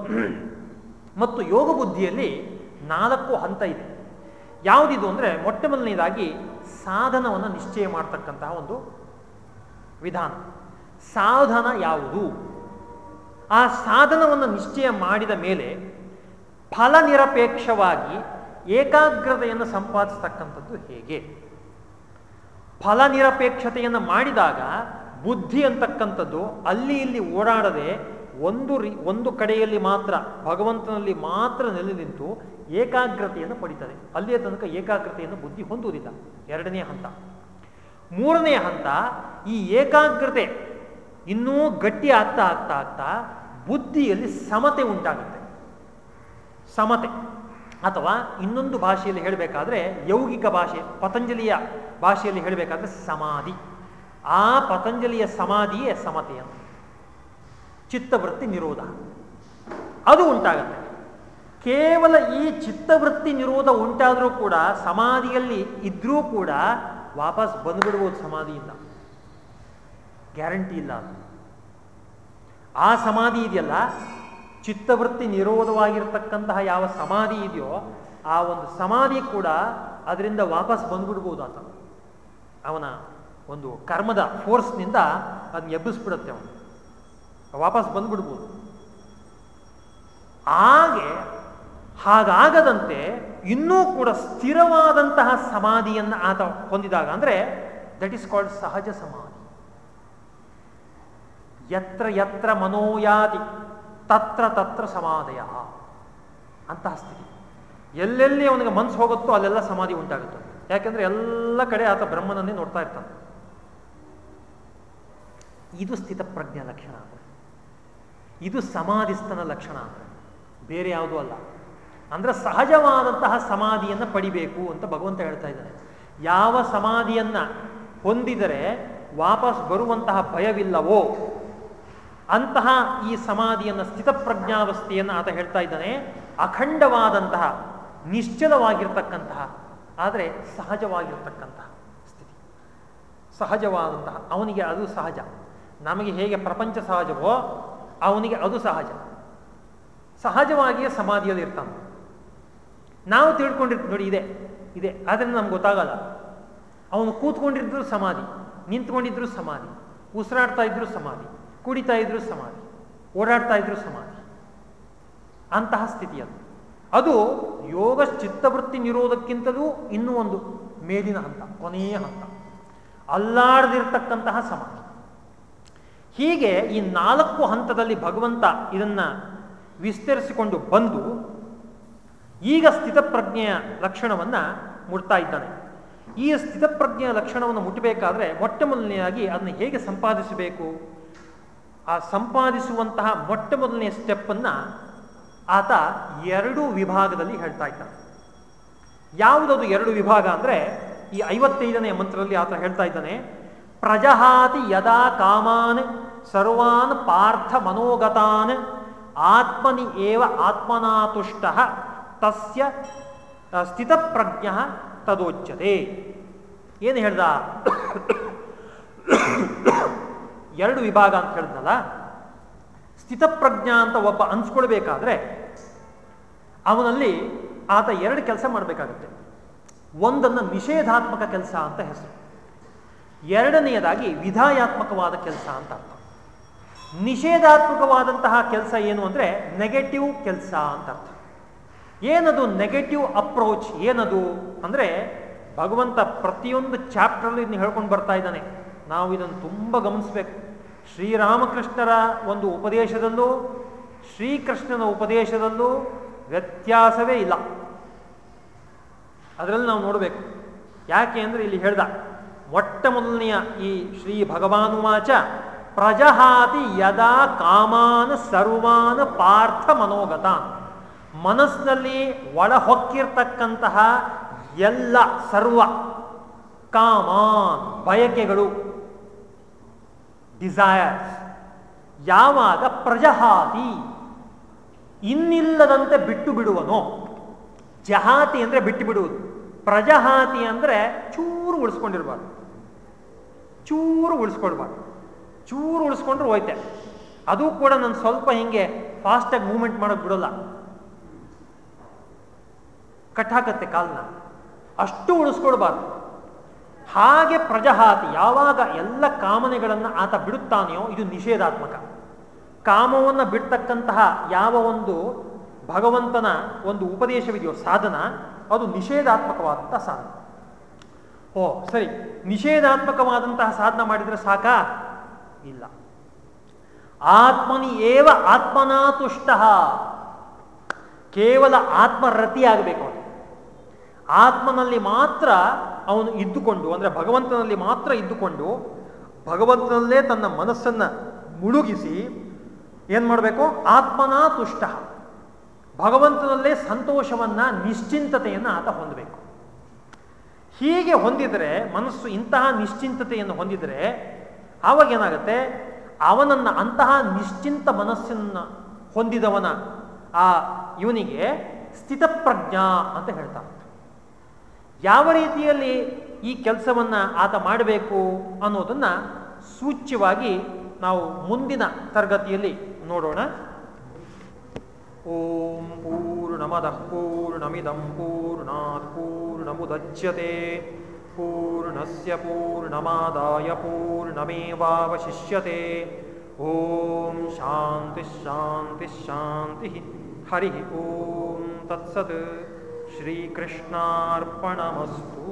ಮತ್ತು ಯೋಗ ಬುದ್ಧಿಯಲ್ಲಿ ನಾಲ್ಕು ಹಂತ ಇದೆ. ಯಾವುದಿದು ಅಂದರೆ ಮೊಟ್ಟ ಮೊದಲನೇದಾಗಿ ಸಾಧನವನ್ನು ನಿಶ್ಚಯ ಮಾಡ್ತಕ್ಕಂತಹ ಒಂದು ವಿಧಾನ. ಸಾಧನ ಯಾವುದು? ಆ ಸಾಧನವನ್ನು ನಿಶ್ಚಯ ಮಾಡಿದ ಮೇಲೆ ಫಲನಿರಪೇಕ್ಷವಾಗಿ ಏಕಾಗ್ರತೆಯನ್ನು ಸಂಪಾದಿಸ್ತಕ್ಕಂಥದ್ದು ಹೇಗೆ? ಫಲನಿರಪೇಕ್ಷತೆಯನ್ನು ಮಾಡಿದಾಗ ಬುದ್ಧಿ ಅಂತಕ್ಕಂಥದ್ದು ಅಲ್ಲಿ ಇಲ್ಲಿ ಓಡಾಡದೆ ಒಂದು ರೀ, ಒಂದು ಕಡೆಯಲ್ಲಿ ಮಾತ್ರ, ಭಗವಂತನಲ್ಲಿ ಮಾತ್ರ ನೆಲೆ ನಿಂತು ಏಕಾಗ್ರತೆಯನ್ನು ಪಡಿತದೆ. ಅಲ್ಲಿಯ ತನಕ ಏಕಾಗ್ರತೆಯನ್ನು ಬುದ್ಧಿ ಹೊಂದುವುದಿಲ್ಲ. ಎರಡನೇ ಹಂತ. ಮೂರನೇ ಹಂತ, ಈ ಏಕಾಗ್ರತೆ ಇನ್ನೂ ಗಟ್ಟಿ ಆಗ್ತಾ ಆಗ್ತಾ ಆಗ್ತಾ ಬುದ್ಧಿಯಲ್ಲಿ ಸಮತೆ ಉಂಟಾಗುತ್ತೆ. ಸಮತೆ. ಅಥವಾ ಇನ್ನೊಂದು ಭಾಷೆಯಲ್ಲಿ ಹೇಳಬೇಕಾದ್ರೆ ಯೌಗಿಕ ಭಾಷೆ, ಪತಂಜಲಿಯ ಭಾಷೆಯಲ್ಲಿ ಹೇಳಬೇಕಾದ್ರೆ ಸಮಾಧಿ. ಆ ಪತಂಜಲಿಯ ಸಮಾಧಿಯೇ ಸಮತೆ ಚಿತ್ತವೃತ್ತಿ ನಿರೋಧ. ಅದು ಉಂಟಾಗತ್ತೆ. ಕೇವಲ ಈ ಚಿತ್ತವೃತ್ತಿ ನಿರೋಧ ಉಂಟಾದರೂ ಕೂಡ, ಸಮಾಧಿಯಲ್ಲಿ ಇದ್ರೂ ಕೂಡ ವಾಪಸ್ ಬಂದ್ಬಿಡ್ಬೋದು ಸಮಾಧಿಯಿಂದ. ಗ್ಯಾರಂಟಿ ಇಲ್ಲ ಆ ಸಮಾಧಿ ಇದೆಯಲ್ಲ ಚಿತ್ತವೃತ್ತಿ ನಿರೋಧವಾಗಿರ್ತಕ್ಕಂತಹ ಯಾವ ಸಮಾಧಿ ಇದೆಯೋ ಆ ಒಂದು ಸಮಾಧಿ ಕೂಡ ಅದರಿಂದ ವಾಪಸ್ ಬಂದ್ಬಿಡ್ಬೋದು ಆತ. ಅವನ ಒಂದು ಕರ್ಮದ ಫೋರ್ಸ್ನಿಂದ ಅದನ್ನ ಎಬ್ಬಿಸ್ಬಿಡುತ್ತೆ ಅವನು. ವಾಪಸ್ ಬಂದ್ಬಿಡ್ಬೋದು. ಹಾಗೆ ಹಾಗಾಗದಂತೆ ಇನ್ನೂ ಕೂಡ ಸ್ಥಿರವಾದಂತಹ ಸಮಾಧಿಯನ್ನು ಆತ ಹೊಂದಿದಾಗ ಅಂದರೆ ದಟ್ ಈಸ್ ಕಾಲ್ಡ್ ಸಹಜ ಸಮಾಧಿ. ಯತ್ರ ಯತ್ರ ಮನೋಯಾತಿ ತತ್ರ ತತ್ರ ಸಮಾಧಯ. ಅಂತ ಸ್ಥಿತಿ. ಎಲ್ಲೆಲ್ಲಿ ಅವನಿಗೆ ಮನಸ್ಸು ಹೋಗುತ್ತೋ ಅಲ್ಲೆಲ್ಲ ಸಮಾಧಿ ಉಂಟಾಗುತ್ತೆ. ಯಾಕೆಂದ್ರೆ ಎಲ್ಲ ಕಡೆ ಆತ ಬ್ರಹ್ಮನನ್ನೇ ನೋಡ್ತಾ ಇರ್ತಾನೆ. ಇದು ಸ್ಥಿತ ಪ್ರಜ್ಞ ಲಕ್ಷಣ ಅಂದರೆ ಇದು ಸಮಾಧಿಸ್ತನ ಲಕ್ಷಣ ಅಂದ್ರೆ ಬೇರೆ ಯಾವುದೂ ಅಲ್ಲ. ಅಂದ್ರೆ ಸಹಜವಾದಂತಹ ಸಮಾಧಿಯನ್ನು ಪಡಿಬೇಕು ಅಂತ ಭಗವಂತ ಹೇಳ್ತಾ ಇದ್ದಾನೆ. ಯಾವ ಸಮಾಧಿಯನ್ನ ಹೊಂದಿದರೆ ವಾಪಸ್ ಬರುವಂತಹ ಭಯವಿಲ್ಲವೋ ಅಂತಹ ಈ ಸಮಾಧಿಯನ್ನು, ಸ್ಥಿತಪ್ರಜ್ಞಾವಸ್ಥೆಯನ್ನು ಆತ ಹೇಳ್ತಾ ಇದ್ದಾನೆ. ಅಖಂಡವಾದಂತಹ, ನಿಶ್ಚಲವಾಗಿರ್ತಕ್ಕಂತಹ, ಆದರೆ ಸಹಜವಾಗಿರ್ತಕ್ಕಂತಹ ಸ್ಥಿತಿ. ಸಹಜವಾದಂತಹ, ಅವನಿಗೆ ಅದು ಸಹಜ. ನಮಗೆ ಹೇಗೆ ಪ್ರಪಂಚ ಸಹಜವೋ, ಅವನಿಗೆ ಅದು ಸಹಜ. ಸಹಜವಾಗಿಯೇ ಸಮಾಧಿಯಲ್ಲಿ ಇರ್ತಾನೆ. ನಾವು ತಿಳ್ಕೊಂಡಿರ್ತೀವಿ ನೋಡಿ, ಇದೆ ಇದೆ. ಆದರೆ ನಮ್ಗೆ ಗೊತ್ತಾಗಲ್ಲ. ಅವನು ಕೂತ್ಕೊಂಡಿದ್ರು ಸಮಾಧಿ, ನಿಂತ್ಕೊಂಡಿದ್ರು ಸಮಾಧಿ, ಉಸಿರಾಡ್ತಾ ಇದ್ರು ಸಮಾಧಿ. ಕುಡಿತಾ ಇದ್ರು ಸಮಾಧಿ, ಓಡಾಡ್ತಾ ಇದ್ರು ಸಮಾಧಿ. ಅಂತಹ ಸ್ಥಿತಿ ಅದು. ಯೋಗ ಚಿತ್ತವೃತ್ತಿ ನಿರೋಧಕ್ಕಿಂತಲೂ ಇನ್ನೂ ಒಂದು ಮೇಲಿನ ಹಂತ, ಕೊನೆಯ ಹಂತ. ಅಲ್ಲಾಡದಿರ್ತಕ್ಕಂತಹ ಸಮಾಧಿ. ಹೀಗೆ ಈ ನಾಲ್ಕು ಹಂತದಲ್ಲಿ ಭಗವಂತ ಇದನ್ನ ವಿಸ್ತರಿಸಿಕೊಂಡು ಬಂದು ಈಗ ಸ್ಥಿತಪ್ರಜ್ಞೆಯ ಲಕ್ಷಣವನ್ನ ಮುಟ್ತಾ ಇದ್ದಾನೆ. ಈ ಸ್ಥಿತಪ್ರಜ್ಞೆಯ ಲಕ್ಷಣವನ್ನು ಮುಟ್ಟಬೇಕಾದ್ರೆ ಮೊಟ್ಟ ಮೊದಲನೆಯಾಗಿ ಅದನ್ನು ಹೇಗೆ ಸಂಪಾದಿಸಬೇಕು? ಆ ಸಂಪಾದಿಸುವಂತಹ ಮೊಟ್ಟ ಮೊದಲನೆಯ ಸ್ಟೆಪ್ಪನ್ನು ಆತ ಎರಡು ವಿಭಾಗದಲ್ಲಿ ಹೇಳ್ತಾ ಇದ್ದಾನೆ ಯಾವುದದು ಎರಡು ವಿಭಾಗ ಅಂದರೆ ಈ ಐವತ್ತೈದನೆಯ ಮಂತ್ರದಲ್ಲಿ ಆತ ಹೇಳ್ತಾ ಇದ್ದಾನೆ, ಪ್ರಜಹಾತಿ ಯದಾ ಕಾಮಾನ್ ಸರ್ವಾನ್ ಪಾರ್ಥ ಮನೋಗತಾನ್ ಆತ್ಮನಿ ಏವ ಆತ್ಮನಾತುಷ್ಟ ತಸ್ಯ ಸ್ಥಿತಪ್ರಜ್ಞ ತದೋಚ್ಯತೆ. ಏನು ಹೇಳ್ದ? ಎರಡು ವಿಭಾಗ ಅಂತ ಹೇಳಿದ್ನಲ್ಲ? ಸ್ಥಿತಪ್ರಜ್ಞ ಅಂತ ಒಬ್ಬ ಅನ್ಸ್ಕೊಳ್ಬೇಕಾದ್ರೆ ಅವನಲ್ಲಿ ಆತ ಎರಡು ಕೆಲಸ ಮಾಡಬೇಕಾಗುತ್ತೆ. ಒಂದನ್ನು ನಿಷೇಧಾತ್ಮಕ ಕೆಲಸ ಅಂತ ಹೆಸರು. ಎರಡನೆಯದಾಗಿ ವಿಧಾಯಾತ್ಮಕವಾದ ಕೆಲಸ ಅಂತ ಅರ್ಥ. ನಿಷೇಧಾತ್ಮಕವಾದಂತಹ ಕೆಲಸ ಏನು ಅಂದರೆ ನೆಗೆಟಿವ್ ಕೆಲಸ ಅಂತ ಅರ್ಥ. ಏನದು ನೆಗೆಟಿವ್ ಅಪ್ರೋಚ್ ಏನದು ಅಂದರೆ ಭಗವಂತ ಪ್ರತಿಯೊಂದು ಚಾಪ್ಟರಲ್ಲಿ ಹೇಳ್ಕೊಂಡು ಬರ್ತಾ ಇದ್ದಾನೆ. ನಾವು ಇದನ್ನು ತುಂಬ ಗಮನಿಸಬೇಕು. ಶ್ರೀರಾಮಕೃಷ್ಣರ ಒಂದು ಉಪದೇಶದಲ್ಲೂ ಶ್ರೀಕೃಷ್ಣನ ಉಪದೇಶದಲ್ಲೂ ವ್ಯತ್ಯಾಸವೇ ಇಲ್ಲ. ಅದರಲ್ಲಿ ನಾವು ನೋಡಬೇಕು. ಯಾಕೆ ಅಂದರೆ ಇಲ್ಲಿ ಹೇಳ್ದ, ಮೊಟ್ಟ ಮೊದಲನೆಯ ಈ ಶ್ರೀ ಭಗವಾನುವಾಚ ಪ್ರಜಹಾತಿ ಯದಾ ಕಾಮಾನ ಸರ್ವಾನ ಪಾರ್ಥ ಮನೋಗತ. ಮನಸ್ಸಿನಲ್ಲಿ ಒಳ ಹೊಕ್ಕಿರ್ತಕ್ಕಂತಹ ಎಲ್ಲ ಸರ್ವ ಕಾಮಾನ್ ಬಯಕೆಗಳು ಡಿಸೈರ್ಸ್ ಯಾವಾಗ ಪ್ರಜಹಾತಿ? ಇನ್ನಿಲ್ಲದಂತೆ ಬಿಟ್ಟು ಬಿಡುವನೋ? ಜಹಾತಿ ಅಂದರೆ ಬಿಟ್ಟು ಬಿಡುವುದು. ಪ್ರಜಹಾತಿ ಅಂದರೆ ಚೂರು ಉಳಿಸ್ಕೊಂಡಿರಬಾರ್ದು. ಚೂರು ಉಳಿಸ್ಕೊಳ್ಬಾರ್ದು. ಚೂರು ಉಳಿಸ್ಕೊಂಡ್ರೆ ಹೋಯ್ತೆ. ಅದು ಕೂಡ ನಾನು ಸ್ವಲ್ಪ ಹಿಂಗೆ ಫಾಸ್ಟಾಗಿ ಮೂವ್ಮೆಂಟ್ ಮಾಡೋಕೆ ಬಿಡೋಲ್ಲ. ಕಟ್ ಹಾಕತ್ತೆ ಕಾಲನ್ನ ಅಷ್ಟು ಉಳಿಸ್ಕೊಳ್ಬಾರ್ದು. ಹಾಗೆ ಪ್ರಜಹಾತಿ ಯಾವಾಗ ಎಲ್ಲ ಕಾಮನೆಗಳನ್ನು ಆತ ಬಿಡುತ್ತಾನೆಯೋ ಇದು ನಿಷೇಧಾತ್ಮಕ. ಕಾಮವನ್ನು ಬಿಡ್ತಕ್ಕಂತಹ ಯಾವ ಒಂದು ಭಗವಂತನ ಒಂದು ಉಪದೇಶವಿದೆಯೋ ಸಾಧನ, ಅದು ನಿಷೇಧಾತ್ಮಕವಾದಂತಹ ಸಾಧನ. ಓ, ಸರಿ. ನಿಷೇಧಾತ್ಮಕವಾದಂತಹ ಸಾಧನ ಮಾಡಿದರೆ ಸಾಕಾ? ಇಲ್ಲ. ಆತ್ಮನಿ ಏವ ಆತ್ಮನಾತುಷ್ಟ. ಕೇವಲ ಆತ್ಮರತಿ ಆಗಬೇಕು ಅವನು. ಆತ್ಮನಲ್ಲಿ ಮಾತ್ರ ಅವನು ಇದ್ದುಕೊಂಡು, ಅಂದರೆ ಭಗವಂತನಲ್ಲಿ ಮಾತ್ರ ಇದ್ದುಕೊಂಡು, ಭಗವಂತನಲ್ಲೇ ತನ್ನ ಮನಸ್ಸನ್ನು ಮುಳುಗಿಸಿ ಏನು ಮಾಡಬೇಕು? ಆತ್ಮನಾ ತುಷ್ಟ. ಭಗವಂತನಲ್ಲೇ ಸಂತೋಷವನ್ನ, ನಿಶ್ಚಿಂತತೆಯನ್ನು ಆತ ಹೊಂದಬೇಕು. ಹೀಗೆ ಹೊಂದಿದರೆ, ಮನಸ್ಸು ಇಂತಹ ನಿಶ್ಚಿಂತತೆಯನ್ನು ಹೊಂದಿದರೆ, ಆವಾಗ ಏನಾಗುತ್ತೆ? ಅವನನ್ನು ಅಂತಹ ನಿಶ್ಚಿಂತ ಮನಸ್ಸನ್ನು ಹೊಂದಿದವನ, ಆ ಇವನಿಗೆ ಸ್ಥಿತಪ್ರಜ್ಞಾ ಅಂತ ಹೇಳ್ತಾರೆ. ಯಾವ ರೀತಿಯಲ್ಲಿ ಈ ಕೆಲಸವನ್ನು ಆತ ಮಾಡಬೇಕು ಅನ್ನೋದನ್ನು ಸೂಚ್ಯವಾಗಿ ನಾವು ಮುಂದಿನ ತರಗತಿಯಲ್ಲಿ ನೋಡೋಣ. ಓಂ ಪೂರ್ಣಮದಃ ಪೂರ್ಣಮಿದಂ ಪೂರ್ಣಾತ್ ಪೂರ್ಣಮುದಚ್ಯತೆ. ಪೂರ್ಣಸ್ಯ ಪೂರ್ಣಮಾದಾಯ ಪೂರ್ಣಮೇವಾವಶಿಷ್ಯತೆ. ಓಂ ಶಾಂತಿ ಶಾಂತಿ ಶಾಂತಿ ಹರಿ ಓಂ ತತ್ಸತ್. ಶ್ರೀಕೃಷ್ಣಾರ್ಪಣಮಸ್ತು.